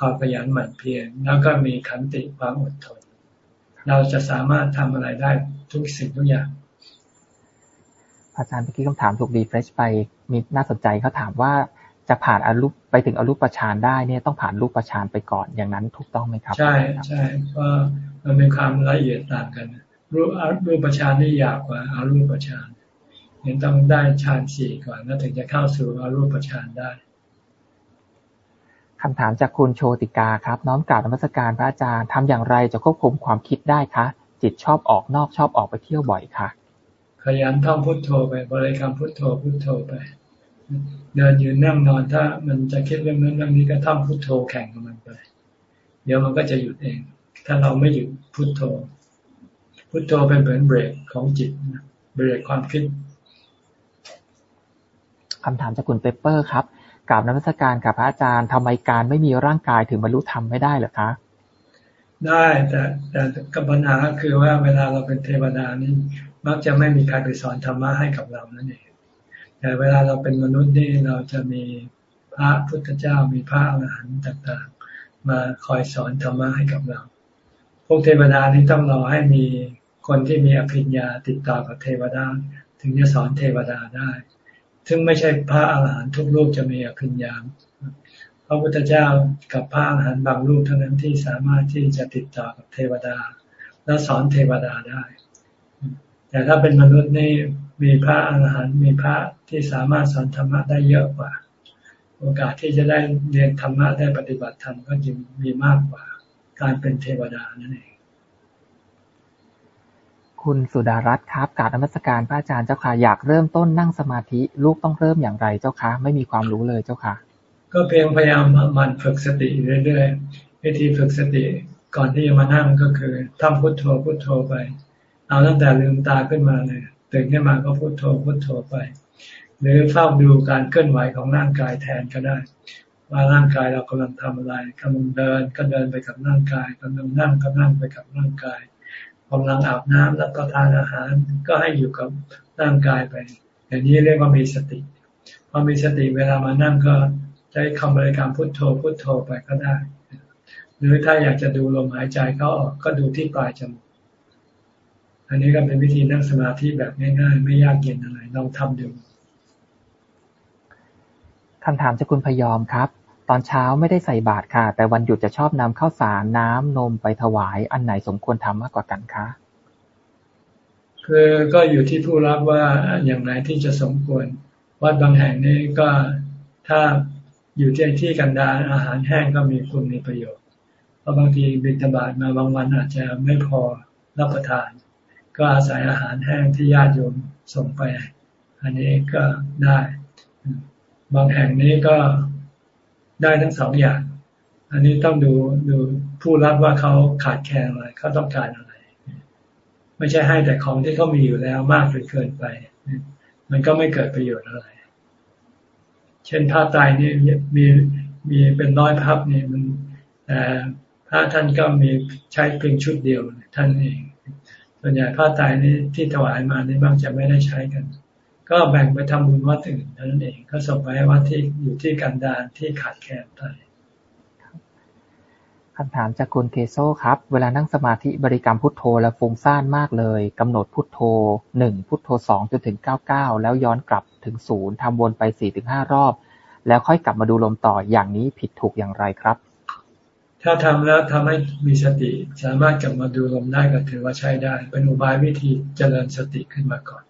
ความขยันหมั่นเพียรแล้วก็มีขันติความอดทน เราจะสามารถทำอะไรได้ทุกสิ่งทุกอย่าง อาจารย์เมื่อกี้คำถามถูกดีเฟรชไปมีน่าสนใจเขาถามว่าจะผ่านอรูปไปถึงอรูปฌานได้เนี่ยต้องผ่านรูปฌานไปก่อนอย่างนั้นถูกต้องไหมครับ ใช่ใช่เพราะมันเป็นความละเอียดต่างกัน รูปรูปฌานนี่ยากกว่าอารูปฌานยังต้องได้ฌานสี่ก่อนแล้วถึงจะเข้าสู่อารูปฌานได้ คำถามจากคุณโชติกาครับ น้อมกราบนมัสการพระอาจารย์ทำอย่างไรจะควบคุมความคิดได้คะ จิตชอบออกนอกชอบออกไปเที่ยวบ่อยค่ะ ขยันท่องพุทโธไปบริกรรมพุทโธพุทโธไป เดินยืนนั่งนอนถ้ามันจะคิดเรื่องนั้นเรื่องนี้ก็ท่องพุทโธแข่งกับมันไป เดี๋ยวมันก็จะหยุดเอง ถ้าเราไม่หยุดพุทโธ พุทโธเป็นเหมือนเบรกของจิตเบรกความคิดคำถามจากคุณเปเปอร์ครับ กราบนักการกับพระอาจารย์ทำไมการไม่มีร่างกายถึงบรรลุธรรมไม่ได้หรอคะ ได้แต่แต่กับปัญหาคือว่าเวลาเราเป็นเทวดานี่มักจะไม่มีใครไปสอนธรรมะให้กับเรานั่นเองแต่เวลาเราเป็นมนุษย์นี่เราจะมีพระพุทธเจ้ามีพระอรหันต์ต่างๆ มาคอยสอนธรรมะให้กับเรา พวกเทวดานี่ต้องรอให้มีคนที่มีอภิญญาติดต่อกับเทวดา ถึงจะสอนเทวดาได้ ซึ่งไม่ใช่พระอาหารหันต์ทุกรูปจะมีอภิญญาพระพุทธเจ้ากับพระอาหารหันต์บางรูปเท่านั้นที่สามารถที่จะติดต่อกับเทวดา และสอนเทวดาได้ แต่ถ้าเป็นมนุษย์นี่มีพระอาหารหันต์มีพระที่สามารถสอนธรรมะได้เยอะกว่า โอกาสที่จะได้เรียนธรรมะได้ปฏิบัติธรรมก็จึงมีมากกว่าการเป็นเทวดานั่นเอง คุณสุดารัตน์ครับ กราบนมัสการพระอาจารย์เจ้าค่ะ อยากเริ่มต้นนั่งสมาธิ ลูกต้องเริ่มอย่างไรเจ้าคะ ไม่มีความรู้เลยเจ้าค่ะ ก็เพียงพยายามมันฝึกสติเรื่อยๆ วิธีฝึกสติก่อนที่จะมานั่งก็คือทำพุทโธพุทโธไป เอาตั้งแต่ลืมตาขึ้นมาเลยตื่นขึ้นมาก็พุทโธพุทโธไป หรือเฝ้าดูการเคลื่อนไหวของร่างกายแทนก็ได้ ว่าร่างกายเรากำลังทำอะไรกำลังเดินก็เดินไปกับร่างกายกำลังนั่งก็นั่งไปกับร่างกาย กำลังอาบน้ำแล้วก็ทานอาหาร ก็ให้อยู่กับร่างกายไป อย่างนี้เรียกว่ามีสติพอมีสติเวลามานั่งก็ใช้คำบริกรรมพุทโธพุทโธไปก็ได้ หรือถ้าอยากจะดูลมหายใจเขาออกก็ดูที่ปลายจมูกอันนี้ก็เป็นวิธีนั่งสมาธิแบบง่ายๆ ไม่ยากเย็นอะไรลองทำดูคำถามจากคุณพยอมครับ ตอนเช้าไม่ได้ใส่บาตรค่ะ แต่วันหยุดจะชอบนำข้าวสาร น้ำ นมไปถวาย อันไหนสมควรทำมากกว่ากันคะ คือก็อยู่ที่ผู้รับว่าอย่างไรที่จะสมควร วัดบางแห่งนี้ก็ถ้าอยู่ที่ที่กันดารอาหารแห้งก็มีคุณมีประโยชน์ เพราะบางทีบิณฑบาตมาบางวันอาจจะไม่พอรับประทาน ก็อาศัยอาหารแห้งที่ญาติโยมส่งไป อันนี้ก็ได้ บางแห่งนี้ก็ ได้ทั้งสองอย่าง อันนี้ต้องดูดูผู้รับว่าเขาขาดแคลนอะไรเขาต้องการอะไร ไม่ใช่ให้แต่ของที่เขามีอยู่แล้วมากจนเกินไป มันก็ไม่เกิดประโยชน์อะไร เช่นผ้าไตนี่มีมีเป็นร้อยพับนี่มันแต่พระท่านก็มีใช้เพียงชุดเดียวท่านเองส่วนใหญ่ผ้าไตนี้ที่ถวายมานี่บางจะไม่ได้ใช้กัน ก็แบ่งไปทำบุญวัดอื่นเท่านั้นเอง ก็ส่งไปให้วัดที่อยู่ที่กันดารที่ขาดแคลนไปคำถามจากคุณเคโซครับ เวลานั่งสมาธิบริกรรมพุทโธแล้วฟุ้งซ่านมากเลยกำหนดพุทโธหนึ่งพุทโธสองจนถึงเก้าเก้าแล้วย้อนกลับถึงศูนย์ทำวนไปสี่ถึงห้ารอบ แล้วค่อยกลับมาดูลมต่ออย่างนี้ผิดถูกอย่างไรครับ ถ้าทำแล้วทำให้มีสติ สามารถกลับมาดูลมได้ก็ถือว่าใช้ได้ เป็นอุบายวิธีเจริญสติขึ้นมาก่อน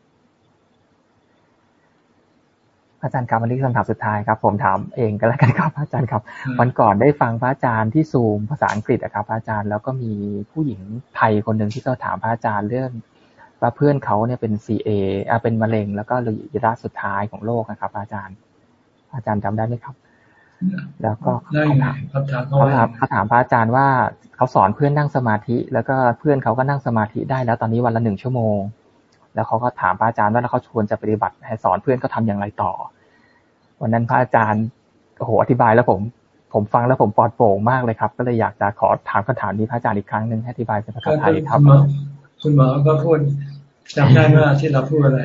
อาจารย์ครับวันนี้คำถามสุดท้ายครับ ผมถามเองก็แล้วกันครับอาจารย์ครับ วันก่อนได้ฟังพระอาจารย์ที่ซูมภาษาอังกฤษนะครับพระอาจารย์แล้วก็มีผู้หญิงไทยคนหนึ่งที่เขาถามพระอาจารย์เรื่องว่าเพื่อนเขาเนี่ยเป็นซีเอเป็นมะเร็ง แล้วก็ระยะสุดท้ายของโลกนะครับ อาจารย์ อาจารย์จำได้ไหมครับ แล้วก็เขาถามเขาถามเขาถามพระอาจารย์ว่าเขาสอนเพื่อนนั่งสมาธิ แล้วก็เพื่อนเขาก็นั่งสมาธิได้แล้วตอนนี้วันละหนึ่งชั่วโมง แล้วเขาก็ถามพระอาจารย์ว่าแล้วเขาชวนจะปฏิบัติให้สอนเพื่อนก็ทำอย่างไรต่อ วันนั้นพระอาจารย์โอ้โหอธิบายแล้วผม ผมฟังแล้วผมปลอดโปร่งมากเลยครับ ก็เลยอยากจะขอถามคำถามนี้พระอาจารย์อีกครั้งหนึ่งให้อธิบายเป็นภาษาไทยครับคุณหมอก็พูดจำได้ว่าที่เราพูดอะไร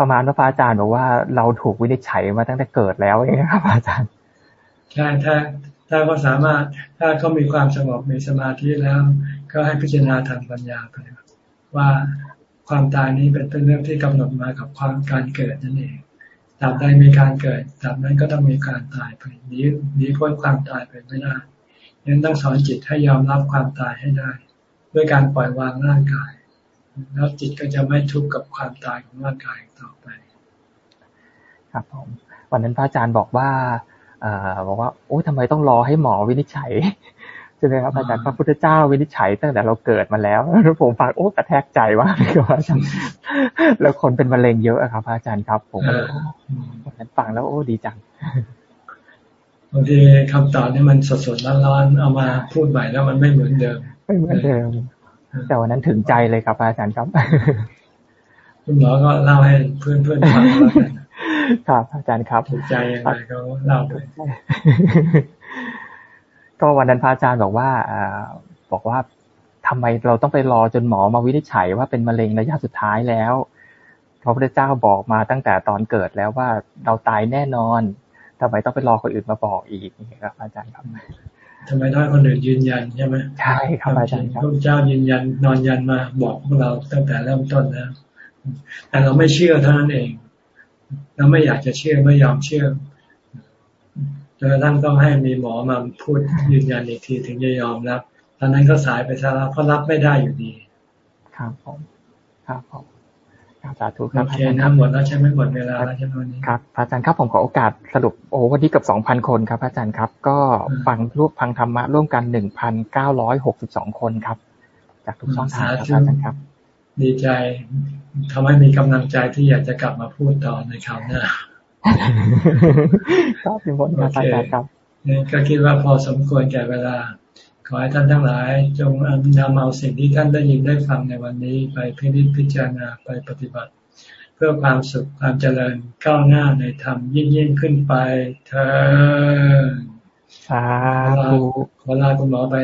ประมาณว่าพระอาจารย์บอกว่าเราถูกวินิจฉัยมาตั้งแต่เกิดแล้วเองครับอาจารย์ใช่ถ้าถ้าเขาสามารถถ้าเขามีความสงบมีสมาธิแล้ว ก็ให้พิจารณาทางปัญญาไปว่า ความตายนี้เป็นเรื่องที่กำหนดมากับความการเกิดนั่นเองตราบใดมีการเกิดตราบนั้นก็ต้องมีการตายไปนี้นี้พ้นความตายไปไม่ได้ยังต้องสอนจิตให้ยอมรับความตายให้ได้ ด้วยการปล่อยวางร่างกาย แล้วจิตก็จะไม่ทุกข์กับความตายของร่างกายต่อไป ครับผมวันนั้นพระอาจารย์บอกว่าอบอกว่าโอ้ทำไมต้องรอให้หมอวินิจฉัย ช่ไหมครับอาจารย์พระพุทธเจ้าวินิจฉัยตั้งแต่เราเกิดมาแล้วแล้วผมฟังโอ้กระแทกใจว่าครับอาจารย์แล้วคนเป็นมะเร็งเยอะครับอาจารย์ครับ ผมก็เลยวันนั้นฟังแล้วโอ้ดีจังบางทีคำตอบนี่มันสดๆร้อนๆเอามาพูดใหม่แล้วมันไม่เหมือนเดิมไม่เหมือนเดิม แต่วันนั้นถึงใจเลยครับอาจารย์ครับคุณหมอก็เล่าให้เพื่อนเพื่อนฟังแล้วกันครับอาจารย์ครับถึงใจยังไงเขาเล่าด้วย ก็วันนั้นพระอาจารย์บอกว่าอบอกว่าทำไมเราต้องไปรอจนหมอมาวินิจฉัยว่าเป็นมะเร็งระยะสุดท้ายแล้วพระพุทธเจ้าบอกมาตั้งแต่ตอนเกิดแล้วว่าเราตายแน่นอนทำไมต้องไปรอคนอื่นมาบอกอีกนี่ครับ อาจารย์ครับทำไมต้องคนอื่นยืนยันใช่ไหมใช่ครับอาจารย์พระเจ้ายืนยันนอนยันมาบอกพวกเราตั้งแต่เริ่มต้นแล้วแต่เราไม่เชื่อเท่านั้นเอง เราไม่อยากจะเชื่อไม่ยอมเชื่อจ นกระทั่งต้องให้มีหมอมาพูดยืนยันอีกทีถึงจะยอมรับ ตอนนั้นก็สายไปซะแล้วเพราะรับไม่ได้อยู่ดี ครับผมครับผมสาธุครับโอเคนะหมดแล้วใช่ไหมหมดเวลาแล้วใช่ไหมวันนี้ครับอาจารย์ครับผมขอโอกาสสรุปโอ้วันนี้กับสองพันคนครับอาจารย์ครับ ก็ฟังรูปฟังธรรมะร่วมกันหนึ่งพันเก้าร้อยหกสิบสองคนครับ จากทุกช่องทางครับอาจารย์ครับ ดีใจทำให้มีกำลังใจที่อยากจะกลับมาพูดต่อในคราวหน้า ครับเป็นบทอาจารย์ครับนี่ก็คิดว่าพอสมควรแก่เวลา ขอให้ท่านทั้งหลาย จงนำเอาสิ่งที่ท่านได้ยินได้ฟังในวันนี้ ไปพิจิตพิจารณาไปปฏิบัติ เพื่อความสุขความเจริญก้าวหน้าในธรรมยิ่งยิ่งขึ้นไปเธอสาธุขอลาคุณหมอไป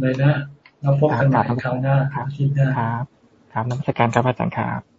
เลยนะเราพบกันใหม่คราวหน้าครับที่หน้าครับ ครับนักการครับอาจารย์ครับ